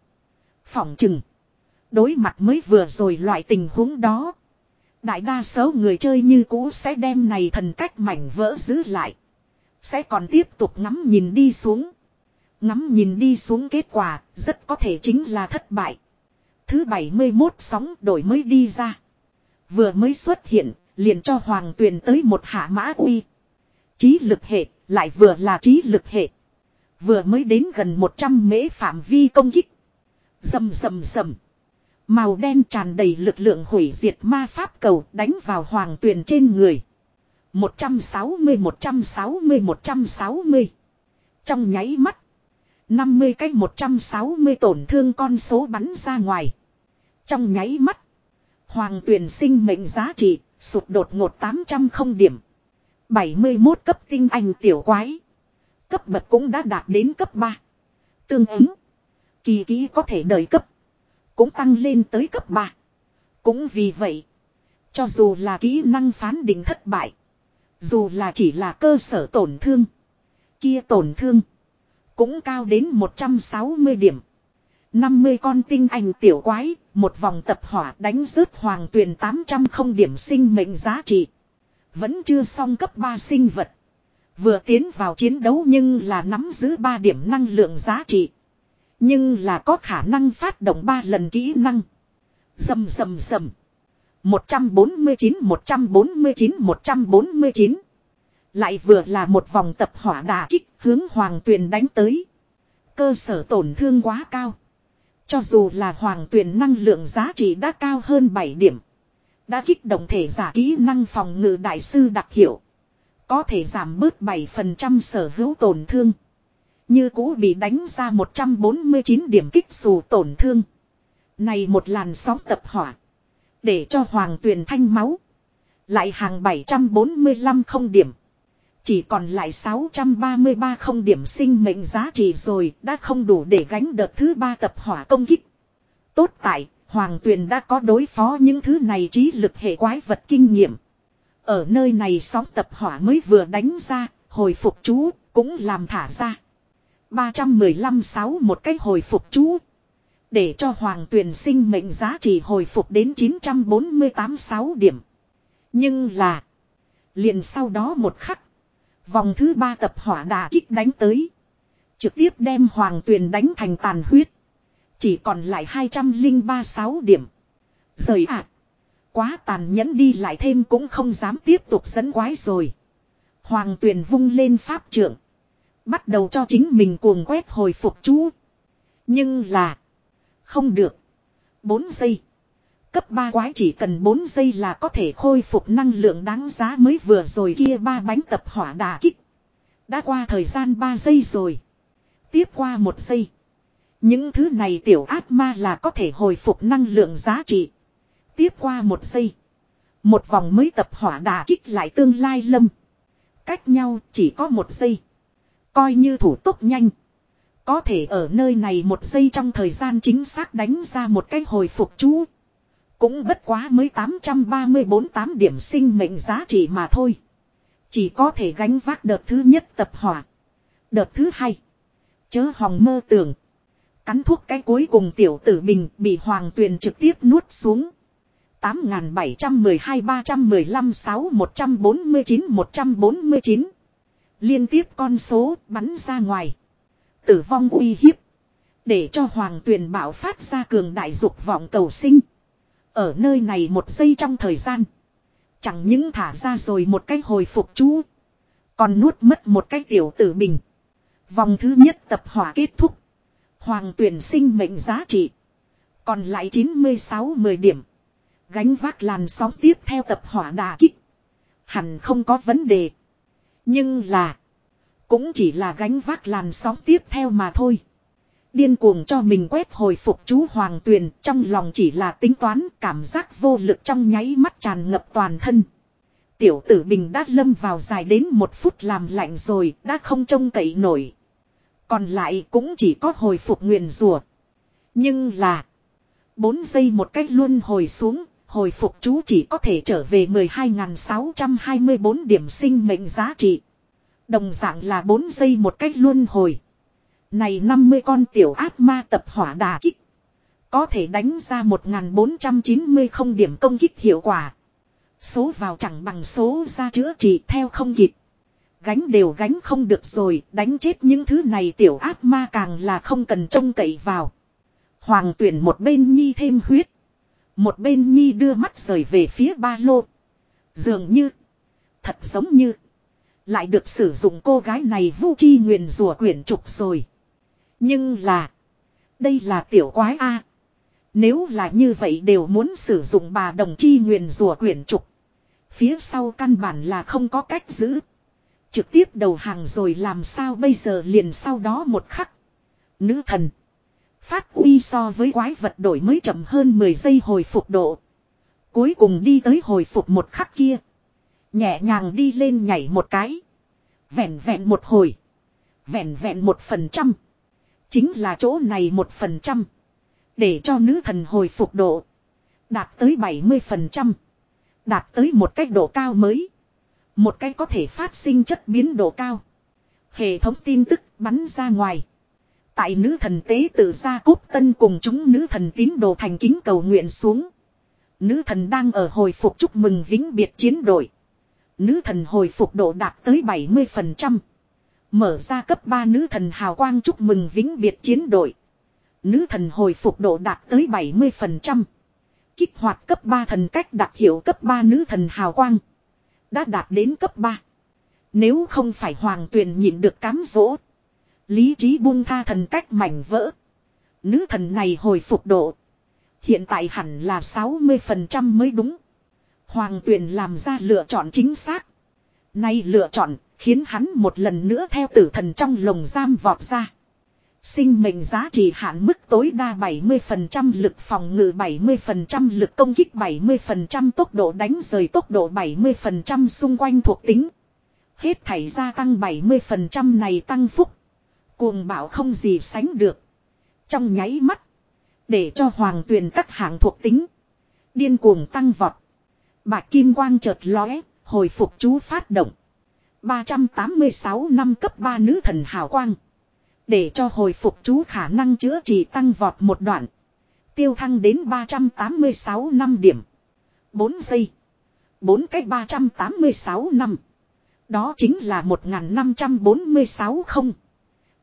Phỏng chừng. Đối mặt mới vừa rồi loại tình huống đó. Đại đa số người chơi như cũ sẽ đem này thần cách mảnh vỡ giữ lại. Sẽ còn tiếp tục ngắm nhìn đi xuống. Ngắm nhìn đi xuống kết quả rất có thể chính là thất bại. Thứ 71 sóng đổi mới đi ra. Vừa mới xuất hiện, liền cho Hoàng Tuyền tới một hạ mã uy. Trí lực hệ, lại vừa là trí lực hệ. Vừa mới đến gần 100 mễ phạm vi công kích. Dầm dầm dầm. Màu đen tràn đầy lực lượng hủy diệt ma pháp cầu đánh vào hoàng tuyền trên người. 160 160 160. Trong nháy mắt. 50 cái 160 tổn thương con số bắn ra ngoài. Trong nháy mắt. Hoàng tuyển sinh mệnh giá trị sụt đột ngột 800 không điểm. 71 cấp tinh anh tiểu quái. Cấp bậc cũng đã đạt đến cấp 3. Tương ứng. Kỳ ký có thể đời cấp. Cũng tăng lên tới cấp 3. Cũng vì vậy. Cho dù là kỹ năng phán định thất bại. Dù là chỉ là cơ sở tổn thương. Kia tổn thương. Cũng cao đến 160 điểm. 50 con tinh anh tiểu quái, một vòng tập hỏa đánh rớt hoàng tuyền 800 không điểm sinh mệnh giá trị. Vẫn chưa xong cấp 3 sinh vật. Vừa tiến vào chiến đấu nhưng là nắm giữ 3 điểm năng lượng giá trị. Nhưng là có khả năng phát động 3 lần kỹ năng. Dầm dầm dầm. 149 149 149. Lại vừa là một vòng tập hỏa đà kích hướng hoàng tuyền đánh tới. Cơ sở tổn thương quá cao. Cho dù là hoàng tuyền năng lượng giá trị đã cao hơn 7 điểm. Đã kích động thể giả kỹ năng phòng ngự đại sư đặc hiệu. Có thể giảm bớt 7% sở hữu tổn thương. Như cũ bị đánh ra 149 điểm kích xù tổn thương. Này một làn sóng tập hỏa. Để cho hoàng tuyền thanh máu. Lại hàng 745 không điểm. Chỉ còn lại 633 không điểm sinh mệnh giá trị rồi đã không đủ để gánh đợt thứ ba tập hỏa công kích. Tốt tại, Hoàng Tuyền đã có đối phó những thứ này trí lực hệ quái vật kinh nghiệm. Ở nơi này sóng tập hỏa mới vừa đánh ra, hồi phục chú, cũng làm thả ra. 315 sáu một cách hồi phục chú. Để cho hoàng tuyển sinh mệnh giá trị hồi phục đến 948 sáu điểm. Nhưng là. Liền sau đó một khắc. Vòng thứ ba tập hỏa đà kích đánh tới. Trực tiếp đem hoàng tuyền đánh thành tàn huyết. Chỉ còn lại 203 sáu điểm. Rời ạ. Quá tàn nhẫn đi lại thêm cũng không dám tiếp tục dẫn quái rồi. Hoàng tuyền vung lên pháp trưởng. Bắt đầu cho chính mình cuồng quét hồi phục chú. Nhưng là. Không được. 4 giây. Cấp 3 quái chỉ cần 4 giây là có thể khôi phục năng lượng đáng giá mới vừa rồi kia ba bánh tập hỏa đà kích. Đã qua thời gian 3 giây rồi. Tiếp qua 1 giây. Những thứ này tiểu ác ma là có thể hồi phục năng lượng giá trị. Tiếp qua 1 giây. Một vòng mới tập hỏa đà kích lại tương lai lâm. Cách nhau chỉ có 1 giây. Coi như thủ tốc nhanh. Có thể ở nơi này một giây trong thời gian chính xác đánh ra một cái hồi phục chú. Cũng bất quá mới 834-8 điểm sinh mệnh giá trị mà thôi. Chỉ có thể gánh vác đợt thứ nhất tập hỏa. Đợt thứ hai. Chớ hòng mơ tưởng. Cắn thuốc cái cuối cùng tiểu tử bình bị hoàng tuyền trực tiếp nuốt xuống. 8.712-315-6-149-149 Liên tiếp con số bắn ra ngoài. Tử vong uy hiếp. Để cho hoàng tuyền bảo phát ra cường đại dục vọng cầu sinh. Ở nơi này một giây trong thời gian. Chẳng những thả ra rồi một cái hồi phục chú. Còn nuốt mất một cái tiểu tử bình. Vòng thứ nhất tập hỏa kết thúc. Hoàng tuyển sinh mệnh giá trị. Còn lại 96-10 điểm. Gánh vác làn sóng tiếp theo tập hỏa đà kích. Hẳn không có vấn đề. Nhưng là. Cũng chỉ là gánh vác làn sóng tiếp theo mà thôi. Điên cuồng cho mình quét hồi phục chú Hoàng Tuyền, trong lòng chỉ là tính toán, cảm giác vô lực trong nháy mắt tràn ngập toàn thân. Tiểu tử bình đã lâm vào dài đến một phút làm lạnh rồi, đã không trông cậy nổi. Còn lại cũng chỉ có hồi phục nguyền rùa. Nhưng là. 4 giây một cách luôn hồi xuống. Hồi phục chú chỉ có thể trở về 12.624 điểm sinh mệnh giá trị. Đồng dạng là 4 giây một cách luôn hồi. Này 50 con tiểu ác ma tập hỏa đà kích. Có thể đánh ra 1490 không điểm công kích hiệu quả. Số vào chẳng bằng số ra chữa trị theo không kịp. Gánh đều gánh không được rồi, đánh chết những thứ này tiểu ác ma càng là không cần trông cậy vào. Hoàng tuyển một bên nhi thêm huyết. Một bên nhi đưa mắt rời về phía ba lô. Dường như. Thật giống như. Lại được sử dụng cô gái này vu chi nguyền rùa quyển trục rồi. Nhưng là. Đây là tiểu quái A. Nếu là như vậy đều muốn sử dụng bà đồng chi nguyền rùa quyển trục. Phía sau căn bản là không có cách giữ. Trực tiếp đầu hàng rồi làm sao bây giờ liền sau đó một khắc. Nữ thần. Phát uy so với quái vật đổi mới chậm hơn 10 giây hồi phục độ. Cuối cùng đi tới hồi phục một khắc kia. Nhẹ nhàng đi lên nhảy một cái. Vẹn vẹn một hồi. Vẹn vẹn một phần trăm. Chính là chỗ này một phần trăm. Để cho nữ thần hồi phục độ. Đạt tới 70%. Đạt tới một cách độ cao mới. Một cách có thể phát sinh chất biến độ cao. Hệ thống tin tức bắn ra ngoài. Tại nữ thần tế tự ra cúp tân cùng chúng nữ thần tín đồ thành kính cầu nguyện xuống. Nữ thần đang ở hồi phục chúc mừng vĩnh biệt chiến đội. Nữ thần hồi phục độ đạt tới 70%. Mở ra cấp 3 nữ thần hào quang chúc mừng vĩnh biệt chiến đội. Nữ thần hồi phục độ đạt tới 70%. Kích hoạt cấp 3 thần cách đặc hiệu cấp 3 nữ thần hào quang. Đã đạt đến cấp 3. Nếu không phải hoàng tuyền nhịn được cám dỗ. Lý trí buông tha thần cách mảnh vỡ. Nữ thần này hồi phục độ. Hiện tại hẳn là 60% mới đúng. Hoàng tuyền làm ra lựa chọn chính xác. Nay lựa chọn khiến hắn một lần nữa theo tử thần trong lồng giam vọt ra. Sinh mệnh giá trị hạn mức tối đa 70% lực phòng ngự 70% lực công kích 70% tốc độ đánh rời tốc độ 70% xung quanh thuộc tính. Hết thảy gia tăng 70% này tăng phúc. Cuồng bạo không gì sánh được. Trong nháy mắt. Để cho hoàng tuyền các hạng thuộc tính. Điên cuồng tăng vọt. Bạch kim quang chợt lóe. Hồi phục chú phát động. 386 năm cấp 3 nữ thần hào quang. Để cho hồi phục chú khả năng chữa trị tăng vọt một đoạn. Tiêu thăng đến 386 năm điểm. 4 giây. 4 cách 386 năm. Đó chính là 1546 không.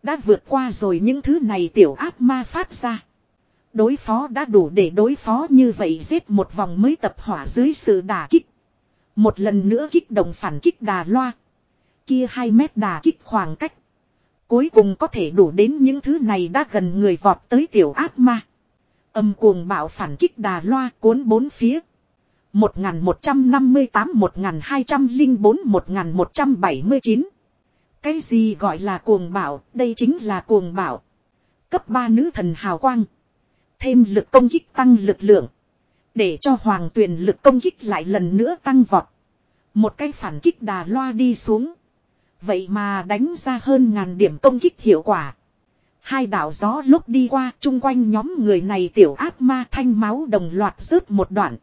Đã vượt qua rồi những thứ này tiểu ác ma phát ra. Đối phó đã đủ để đối phó như vậy giết một vòng mới tập hỏa dưới sự đả kích. Một lần nữa kích động phản kích đà loa. Kia 2 mét đà kích khoảng cách. Cuối cùng có thể đủ đến những thứ này đã gần người vọt tới tiểu ác ma. Âm cuồng bạo phản kích đà loa cuốn bốn phía. 1158 1204 1179 Cái gì gọi là cuồng bạo, đây chính là cuồng bạo. Cấp 3 nữ thần hào quang. Thêm lực công kích tăng lực lượng. Để cho hoàng tuyền lực công kích lại lần nữa tăng vọt. Một cái phản kích đà loa đi xuống. Vậy mà đánh ra hơn ngàn điểm công kích hiệu quả. Hai đạo gió lúc đi qua, chung quanh nhóm người này tiểu ác ma thanh máu đồng loạt rớt một đoạn.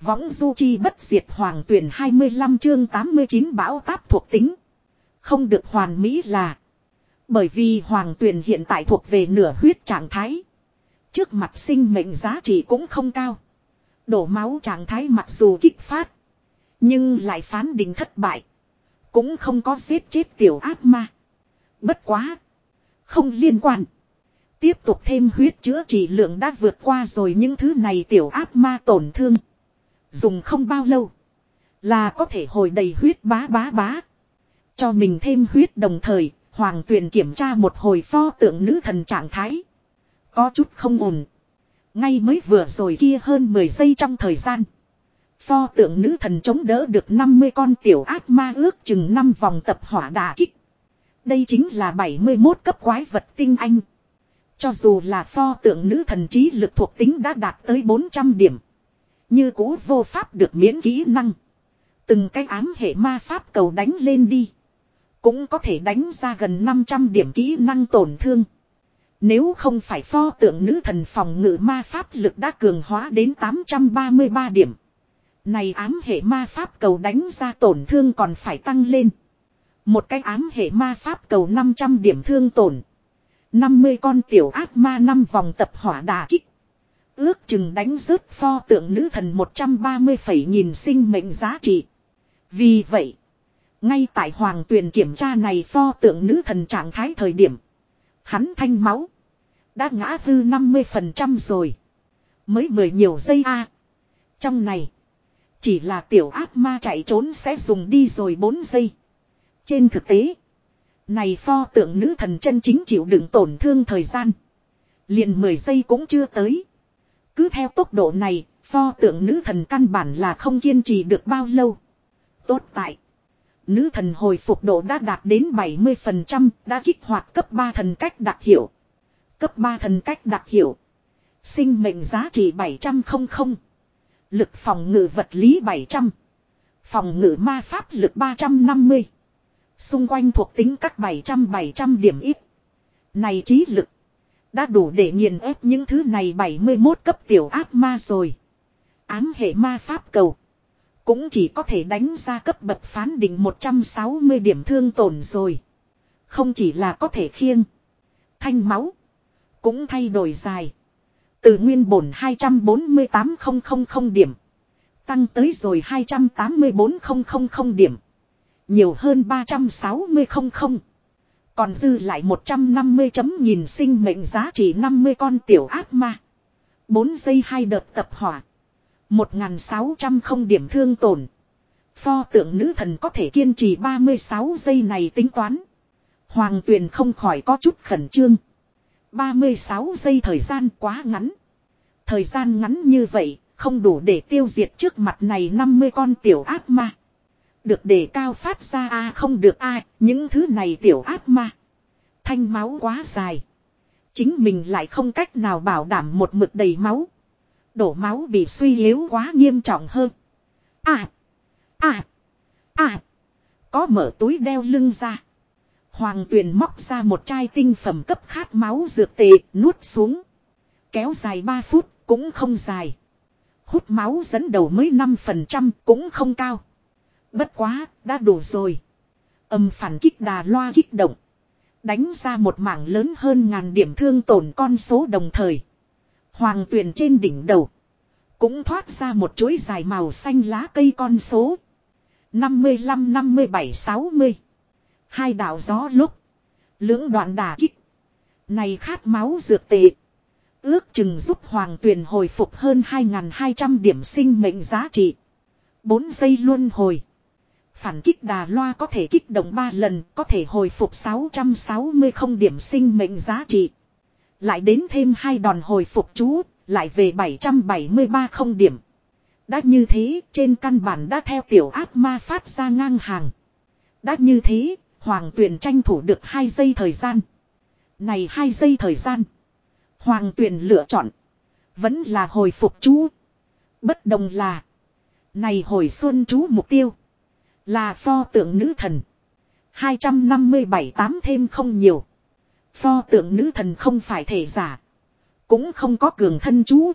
Võng du chi bất diệt hoàng tuyển 25 chương 89 bão táp thuộc tính. Không được hoàn mỹ là. Bởi vì hoàng tuyển hiện tại thuộc về nửa huyết trạng thái. Trước mặt sinh mệnh giá trị cũng không cao. Đổ máu trạng thái mặc dù kích phát. Nhưng lại phán định thất bại. Cũng không có giết chết tiểu ác ma. Bất quá. Không liên quan. Tiếp tục thêm huyết chữa trị lượng đã vượt qua rồi những thứ này tiểu ác ma tổn thương. Dùng không bao lâu. Là có thể hồi đầy huyết bá bá bá. Cho mình thêm huyết đồng thời. Hoàng tuyền kiểm tra một hồi pho tượng nữ thần trạng thái. Có chút không ổn. Ngay mới vừa rồi kia hơn 10 giây trong thời gian. Pho tượng nữ thần chống đỡ được 50 con tiểu ác ma ước chừng 5 vòng tập hỏa đà kích. Đây chính là 71 cấp quái vật tinh anh. Cho dù là pho tượng nữ thần trí lực thuộc tính đã đạt tới 400 điểm. Như cũ vô pháp được miễn kỹ năng. Từng cái ám hệ ma pháp cầu đánh lên đi. Cũng có thể đánh ra gần 500 điểm kỹ năng tổn thương. Nếu không phải pho tượng nữ thần phòng ngự ma pháp lực đã cường hóa đến 833 điểm. Này ám hệ ma pháp cầu đánh ra tổn thương còn phải tăng lên. Một cái ám hệ ma pháp cầu 500 điểm thương tổn. 50 con tiểu ác ma năm vòng tập hỏa đà kích. Ước chừng đánh rớt pho tượng nữ thần 130 phẩy nhìn sinh mệnh giá trị. Vì vậy, ngay tại hoàng tuyền kiểm tra này pho tượng nữ thần trạng thái thời điểm. Hắn thanh máu. Đã ngã tư 50% rồi. Mới mười nhiều giây a Trong này. Chỉ là tiểu ác ma chạy trốn sẽ dùng đi rồi 4 giây. Trên thực tế. Này pho tượng nữ thần chân chính chịu đựng tổn thương thời gian. Liền 10 giây cũng chưa tới. Cứ theo tốc độ này, pho tượng nữ thần căn bản là không kiên trì được bao lâu. Tốt tại. Nữ thần hồi phục độ đã đạt đến 70%, đã kích hoạt cấp 3 thần cách đặc hiệu. Cấp 3 thần cách đặc hiệu. Sinh mệnh giá trị 700. Lực phòng ngự vật lý 700. Phòng ngự ma pháp lực 350. Xung quanh thuộc tính các 700-700 điểm ít. Này trí lực. Đã đủ để nghiền ép những thứ này 71 cấp tiểu ác ma rồi. Ám hệ ma pháp cầu. Cũng chỉ có thể đánh ra cấp bậc phán định 160 điểm thương tổn rồi. Không chỉ là có thể khiêng. Thanh máu. Cũng thay đổi dài. Từ nguyên bổn 248.000 điểm. Tăng tới rồi 284.000 điểm. Nhiều hơn 360.000. Còn dư lại 150 chấm nhìn sinh mệnh giá trị 50 con tiểu ác ma. 4 giây hai đợt tập hỏa. 1.600 điểm thương tổn. Pho tượng nữ thần có thể kiên trì 36 giây này tính toán. Hoàng tuyền không khỏi có chút khẩn trương. 36 giây thời gian quá ngắn. Thời gian ngắn như vậy, không đủ để tiêu diệt trước mặt này 50 con tiểu ác ma. Được để cao phát ra a không được a những thứ này tiểu ác ma. Thanh máu quá dài. Chính mình lại không cách nào bảo đảm một mực đầy máu. Đổ máu bị suy yếu quá nghiêm trọng hơn. À. À. À. Có mở túi đeo lưng ra. Hoàng tuyền móc ra một chai tinh phẩm cấp khát máu dược tệ nuốt xuống. Kéo dài 3 phút cũng không dài. Hút máu dẫn đầu mới 5% cũng không cao. Bất quá, đã đủ rồi. Âm phản kích đà loa kích động. Đánh ra một mảng lớn hơn ngàn điểm thương tổn con số đồng thời. Hoàng tuyền trên đỉnh đầu. Cũng thoát ra một chuỗi dài màu xanh lá cây con số. 55, 57, 60. Hai đạo gió lúc. Lưỡng đoạn đà kích. Này khát máu dược tệ. Ước chừng giúp hoàng tuyền hồi phục hơn 2.200 điểm sinh mệnh giá trị. 4 giây luân hồi. Phản kích đà loa có thể kích động 3 lần, có thể hồi phục 660 không điểm sinh mệnh giá trị. Lại đến thêm hai đòn hồi phục chú, lại về 773 không điểm. Đã như thế, trên căn bản đã theo tiểu ác ma phát ra ngang hàng. Đã như thế, Hoàng Tuyền tranh thủ được 2 giây thời gian. Này 2 giây thời gian. Hoàng Tuyền lựa chọn. Vẫn là hồi phục chú. Bất đồng là. Này hồi xuân chú mục tiêu. Là pho tượng nữ thần. 257 tám thêm không nhiều. Pho tượng nữ thần không phải thể giả. Cũng không có cường thân chú.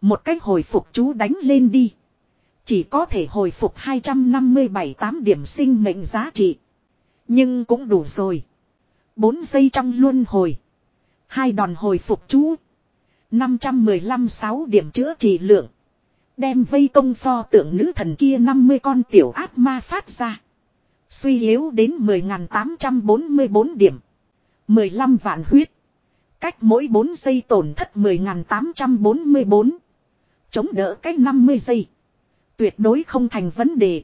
Một cách hồi phục chú đánh lên đi. Chỉ có thể hồi phục 257 tám điểm sinh mệnh giá trị. Nhưng cũng đủ rồi. Bốn giây trong luân hồi. Hai đòn hồi phục chú. 515 6 điểm chữa trị lượng. Đem vây công pho tượng nữ thần kia 50 con tiểu ác ma phát ra. Suy yếu đến 10.844 điểm. 15 vạn huyết. Cách mỗi 4 giây tổn thất 10.844. Chống đỡ cách 50 giây. Tuyệt đối không thành vấn đề.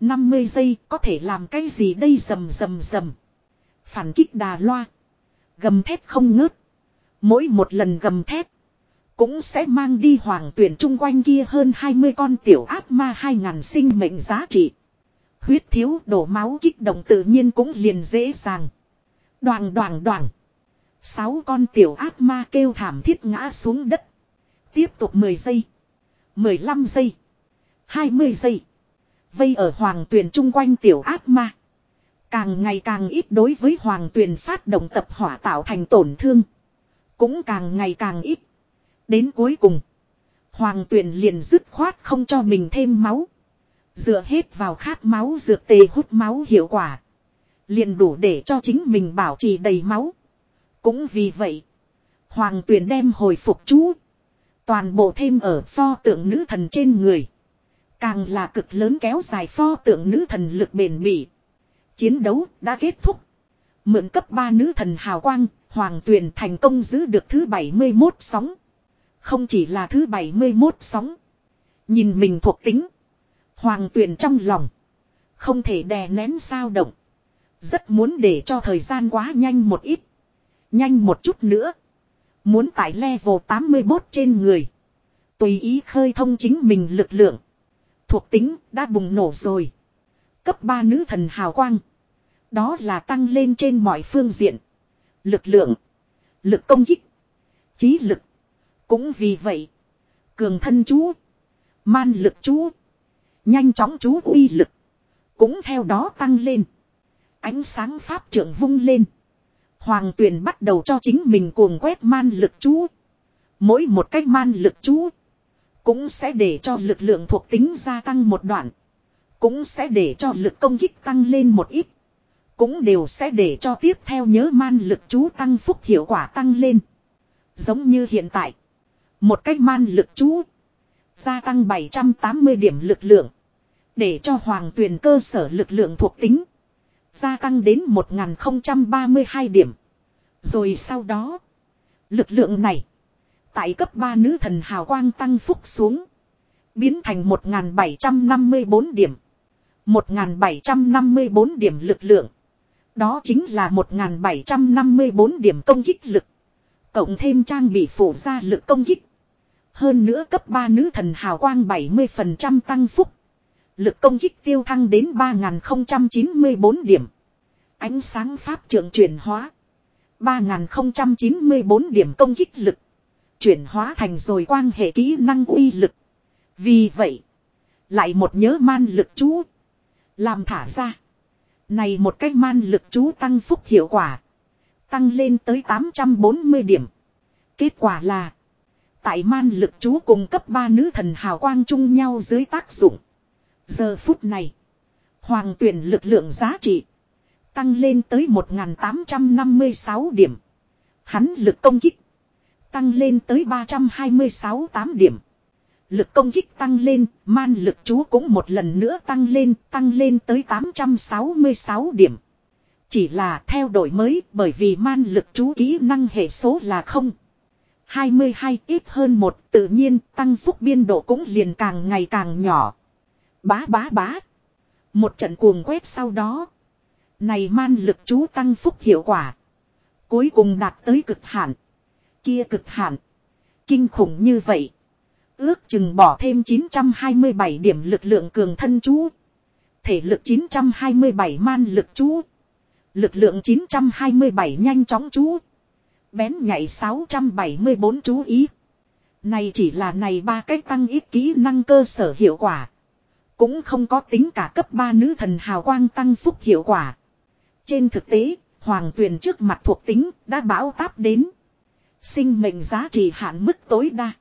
50 giây, có thể làm cái gì đây rầm rầm rầm. Phản kích đà loa. Gầm thép không ngớt. Mỗi một lần gầm thép. Cũng sẽ mang đi hoàng tuyển chung quanh kia hơn 20 con tiểu ác ma 2000 sinh mệnh giá trị. Huyết thiếu, đổ máu, kích động tự nhiên cũng liền dễ dàng. Đoàn đoàn đoàn. Sáu con tiểu ác ma kêu thảm thiết ngã xuống đất. Tiếp tục 10 giây. 15 giây. 20 giây. Vây ở hoàng tuyền chung quanh tiểu ác ma. Càng ngày càng ít đối với hoàng tuyền phát động tập hỏa tạo thành tổn thương. Cũng càng ngày càng ít. Đến cuối cùng. Hoàng tuyền liền dứt khoát không cho mình thêm máu. Dựa hết vào khát máu dược tề hút máu hiệu quả. Liền đủ để cho chính mình bảo trì đầy máu. Cũng vì vậy. Hoàng tuyền đem hồi phục chú. Toàn bộ thêm ở pho tượng nữ thần trên người. Càng là cực lớn kéo dài pho tượng nữ thần lực bền bỉ. Chiến đấu đã kết thúc. Mượn cấp 3 nữ thần hào quang, Hoàng Tuyền thành công giữ được thứ 71 sóng. Không chỉ là thứ 71 sóng. Nhìn mình thuộc tính. Hoàng Tuyền trong lòng. Không thể đè nén sao động. Rất muốn để cho thời gian quá nhanh một ít. Nhanh một chút nữa. Muốn tại level 81 trên người. Tùy ý khơi thông chính mình lực lượng. Thuộc tính đã bùng nổ rồi. Cấp 3 nữ thần hào quang. Đó là tăng lên trên mọi phương diện. Lực lượng. Lực công kích. Trí lực. Cũng vì vậy. Cường thân chú. Man lực chú. Nhanh chóng chú uy lực. Cũng theo đó tăng lên. Ánh sáng pháp trưởng vung lên. Hoàng tuyển bắt đầu cho chính mình cuồng quét man lực chú. Mỗi một cách man lực chú. Cũng sẽ để cho lực lượng thuộc tính gia tăng một đoạn. Cũng sẽ để cho lực công kích tăng lên một ít. Cũng đều sẽ để cho tiếp theo nhớ man lực chú tăng phúc hiệu quả tăng lên. Giống như hiện tại. Một cách man lực chú. Gia tăng 780 điểm lực lượng. Để cho hoàng tuyển cơ sở lực lượng thuộc tính. Gia tăng đến 1032 điểm. Rồi sau đó. Lực lượng này. Tại cấp 3 nữ thần hào quang tăng phúc xuống. Biến thành 1754 điểm. 1754 điểm lực lượng. Đó chính là 1754 điểm công kích lực. Cộng thêm trang bị phụ ra lực công kích. Hơn nữa cấp 3 nữ thần hào quang 70% tăng phúc. Lực công kích tiêu thăng đến 3094 điểm. Ánh sáng pháp trưởng chuyển hóa. 3094 điểm công kích lực. Chuyển hóa thành rồi quan hệ kỹ năng uy lực. Vì vậy. Lại một nhớ man lực chú. Làm thả ra. Này một cách man lực chú tăng phúc hiệu quả. Tăng lên tới 840 điểm. Kết quả là. Tại man lực chú cùng cấp 3 nữ thần hào quang chung nhau dưới tác dụng. Giờ phút này. Hoàng tuyển lực lượng giá trị. Tăng lên tới 1.856 điểm. Hắn lực công kích. Tăng lên tới 326 8 điểm. Lực công kích tăng lên, man lực chú cũng một lần nữa tăng lên, tăng lên tới 866 điểm. Chỉ là theo đổi mới bởi vì man lực chú kỹ năng hệ số là không. 22 ít hơn một tự nhiên tăng phúc biên độ cũng liền càng ngày càng nhỏ. Bá bá bá. Một trận cuồng quét sau đó. Này man lực chú tăng phúc hiệu quả. Cuối cùng đạt tới cực hạn. Kia cực hạn. Kinh khủng như vậy. Ước chừng bỏ thêm 927 điểm lực lượng cường thân chú. Thể lực 927 man lực chú. Lực lượng 927 nhanh chóng chú. Bén nhảy 674 chú ý. Này chỉ là này ba cách tăng ít kỹ năng cơ sở hiệu quả. Cũng không có tính cả cấp 3 nữ thần hào quang tăng phúc hiệu quả. Trên thực tế, hoàng tuyền trước mặt thuộc tính đã bão táp đến. Sinh mệnh giá trị hạn mức tối đa.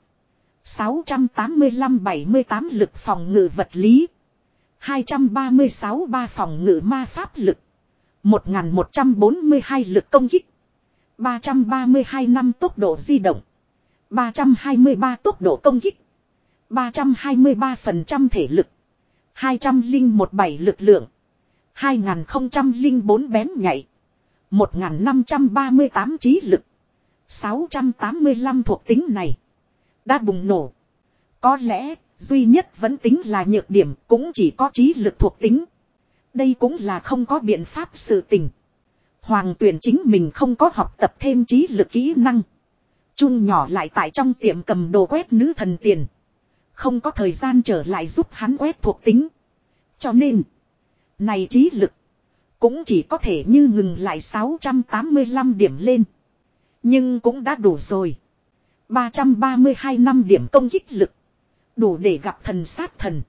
685-78 lực phòng ngự vật lý. 236 ba phòng ngự ma pháp lực. 1142 lực công kích. 332 năm tốc độ di động. 323 tốc độ công kích. 323% thể lực. 2017 lực lượng. 2004 bén nhạy. 1538 trí lực. 685 thuộc tính này. Đã bùng nổ. Có lẽ, duy nhất vẫn tính là nhược điểm cũng chỉ có trí lực thuộc tính. Đây cũng là không có biện pháp sự tình. Hoàng tuyển chính mình không có học tập thêm trí lực kỹ năng. Chun nhỏ lại tại trong tiệm cầm đồ quét nữ thần tiền. Không có thời gian trở lại giúp hắn quét thuộc tính. Cho nên, này trí lực, cũng chỉ có thể như ngừng lại 685 điểm lên. Nhưng cũng đã đủ rồi. 332 năm điểm công kích lực. Đủ để gặp thần sát thần.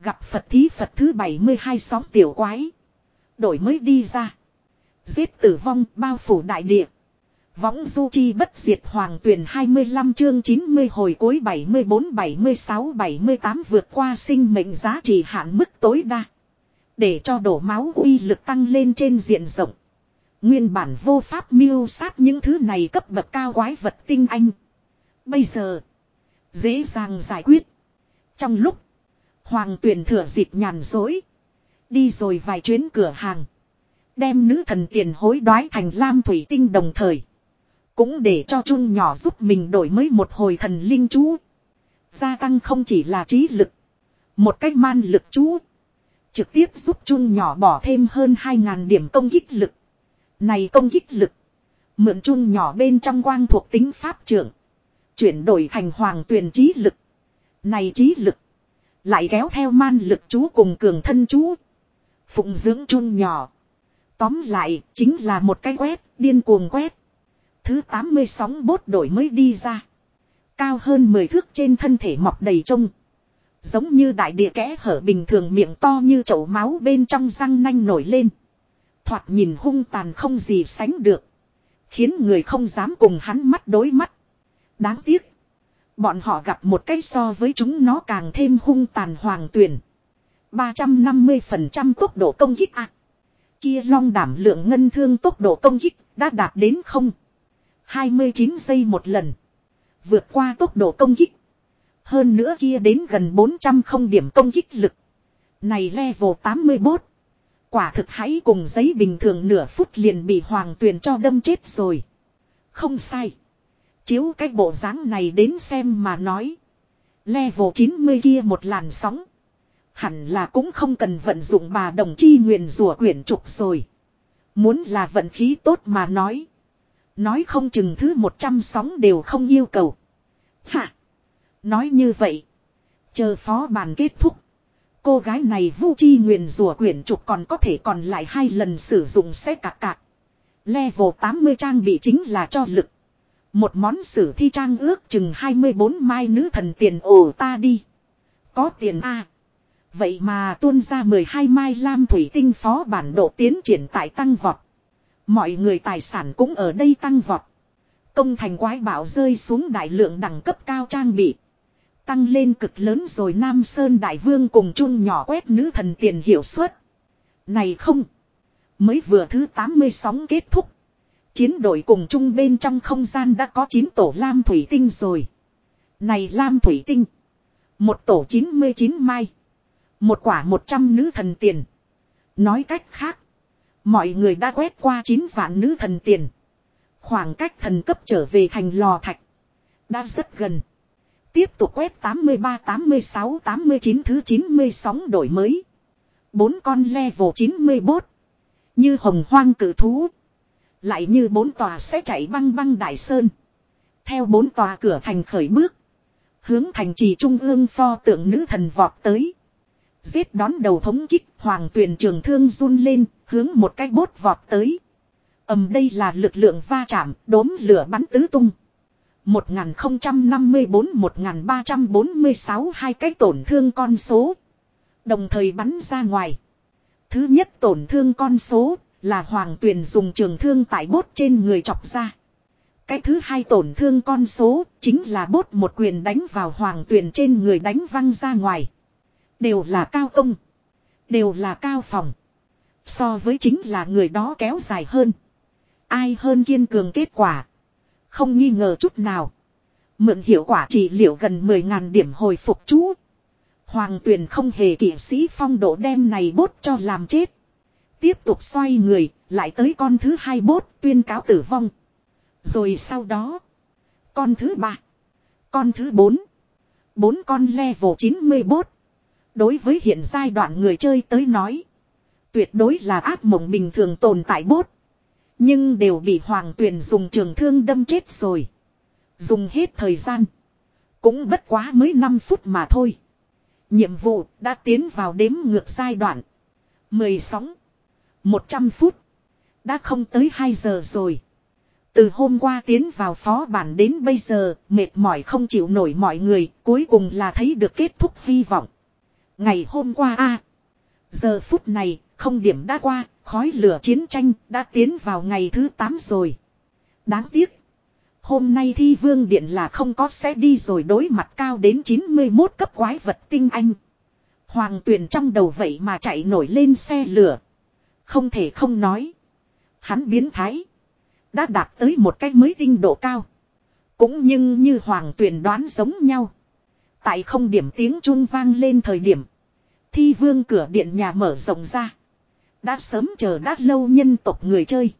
Gặp Phật thí Phật thứ 72 sóng tiểu quái. Đổi mới đi ra. Giết tử vong bao phủ đại địa. Võng du chi bất diệt hoàng tuyển 25 chương 90 hồi cuối 74 76 78 vượt qua sinh mệnh giá trị hạn mức tối đa. Để cho đổ máu uy lực tăng lên trên diện rộng. Nguyên bản vô pháp miêu sát những thứ này cấp bậc cao quái vật tinh anh. Bây giờ. Dễ dàng giải quyết. Trong lúc. Hoàng tuyển thừa dịp nhàn dối. Đi rồi vài chuyến cửa hàng. Đem nữ thần tiền hối đoái thành lam thủy tinh đồng thời. Cũng để cho chung nhỏ giúp mình đổi mới một hồi thần linh chú. Gia tăng không chỉ là trí lực. Một cách man lực chú. Trực tiếp giúp chung nhỏ bỏ thêm hơn 2.000 điểm công kích lực. Này công kích lực. Mượn chun nhỏ bên trong quang thuộc tính pháp trưởng. Chuyển đổi thành hoàng tuyển trí lực. Này trí lực. Lại kéo theo man lực chú cùng cường thân chú. Phụng dưỡng chun nhỏ. Tóm lại, chính là một cái quét, điên cuồng quét. Thứ 80 sóng bốt đổi mới đi ra. Cao hơn 10 thước trên thân thể mọc đầy trông. Giống như đại địa kẽ hở bình thường miệng to như chậu máu bên trong răng nanh nổi lên. Thoạt nhìn hung tàn không gì sánh được. Khiến người không dám cùng hắn mắt đối mắt. Đáng tiếc. Bọn họ gặp một cái so với chúng nó càng thêm hung tàn hoàng tuyển. 350% tốc độ công kích ạ. Kia long đảm lượng ngân thương tốc độ công kích đã đạt đến không. 29 giây một lần. Vượt qua tốc độ công kích. Hơn nữa kia đến gần 400 không điểm công kích lực. Này level 81. Quả thực hãy cùng giấy bình thường nửa phút liền bị hoàng tuyền cho đâm chết rồi. Không sai. Chiếu cái bộ dáng này đến xem mà nói. Level 90 kia một làn sóng. Hẳn là cũng không cần vận dụng bà đồng chi nguyền rủa quyển trục rồi. Muốn là vận khí tốt mà nói. Nói không chừng thứ 100 sóng đều không yêu cầu. Hả? Nói như vậy. Chờ phó bàn kết thúc. Cô gái này vu chi nguyền rùa quyển trục còn có thể còn lại hai lần sử dụng xe cạc cạc. Level 80 trang bị chính là cho lực. Một món sử thi trang ước chừng 24 mai nữ thần tiền ổ ta đi. Có tiền A. Vậy mà tuôn ra 12 mai lam thủy tinh phó bản độ tiến triển tại tăng vọt. Mọi người tài sản cũng ở đây tăng vọt. Công thành quái bảo rơi xuống đại lượng đẳng cấp cao trang bị. Tăng lên cực lớn rồi Nam Sơn Đại Vương cùng chung nhỏ quét nữ thần tiền hiệu suất. Này không. Mới vừa thứ 80 sóng kết thúc. Chiến đội cùng chung bên trong không gian đã có 9 tổ lam thủy tinh rồi. Này lam thủy tinh. Một tổ 99 mai. Một quả 100 nữ thần tiền. Nói cách khác. Mọi người đã quét qua 9 vạn nữ thần tiền. Khoảng cách thần cấp trở về thành lò thạch. Đã rất gần. Tiếp tục quét 83, 86, 89 thứ 90 sóng đổi mới. Bốn con level 94. Như hồng hoang cử thú. Lại như bốn tòa sẽ chạy băng băng đại sơn. Theo bốn tòa cửa thành khởi bước. Hướng thành trì trung ương pho tượng nữ thần vọt tới. Giết đón đầu thống kích hoàng tuyển trường thương run lên. Hướng một cái bốt vọt tới. ầm đây là lực lượng va chạm đốm lửa bắn tứ tung. 1054-1346 hai cái tổn thương con số. Đồng thời bắn ra ngoài. Thứ nhất tổn thương con số là hoàng tuyền dùng trường thương tại bốt trên người chọc ra. Cái thứ hai tổn thương con số chính là bốt một quyền đánh vào hoàng tuyền trên người đánh văng ra ngoài. Đều là cao công. Đều là cao phòng. So với chính là người đó kéo dài hơn. Ai hơn kiên cường kết quả. Không nghi ngờ chút nào. Mượn hiệu quả trị liệu gần 10.000 điểm hồi phục chú. Hoàng tuyền không hề kỷ sĩ phong độ đem này bốt cho làm chết. Tiếp tục xoay người, lại tới con thứ hai bốt tuyên cáo tử vong. Rồi sau đó, con thứ ba, con thứ bốn, bốn con level 90 bốt. Đối với hiện giai đoạn người chơi tới nói, tuyệt đối là áp mộng bình thường tồn tại bốt. Nhưng đều bị hoàng tuyền dùng trường thương đâm chết rồi. Dùng hết thời gian. Cũng bất quá mới 5 phút mà thôi. Nhiệm vụ đã tiến vào đếm ngược giai đoạn. 10 sóng. 100 phút. Đã không tới 2 giờ rồi. Từ hôm qua tiến vào phó bản đến bây giờ, mệt mỏi không chịu nổi mọi người, cuối cùng là thấy được kết thúc hy vọng. Ngày hôm qua a Giờ phút này, không điểm đã qua, khói lửa chiến tranh đã tiến vào ngày thứ 8 rồi. Đáng tiếc. Hôm nay thi vương điện là không có sẽ đi rồi đối mặt cao đến 91 cấp quái vật tinh anh. Hoàng tuyển trong đầu vậy mà chạy nổi lên xe lửa. Không thể không nói. Hắn biến thái. Đã đạt tới một cách mới tinh độ cao. Cũng nhưng như hoàng tuyển đoán giống nhau. Tại không điểm tiếng chuông vang lên thời điểm. Thi vương cửa điện nhà mở rộng ra. Đã sớm chờ đã lâu nhân tộc người chơi.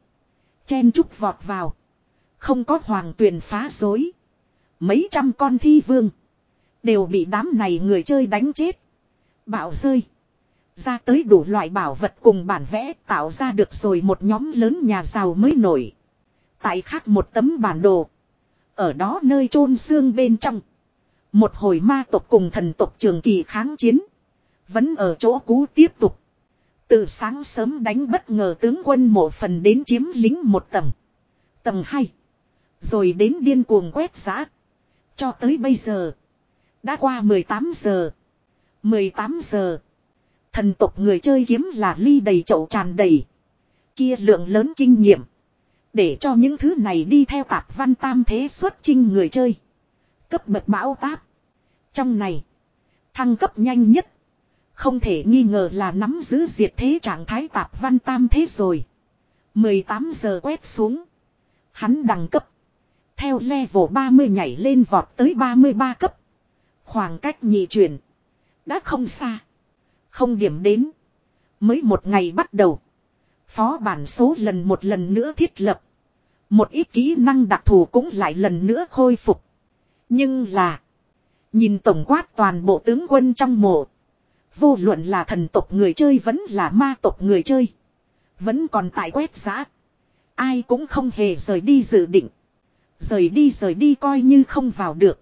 Chen trúc vọt vào. Không có hoàng tuyền phá dối. Mấy trăm con thi vương. Đều bị đám này người chơi đánh chết. Bạo rơi. Ra tới đủ loại bảo vật cùng bản vẽ tạo ra được rồi một nhóm lớn nhà giàu mới nổi. Tại khác một tấm bản đồ. Ở đó nơi chôn xương bên trong. Một hồi ma tộc cùng thần tộc trường kỳ kháng chiến. Vẫn ở chỗ cũ tiếp tục. Từ sáng sớm đánh bất ngờ tướng quân mộ phần đến chiếm lính một tầng. Tầng 2. Rồi đến điên cuồng quét giã. Cho tới bây giờ. Đã qua 18 giờ. 18 giờ. Thần tộc người chơi kiếm là ly đầy chậu tràn đầy. Kia lượng lớn kinh nghiệm. Để cho những thứ này đi theo tạp văn tam thế xuất chinh người chơi. Cấp bậc bão táp. Trong này. Thăng cấp nhanh nhất. Không thể nghi ngờ là nắm giữ diệt thế trạng thái tạp văn tam thế rồi. 18 giờ quét xuống. Hắn đẳng cấp. Theo level 30 nhảy lên vọt tới 33 cấp. Khoảng cách nhị chuyển. Đã không xa. Không điểm đến. Mới một ngày bắt đầu. Phó bản số lần một lần nữa thiết lập. Một ít kỹ năng đặc thù cũng lại lần nữa khôi phục. Nhưng là. Nhìn tổng quát toàn bộ tướng quân trong mộ. Vô luận là thần tộc người chơi vẫn là ma tộc người chơi. Vẫn còn tại quét giá. Ai cũng không hề rời đi dự định. Rời đi rời đi coi như không vào được.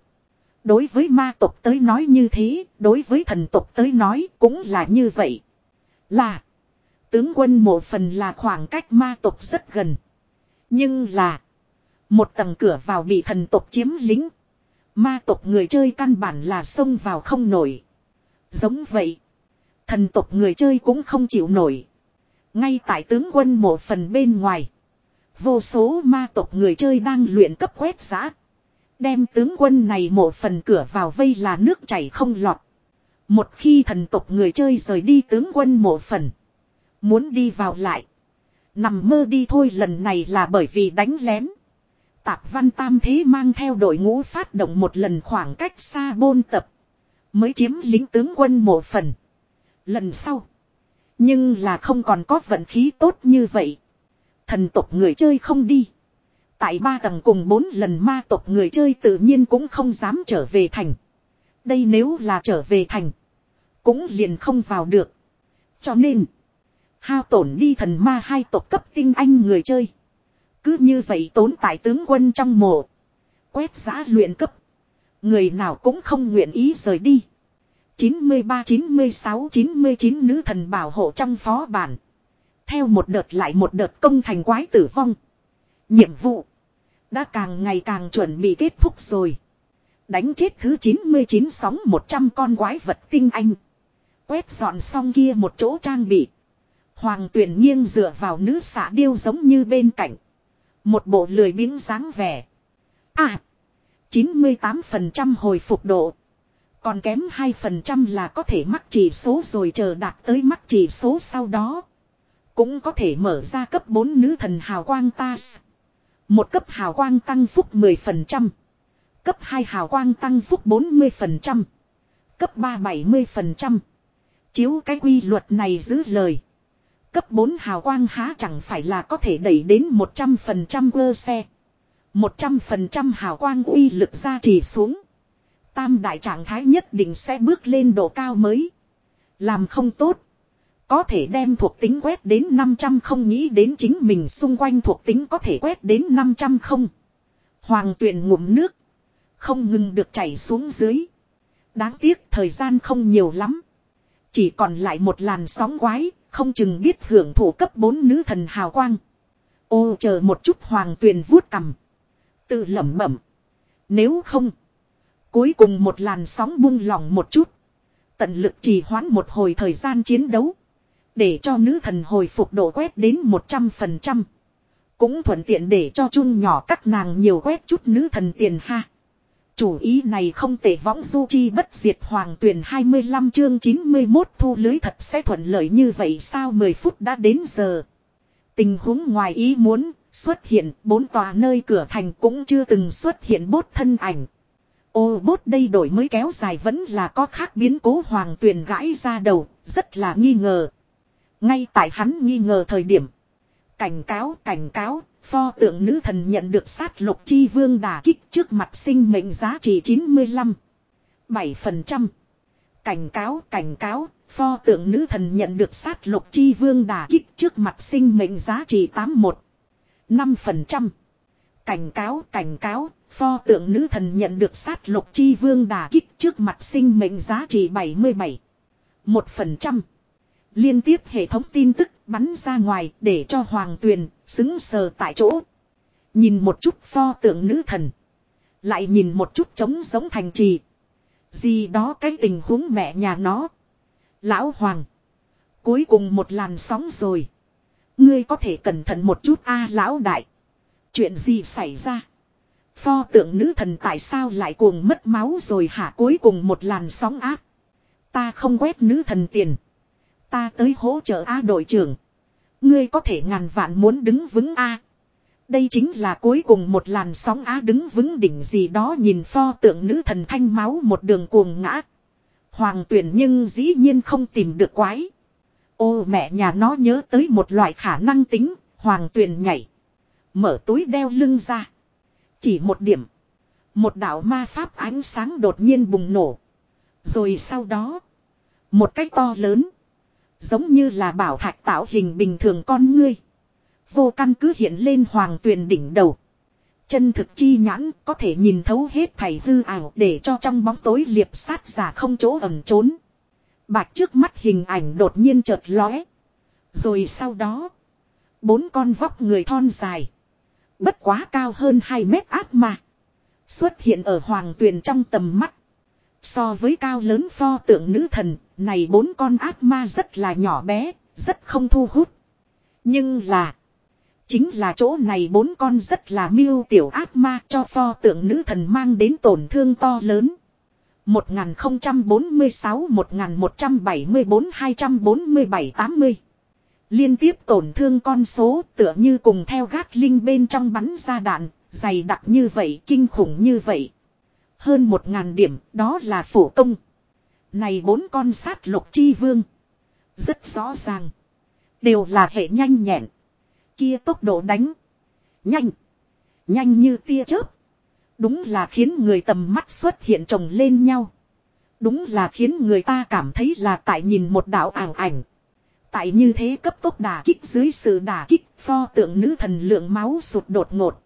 Đối với ma tộc tới nói như thế, đối với thần tộc tới nói cũng là như vậy. Là, tướng quân một phần là khoảng cách ma tộc rất gần. Nhưng là, một tầng cửa vào bị thần tộc chiếm lính. Ma tộc người chơi căn bản là xông vào không nổi. Giống vậy, thần tộc người chơi cũng không chịu nổi. Ngay tại tướng quân một phần bên ngoài. Vô số ma tộc người chơi đang luyện cấp quét giã. Đem tướng quân này một phần cửa vào vây là nước chảy không lọt. Một khi thần tộc người chơi rời đi tướng quân một phần. Muốn đi vào lại. Nằm mơ đi thôi lần này là bởi vì đánh lén. Tạp văn tam thế mang theo đội ngũ phát động một lần khoảng cách xa bôn tập. Mới chiếm lính tướng quân một phần. Lần sau. Nhưng là không còn có vận khí tốt như vậy. Thần tộc người chơi không đi. Tại ba tầng cùng bốn lần ma tộc người chơi tự nhiên cũng không dám trở về thành. Đây nếu là trở về thành. Cũng liền không vào được. Cho nên. Hao tổn đi thần ma hai tộc cấp tinh anh người chơi. Cứ như vậy tốn tại tướng quân trong mộ. Quét giá luyện cấp. Người nào cũng không nguyện ý rời đi. 93, 96, 99 nữ thần bảo hộ trong phó bản. Theo một đợt lại một đợt công thành quái tử vong. Nhiệm vụ. Đã càng ngày càng chuẩn bị kết thúc rồi. Đánh chết thứ 99 sóng 100 con quái vật tinh anh. Quét dọn xong kia một chỗ trang bị. Hoàng tuyển nghiêng dựa vào nữ xạ điêu giống như bên cạnh. Một bộ lười biếng dáng vẻ. À. 98% hồi phục độ. Còn kém 2% là có thể mắc chỉ số rồi chờ đạt tới mắc chỉ số sau đó. Cũng có thể mở ra cấp 4 nữ thần hào quang ta. Một cấp hào quang tăng phúc 10%. Cấp 2 hào quang tăng phúc 40%. Cấp 3 70%. Chiếu cái quy luật này giữ lời. Cấp 4 hào quang há chẳng phải là có thể đẩy đến 100% cơ xe. 100% hào quang uy lực ra chỉ xuống. Tam đại trạng thái nhất định sẽ bước lên độ cao mới. Làm không tốt. Có thể đem thuộc tính quét đến 500 không nghĩ đến chính mình xung quanh thuộc tính có thể quét đến 500 không. Hoàng tuyển ngụm nước. Không ngừng được chảy xuống dưới. Đáng tiếc thời gian không nhiều lắm. Chỉ còn lại một làn sóng quái, không chừng biết hưởng thụ cấp 4 nữ thần hào quang. Ô chờ một chút hoàng tuyền vuốt cầm. Tự lẩm bẩm. Nếu không. Cuối cùng một làn sóng buông lòng một chút. Tận lực trì hoãn một hồi thời gian chiến đấu. Để cho nữ thần hồi phục độ quét đến 100%. Cũng thuận tiện để cho chun nhỏ các nàng nhiều quét chút nữ thần tiền ha. Chủ ý này không tệ võng du chi bất diệt hoàng tuyển 25 chương 91 thu lưới thật sẽ thuận lợi như vậy sao 10 phút đã đến giờ. Tình huống ngoài ý muốn, xuất hiện bốn tòa nơi cửa thành cũng chưa từng xuất hiện bốt thân ảnh. Ô bốt đây đổi mới kéo dài vẫn là có khác biến cố hoàng tuyền gãi ra đầu, rất là nghi ngờ. Ngay tại hắn nghi ngờ thời điểm. Cảnh cáo, cảnh cáo, Pho tượng nữ thần nhận được sát lục chi vương đà kích trước mặt sinh mệnh giá trị 95. 7%. Cảnh cáo, cảnh cáo, pho tượng nữ thần nhận được sát lục chi vương đà kích trước mặt sinh mệnh giá trị 81. 5%. Cảnh cáo, cảnh cáo, pho tượng nữ thần nhận được sát lục chi vương đà kích trước mặt sinh mệnh giá trị 77. 1%. Liên tiếp hệ thống tin tức bắn ra ngoài để cho Hoàng Tuyền xứng sờ tại chỗ. Nhìn một chút pho tượng nữ thần. Lại nhìn một chút trống giống thành trì. Gì đó cái tình huống mẹ nhà nó. Lão Hoàng. Cuối cùng một làn sóng rồi. Ngươi có thể cẩn thận một chút a lão đại. Chuyện gì xảy ra? Pho tượng nữ thần tại sao lại cuồng mất máu rồi hả cuối cùng một làn sóng áp. Ta không quét nữ thần tiền. Ta tới hỗ trợ A đội trưởng. Ngươi có thể ngàn vạn muốn đứng vững A. Đây chính là cuối cùng một làn sóng á đứng vững đỉnh gì đó nhìn pho tượng nữ thần thanh máu một đường cuồng ngã. Hoàng tuyển nhưng dĩ nhiên không tìm được quái. Ô mẹ nhà nó nhớ tới một loại khả năng tính, hoàng Tuyền nhảy. Mở túi đeo lưng ra. Chỉ một điểm. Một đạo ma pháp ánh sáng đột nhiên bùng nổ. Rồi sau đó. Một cách to lớn. Giống như là bảo thạch tạo hình bình thường con ngươi. Vô căn cứ hiện lên hoàng tuyền đỉnh đầu. Chân thực chi nhãn có thể nhìn thấu hết thảy hư ảo để cho trong bóng tối liệp sát giả không chỗ ẩn trốn. Bạch trước mắt hình ảnh đột nhiên chợt lóe. Rồi sau đó. Bốn con vóc người thon dài. Bất quá cao hơn 2 mét ác mà. Xuất hiện ở hoàng tuyền trong tầm mắt. So với cao lớn pho tượng nữ thần, này bốn con ác ma rất là nhỏ bé, rất không thu hút. Nhưng là, chính là chỗ này bốn con rất là miêu tiểu ác ma cho pho tượng nữ thần mang đến tổn thương to lớn. 1046-1174-247-80 Liên tiếp tổn thương con số tựa như cùng theo gát linh bên trong bắn ra đạn, dày đặc như vậy, kinh khủng như vậy. Hơn một ngàn điểm, đó là phổ công. Này bốn con sát lục chi vương. Rất rõ ràng. Đều là hệ nhanh nhẹn. Kia tốc độ đánh. Nhanh. Nhanh như tia chớp. Đúng là khiến người tầm mắt xuất hiện chồng lên nhau. Đúng là khiến người ta cảm thấy là tại nhìn một đạo ảo ảnh. Tại như thế cấp tốc đả kích dưới sự đả kích, pho tượng nữ thần lượng máu sụt đột ngột.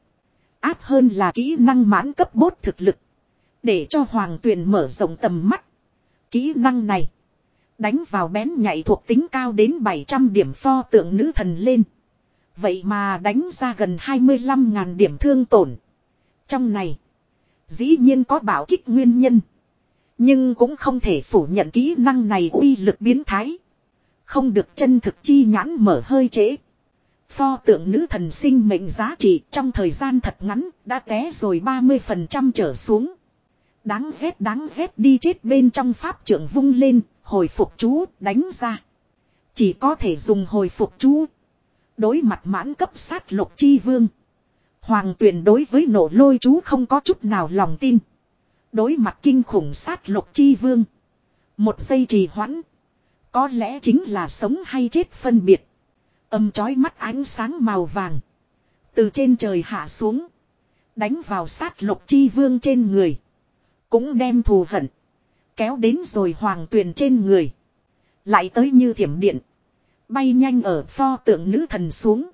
Áp hơn là kỹ năng mãn cấp bốt thực lực. Để cho hoàng tuyền mở rộng tầm mắt. Kỹ năng này. Đánh vào bén nhạy thuộc tính cao đến 700 điểm pho tượng nữ thần lên. Vậy mà đánh ra gần 25.000 điểm thương tổn. Trong này. Dĩ nhiên có bảo kích nguyên nhân. Nhưng cũng không thể phủ nhận kỹ năng này uy lực biến thái. Không được chân thực chi nhãn mở hơi trễ. Pho tượng nữ thần sinh mệnh giá trị trong thời gian thật ngắn đã té rồi 30% trở xuống. Đáng ghét đáng ghét đi chết bên trong pháp trưởng vung lên, hồi phục chú, đánh ra. Chỉ có thể dùng hồi phục chú. Đối mặt mãn cấp sát lục chi vương. Hoàng tuyển đối với nổ lôi chú không có chút nào lòng tin. Đối mặt kinh khủng sát lục chi vương. Một giây trì hoãn. Có lẽ chính là sống hay chết phân biệt. Âm chói mắt ánh sáng màu vàng. Từ trên trời hạ xuống. Đánh vào sát lục chi vương trên người. Cũng đem thù hận. Kéo đến rồi hoàng tuyền trên người. Lại tới như thiểm điện. Bay nhanh ở pho tượng nữ thần xuống.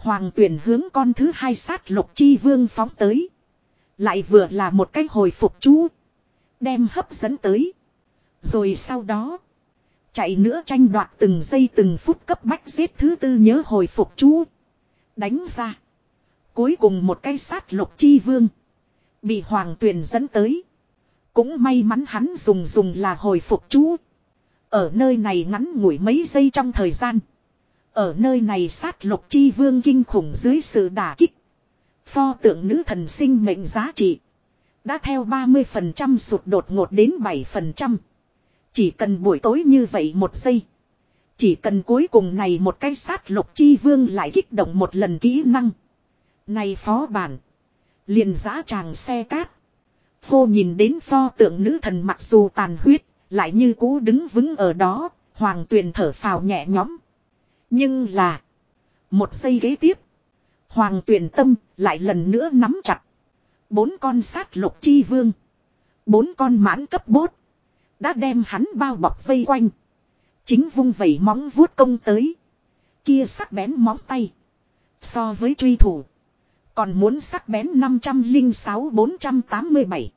Hoàng tuyền hướng con thứ hai sát lục chi vương phóng tới. Lại vừa là một cái hồi phục chú. Đem hấp dẫn tới. Rồi sau đó. Chạy nữa tranh đoạt từng giây từng phút cấp bách giết thứ tư nhớ hồi phục chú. Đánh ra. Cuối cùng một cái sát lục chi vương. Bị hoàng tuyền dẫn tới. Cũng may mắn hắn dùng dùng là hồi phục chú. Ở nơi này ngắn ngủi mấy giây trong thời gian. Ở nơi này sát lục chi vương kinh khủng dưới sự đả kích. Pho tượng nữ thần sinh mệnh giá trị. Đã theo 30% sụt đột ngột đến 7%. Chỉ cần buổi tối như vậy một giây. Chỉ cần cuối cùng này một cái sát lục chi vương lại kích động một lần kỹ năng. Này phó bản. Liền giã tràng xe cát. Phô nhìn đến pho tượng nữ thần mặc dù tàn huyết. Lại như cũ đứng vững ở đó. Hoàng tuyền thở phào nhẹ nhõm. Nhưng là. Một giây ghế tiếp. Hoàng tuyền tâm lại lần nữa nắm chặt. Bốn con sát lục chi vương. Bốn con mãn cấp bốt. Đã đem hắn bao bọc vây quanh. Chính vung vẩy móng vuốt công tới. Kia sắc bén móng tay. So với truy thủ. Còn muốn sắc bén 506-487.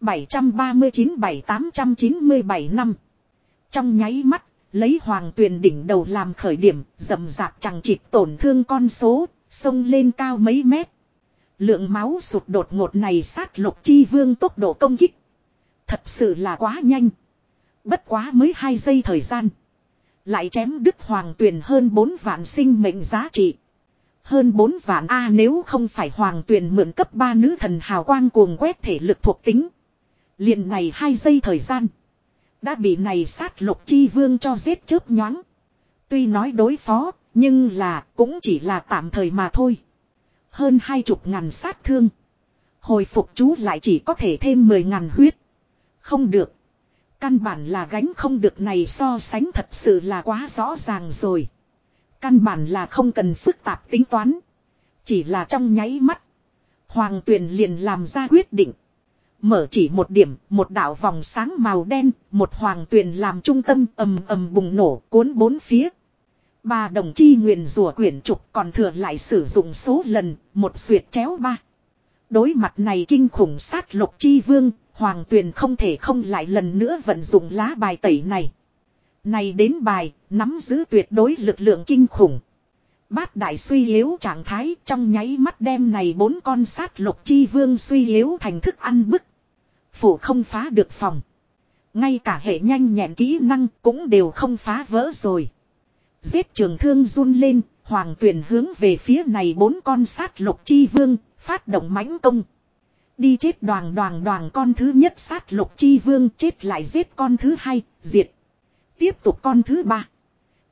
739-7897 năm. Trong nháy mắt, lấy hoàng tuyền đỉnh đầu làm khởi điểm, dầm dạp chẳng chịt tổn thương con số, sông lên cao mấy mét. Lượng máu sụt đột ngột này sát lục chi vương tốc độ công kích. Thật sự là quá nhanh. Bất quá mới 2 giây thời gian. Lại chém đứt hoàng tuyền hơn 4 vạn sinh mệnh giá trị. Hơn 4 vạn A nếu không phải hoàng tuyền mượn cấp 3 nữ thần hào quang cuồng quét thể lực thuộc tính. liền này 2 giây thời gian. Đã bị này sát lục chi vương cho giết chớp nhoáng. Tuy nói đối phó, nhưng là cũng chỉ là tạm thời mà thôi. Hơn hai chục ngàn sát thương. Hồi phục chú lại chỉ có thể thêm 10 ngàn huyết. Không được. Căn bản là gánh không được này so sánh thật sự là quá rõ ràng rồi. Căn bản là không cần phức tạp tính toán. Chỉ là trong nháy mắt. Hoàng tuyền liền làm ra quyết định. Mở chỉ một điểm, một đảo vòng sáng màu đen, một hoàng tuyền làm trung tâm ầm ầm bùng nổ cuốn bốn phía. Bà đồng chi nguyện rùa quyển trục còn thừa lại sử dụng số lần, một xuyệt chéo ba. Đối mặt này kinh khủng sát lục chi vương, Hoàng Tuyền không thể không lại lần nữa vận dụng lá bài tẩy này. Này đến bài, nắm giữ tuyệt đối lực lượng kinh khủng. Bát đại suy yếu trạng thái trong nháy mắt đem này bốn con sát lục chi vương suy yếu thành thức ăn bức. Phủ không phá được phòng. Ngay cả hệ nhanh nhẹn kỹ năng cũng đều không phá vỡ rồi. Giết trường thương run lên, hoàng tuyển hướng về phía này bốn con sát lục chi vương, phát động mãnh công. Đi chết đoàn đoàn đoàn con thứ nhất sát lục chi vương chết lại giết con thứ hai, diệt. Tiếp tục con thứ ba.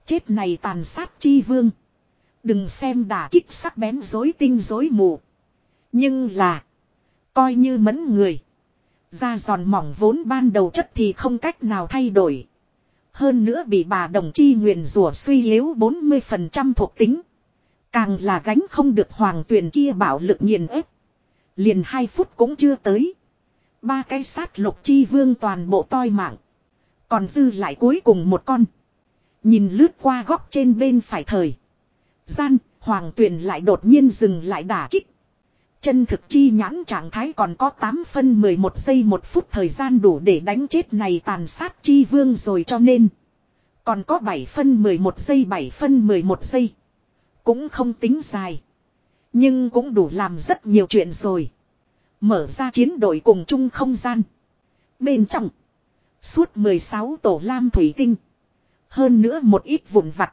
Chết này tàn sát chi vương. Đừng xem đả kích sắc bén dối tinh dối mù. Nhưng là. Coi như mẫn người. Da giòn mỏng vốn ban đầu chất thì không cách nào thay đổi. Hơn nữa bị bà đồng chi nguyền rủa suy yếu 40% thuộc tính. Càng là gánh không được hoàng tuyển kia bảo lực nghiền ép. Liền 2 phút cũng chưa tới. Ba cái sát lục chi vương toàn bộ toi mạng. Còn dư lại cuối cùng một con. Nhìn lướt qua góc trên bên phải thời. Gian, hoàng tuyển lại đột nhiên dừng lại đả kích. Chân thực chi nhãn trạng thái còn có 8 phân 11 giây 1 phút thời gian đủ để đánh chết này tàn sát chi vương rồi cho nên. Còn có 7 phân 11 giây 7 phân 11 giây. Cũng không tính dài. Nhưng cũng đủ làm rất nhiều chuyện rồi. Mở ra chiến đội cùng chung không gian. Bên trong. Suốt 16 tổ lam thủy tinh. Hơn nữa một ít vụn vặt.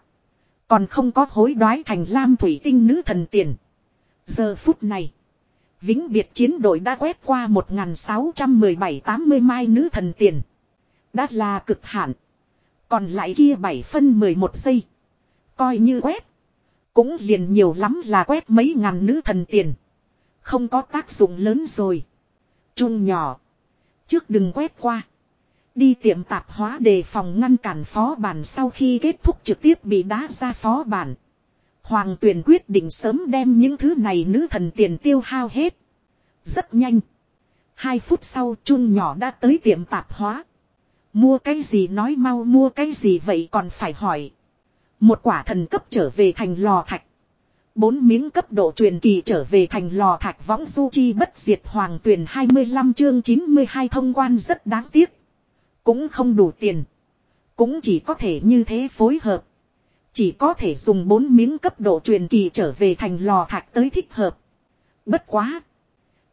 Còn không có hối đoái thành lam thủy tinh nữ thần tiền. Giờ phút này. Vĩnh biệt chiến đội đã quét qua 1617-80 mai nữ thần tiền. Đã là cực hạn. Còn lại kia 7 phân 11 giây. Coi như quét. Cũng liền nhiều lắm là quét mấy ngàn nữ thần tiền. Không có tác dụng lớn rồi. Trung nhỏ. Trước đừng quét qua. Đi tiệm tạp hóa đề phòng ngăn cản phó bản sau khi kết thúc trực tiếp bị đá ra phó bản. Hoàng tuyển quyết định sớm đem những thứ này nữ thần tiền tiêu hao hết. Rất nhanh. Hai phút sau chun nhỏ đã tới tiệm tạp hóa. Mua cái gì nói mau, mua cái gì vậy còn phải hỏi. Một quả thần cấp trở về thành lò thạch. Bốn miếng cấp độ truyền kỳ trở về thành lò thạch võng du chi bất diệt hoàng tuyển 25 chương 92 thông quan rất đáng tiếc. Cũng không đủ tiền. Cũng chỉ có thể như thế phối hợp. Chỉ có thể dùng bốn miếng cấp độ truyền kỳ trở về thành lò thạch tới thích hợp. Bất quá.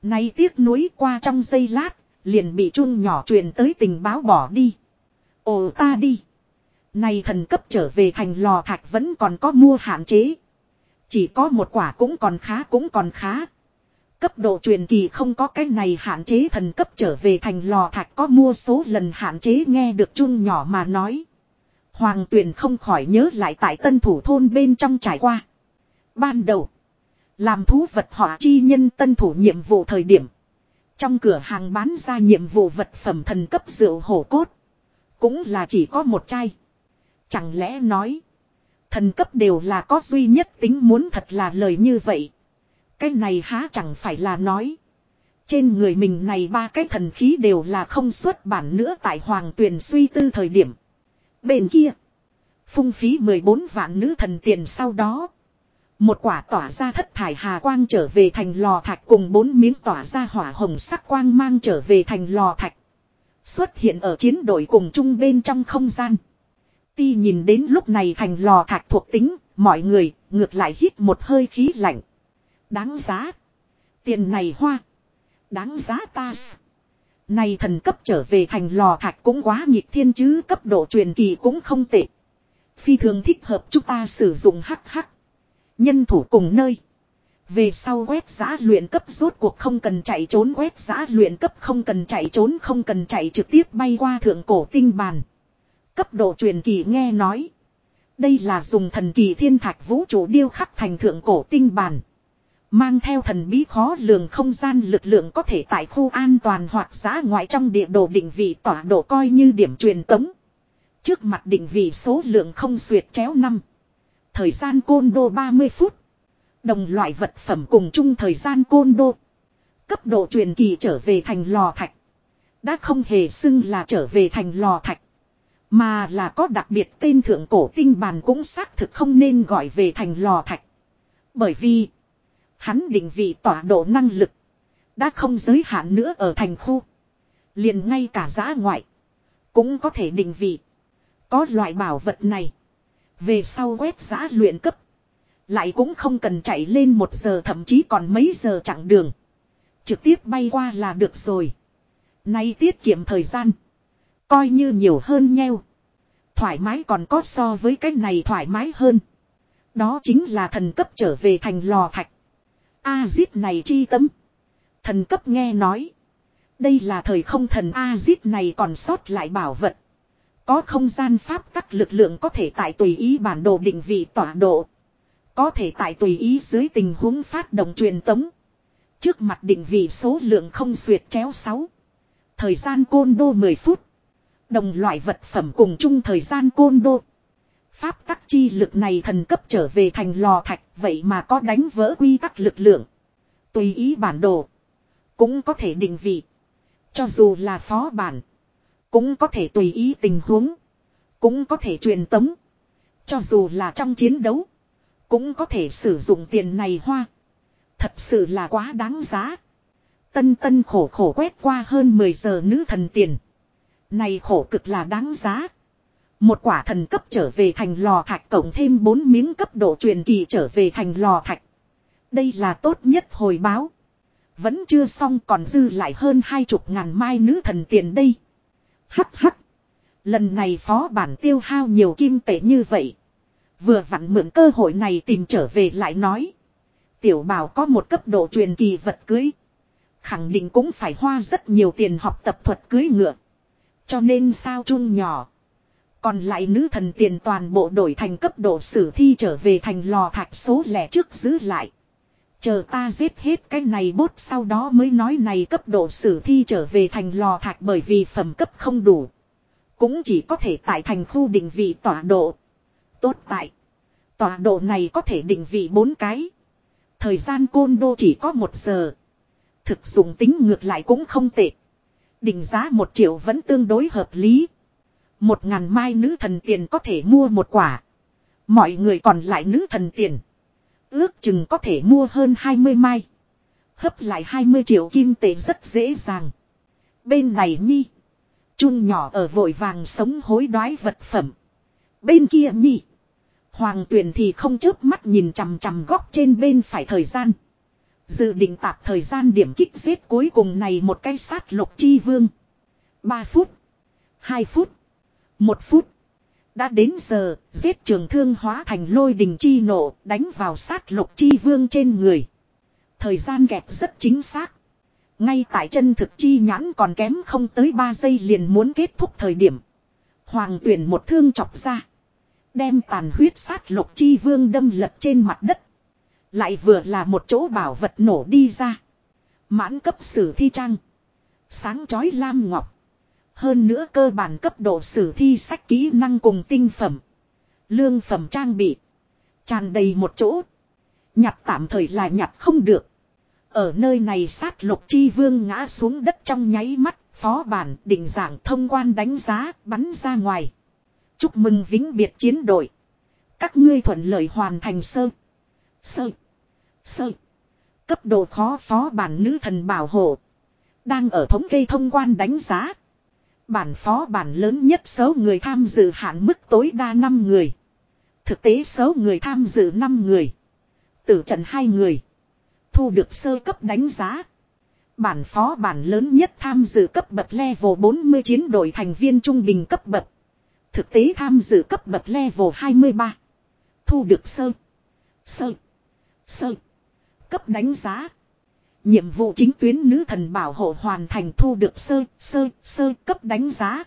Nay tiếc nuối qua trong giây lát, liền bị chun nhỏ truyền tới tình báo bỏ đi. Ồ ta đi. Này thần cấp trở về thành lò thạch vẫn còn có mua hạn chế. Chỉ có một quả cũng còn khá cũng còn khá. Cấp độ truyền kỳ không có cái này hạn chế thần cấp trở về thành lò thạch có mua số lần hạn chế nghe được chun nhỏ mà nói. Hoàng tuyền không khỏi nhớ lại tại tân thủ thôn bên trong trải qua. Ban đầu. Làm thú vật họ chi nhân tân thủ nhiệm vụ thời điểm. Trong cửa hàng bán ra nhiệm vụ vật phẩm thần cấp rượu hổ cốt. Cũng là chỉ có một chai. Chẳng lẽ nói. Thần cấp đều là có duy nhất tính muốn thật là lời như vậy. Cái này há chẳng phải là nói. Trên người mình này ba cái thần khí đều là không xuất bản nữa tại hoàng tuyền suy tư thời điểm. Bên kia. Phung phí 14 vạn nữ thần tiền sau đó. Một quả tỏa ra thất thải hà quang trở về thành lò thạch cùng bốn miếng tỏa ra hỏa hồng sắc quang mang trở về thành lò thạch. Xuất hiện ở chiến đội cùng chung bên trong không gian. Ti nhìn đến lúc này thành lò thạch thuộc tính, mọi người ngược lại hít một hơi khí lạnh. Đáng giá. Tiền này hoa. Đáng giá ta. Này thần cấp trở về thành lò thạch cũng quá nhịp thiên chứ, cấp độ truyền kỳ cũng không tệ. Phi thường thích hợp chúng ta sử dụng hắc hắc. Nhân thủ cùng nơi. Về sau quét giã luyện cấp rốt cuộc không cần chạy trốn, quét giã luyện cấp không cần chạy trốn, không cần chạy trực tiếp bay qua thượng cổ tinh bàn. Cấp độ truyền kỳ nghe nói. Đây là dùng thần kỳ thiên thạch vũ trụ điêu khắc thành thượng cổ tinh bàn. Mang theo thần bí khó lường không gian lực lượng có thể tại khu an toàn hoặc xã ngoại trong địa đồ định vị tọa độ coi như điểm truyền tống. Trước mặt định vị số lượng không xuyệt chéo năm. Thời gian côn đô 30 phút. Đồng loại vật phẩm cùng chung thời gian côn đô. Cấp độ truyền kỳ trở về thành lò thạch. Đã không hề xưng là trở về thành lò thạch. Mà là có đặc biệt tên thượng cổ tinh bàn cũng xác thực không nên gọi về thành lò thạch. Bởi vì hắn định vị tỏa độ năng lực. Đã không giới hạn nữa ở thành khu. liền ngay cả giã ngoại. Cũng có thể định vị. Có loại bảo vật này. Về sau quét giã luyện cấp. Lại cũng không cần chạy lên một giờ thậm chí còn mấy giờ chặng đường. Trực tiếp bay qua là được rồi. Nay tiết kiệm thời gian. Coi như nhiều hơn nheo. Thoải mái còn có so với cái này thoải mái hơn. Đó chính là thần cấp trở về thành lò thạch. A-zip này chi tâm. Thần cấp nghe nói. Đây là thời không thần A-zip này còn sót lại bảo vật. Có không gian pháp các lực lượng có thể tại tùy ý bản đồ định vị tọa độ. Có thể tại tùy ý dưới tình huống phát động truyền tống. Trước mặt định vị số lượng không xuyệt chéo 6. Thời gian côn đô 10 phút. Đồng loại vật phẩm cùng chung thời gian côn đô. Pháp tắc chi lực này thần cấp trở về thành lò thạch, vậy mà có đánh vỡ quy tắc lực lượng. Tùy ý bản đồ. Cũng có thể định vị. Cho dù là phó bản. Cũng có thể tùy ý tình huống. Cũng có thể truyền tống. Cho dù là trong chiến đấu. Cũng có thể sử dụng tiền này hoa. Thật sự là quá đáng giá. Tân tân khổ khổ quét qua hơn 10 giờ nữ thần tiền. Này khổ cực là đáng giá. Một quả thần cấp trở về thành lò thạch cộng thêm 4 miếng cấp độ truyền kỳ trở về thành lò thạch. Đây là tốt nhất hồi báo. Vẫn chưa xong còn dư lại hơn hai chục ngàn mai nữ thần tiền đây. Hắc hắc. Lần này phó bản tiêu hao nhiều kim tệ như vậy. Vừa vặn mượn cơ hội này tìm trở về lại nói. Tiểu bảo có một cấp độ truyền kỳ vật cưới. Khẳng định cũng phải hoa rất nhiều tiền học tập thuật cưới ngựa. Cho nên sao chung nhỏ. Còn lại nữ thần tiền toàn bộ đổi thành cấp độ sử thi trở về thành lò thạch số lẻ trước giữ lại. Chờ ta giết hết cái này bốt sau đó mới nói này cấp độ sử thi trở về thành lò thạch bởi vì phẩm cấp không đủ. Cũng chỉ có thể tại thành khu định vị tọa độ. Tốt tại. Tọa độ này có thể định vị bốn cái. Thời gian côn đô chỉ có một giờ. Thực dụng tính ngược lại cũng không tệ. Định giá một triệu vẫn tương đối hợp lý. Một ngàn mai nữ thần tiền có thể mua một quả. Mọi người còn lại nữ thần tiền. Ước chừng có thể mua hơn 20 mai. Hấp lại 20 triệu kim tệ rất dễ dàng. Bên này nhi. Chun nhỏ ở vội vàng sống hối đoái vật phẩm. Bên kia nhi. Hoàng tuyển thì không chớp mắt nhìn chằm chằm góc trên bên phải thời gian. Dự định tạp thời gian điểm kích giết cuối cùng này một cái sát lục chi vương. 3 phút. 2 phút một phút. Đã đến giờ, giết trường thương hóa thành lôi đình chi nổ, đánh vào sát lục chi vương trên người. Thời gian kẹp rất chính xác. Ngay tại chân thực chi nhãn còn kém không tới 3 giây liền muốn kết thúc thời điểm. Hoàng tuyển một thương chọc ra. Đem tàn huyết sát lục chi vương đâm lật trên mặt đất. Lại vừa là một chỗ bảo vật nổ đi ra. Mãn cấp sử thi trang. Sáng chói lam ngọc. Hơn nữa cơ bản cấp độ sử thi sách kỹ năng cùng tinh phẩm. Lương phẩm trang bị. Tràn đầy một chỗ. Nhặt tạm thời là nhặt không được. Ở nơi này sát lục chi vương ngã xuống đất trong nháy mắt. Phó bản định dạng thông quan đánh giá, bắn ra ngoài. Chúc mừng vĩnh biệt chiến đội. Các ngươi thuận lợi hoàn thành sơ. Sơ. Sơ. Cấp độ khó phó bản nữ thần bảo hộ. Đang ở thống kê thông quan đánh giá. Bản phó bản lớn nhất số người tham dự hạn mức tối đa 5 người. Thực tế số người tham dự 5 người. Tử trận 2 người. Thu được sơ cấp đánh giá. Bản phó bản lớn nhất tham dự cấp bậc level 49 đội thành viên trung bình cấp bậc. Thực tế tham dự cấp bậc level 23. Thu được sơ. Sơ. Sơ. Cấp đánh giá. Nhiệm vụ chính tuyến nữ thần bảo hộ hoàn thành thu được sơ, sơ, sơ cấp đánh giá.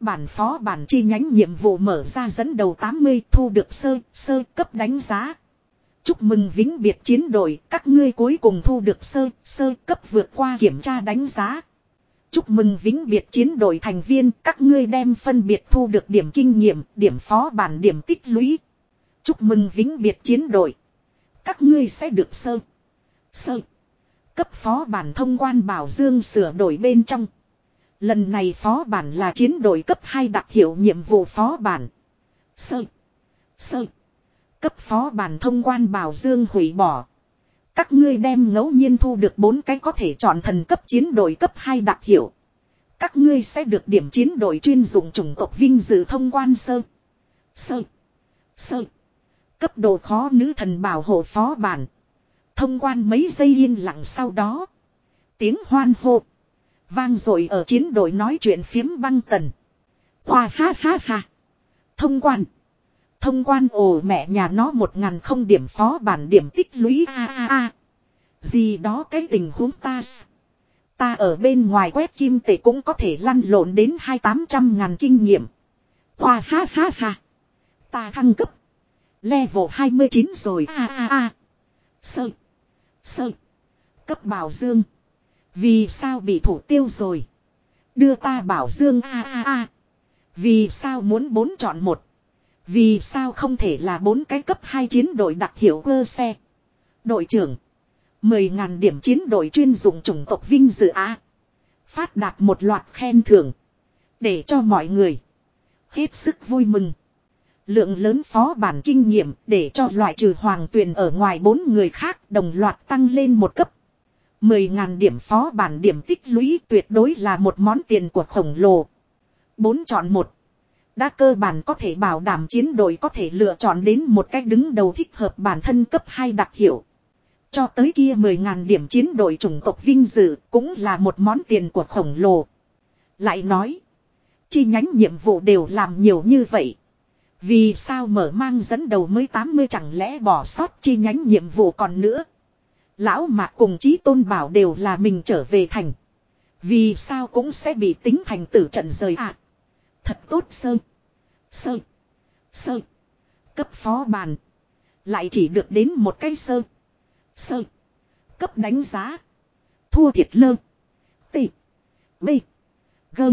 Bản phó bản chi nhánh nhiệm vụ mở ra dẫn đầu 80 thu được sơ, sơ cấp đánh giá. Chúc mừng vĩnh biệt chiến đội, các ngươi cuối cùng thu được sơ, sơ cấp vượt qua kiểm tra đánh giá. Chúc mừng vĩnh biệt chiến đội thành viên, các ngươi đem phân biệt thu được điểm kinh nghiệm, điểm phó bản điểm tích lũy. Chúc mừng vĩnh biệt chiến đội. Các ngươi sẽ được sơ, sơ Cấp phó bản thông quan bảo dương sửa đổi bên trong. Lần này phó bản là chiến đội cấp 2 đặc hiệu nhiệm vụ phó bản. Sơ. Sơ. Cấp phó bản thông quan bảo dương hủy bỏ. Các ngươi đem ngẫu nhiên thu được bốn cái có thể chọn thần cấp chiến đội cấp 2 đặc hiệu. Các ngươi sẽ được điểm chiến đội chuyên dụng chủng tộc vinh dự thông quan sơ. Sơ. Sơ. Cấp độ khó nữ thần bảo hộ phó bản. Thông quan mấy giây yên lặng sau đó. Tiếng hoan hô. Vang rồi ở chiến đội nói chuyện phiếm băng tần. Hoa ha ha ha. Thông quan. Thông quan ồ mẹ nhà nó một ngàn không điểm phó bản điểm tích lũy a a a. Gì đó cái tình huống ta. Ta ở bên ngoài quét kim tệ cũng có thể lăn lộn đến hai tám trăm ngàn kinh nghiệm. Khoa ha ha ha. Ta thăng cấp. Level 29 rồi a a a. Sợ. Sơ. Cấp bảo dương. Vì sao bị thủ tiêu rồi. Đưa ta bảo dương a a a. Vì sao muốn bốn chọn một. Vì sao không thể là bốn cái cấp hai chiến đội đặc hiệu cơ xe. Đội trưởng. 10.000 điểm chiến đội chuyên dụng chủng tộc vinh dự á. Phát đạt một loạt khen thưởng. Để cho mọi người. Hết sức vui mừng. Lượng lớn phó bản kinh nghiệm để cho loại trừ hoàng tuyền ở ngoài bốn người khác đồng loạt tăng lên một cấp. 10.000 điểm phó bản điểm tích lũy tuyệt đối là một món tiền của khổng lồ. Bốn chọn một. Đã cơ bản có thể bảo đảm chiến đội có thể lựa chọn đến một cách đứng đầu thích hợp bản thân cấp 2 đặc hiệu. Cho tới kia 10.000 điểm chiến đội chủng tộc vinh dự cũng là một món tiền của khổng lồ. Lại nói. Chi nhánh nhiệm vụ đều làm nhiều như vậy. Vì sao mở mang dẫn đầu mới 80 chẳng lẽ bỏ sót chi nhánh nhiệm vụ còn nữa. Lão mạc cùng chí tôn bảo đều là mình trở về thành. Vì sao cũng sẽ bị tính thành tử trận rời ạ. À, thật tốt sơ. Sơ. Sơ. Cấp phó bàn. Lại chỉ được đến một cái sơ. Sơ. Cấp đánh giá. Thua thiệt lơ. Tị. B. Gơm.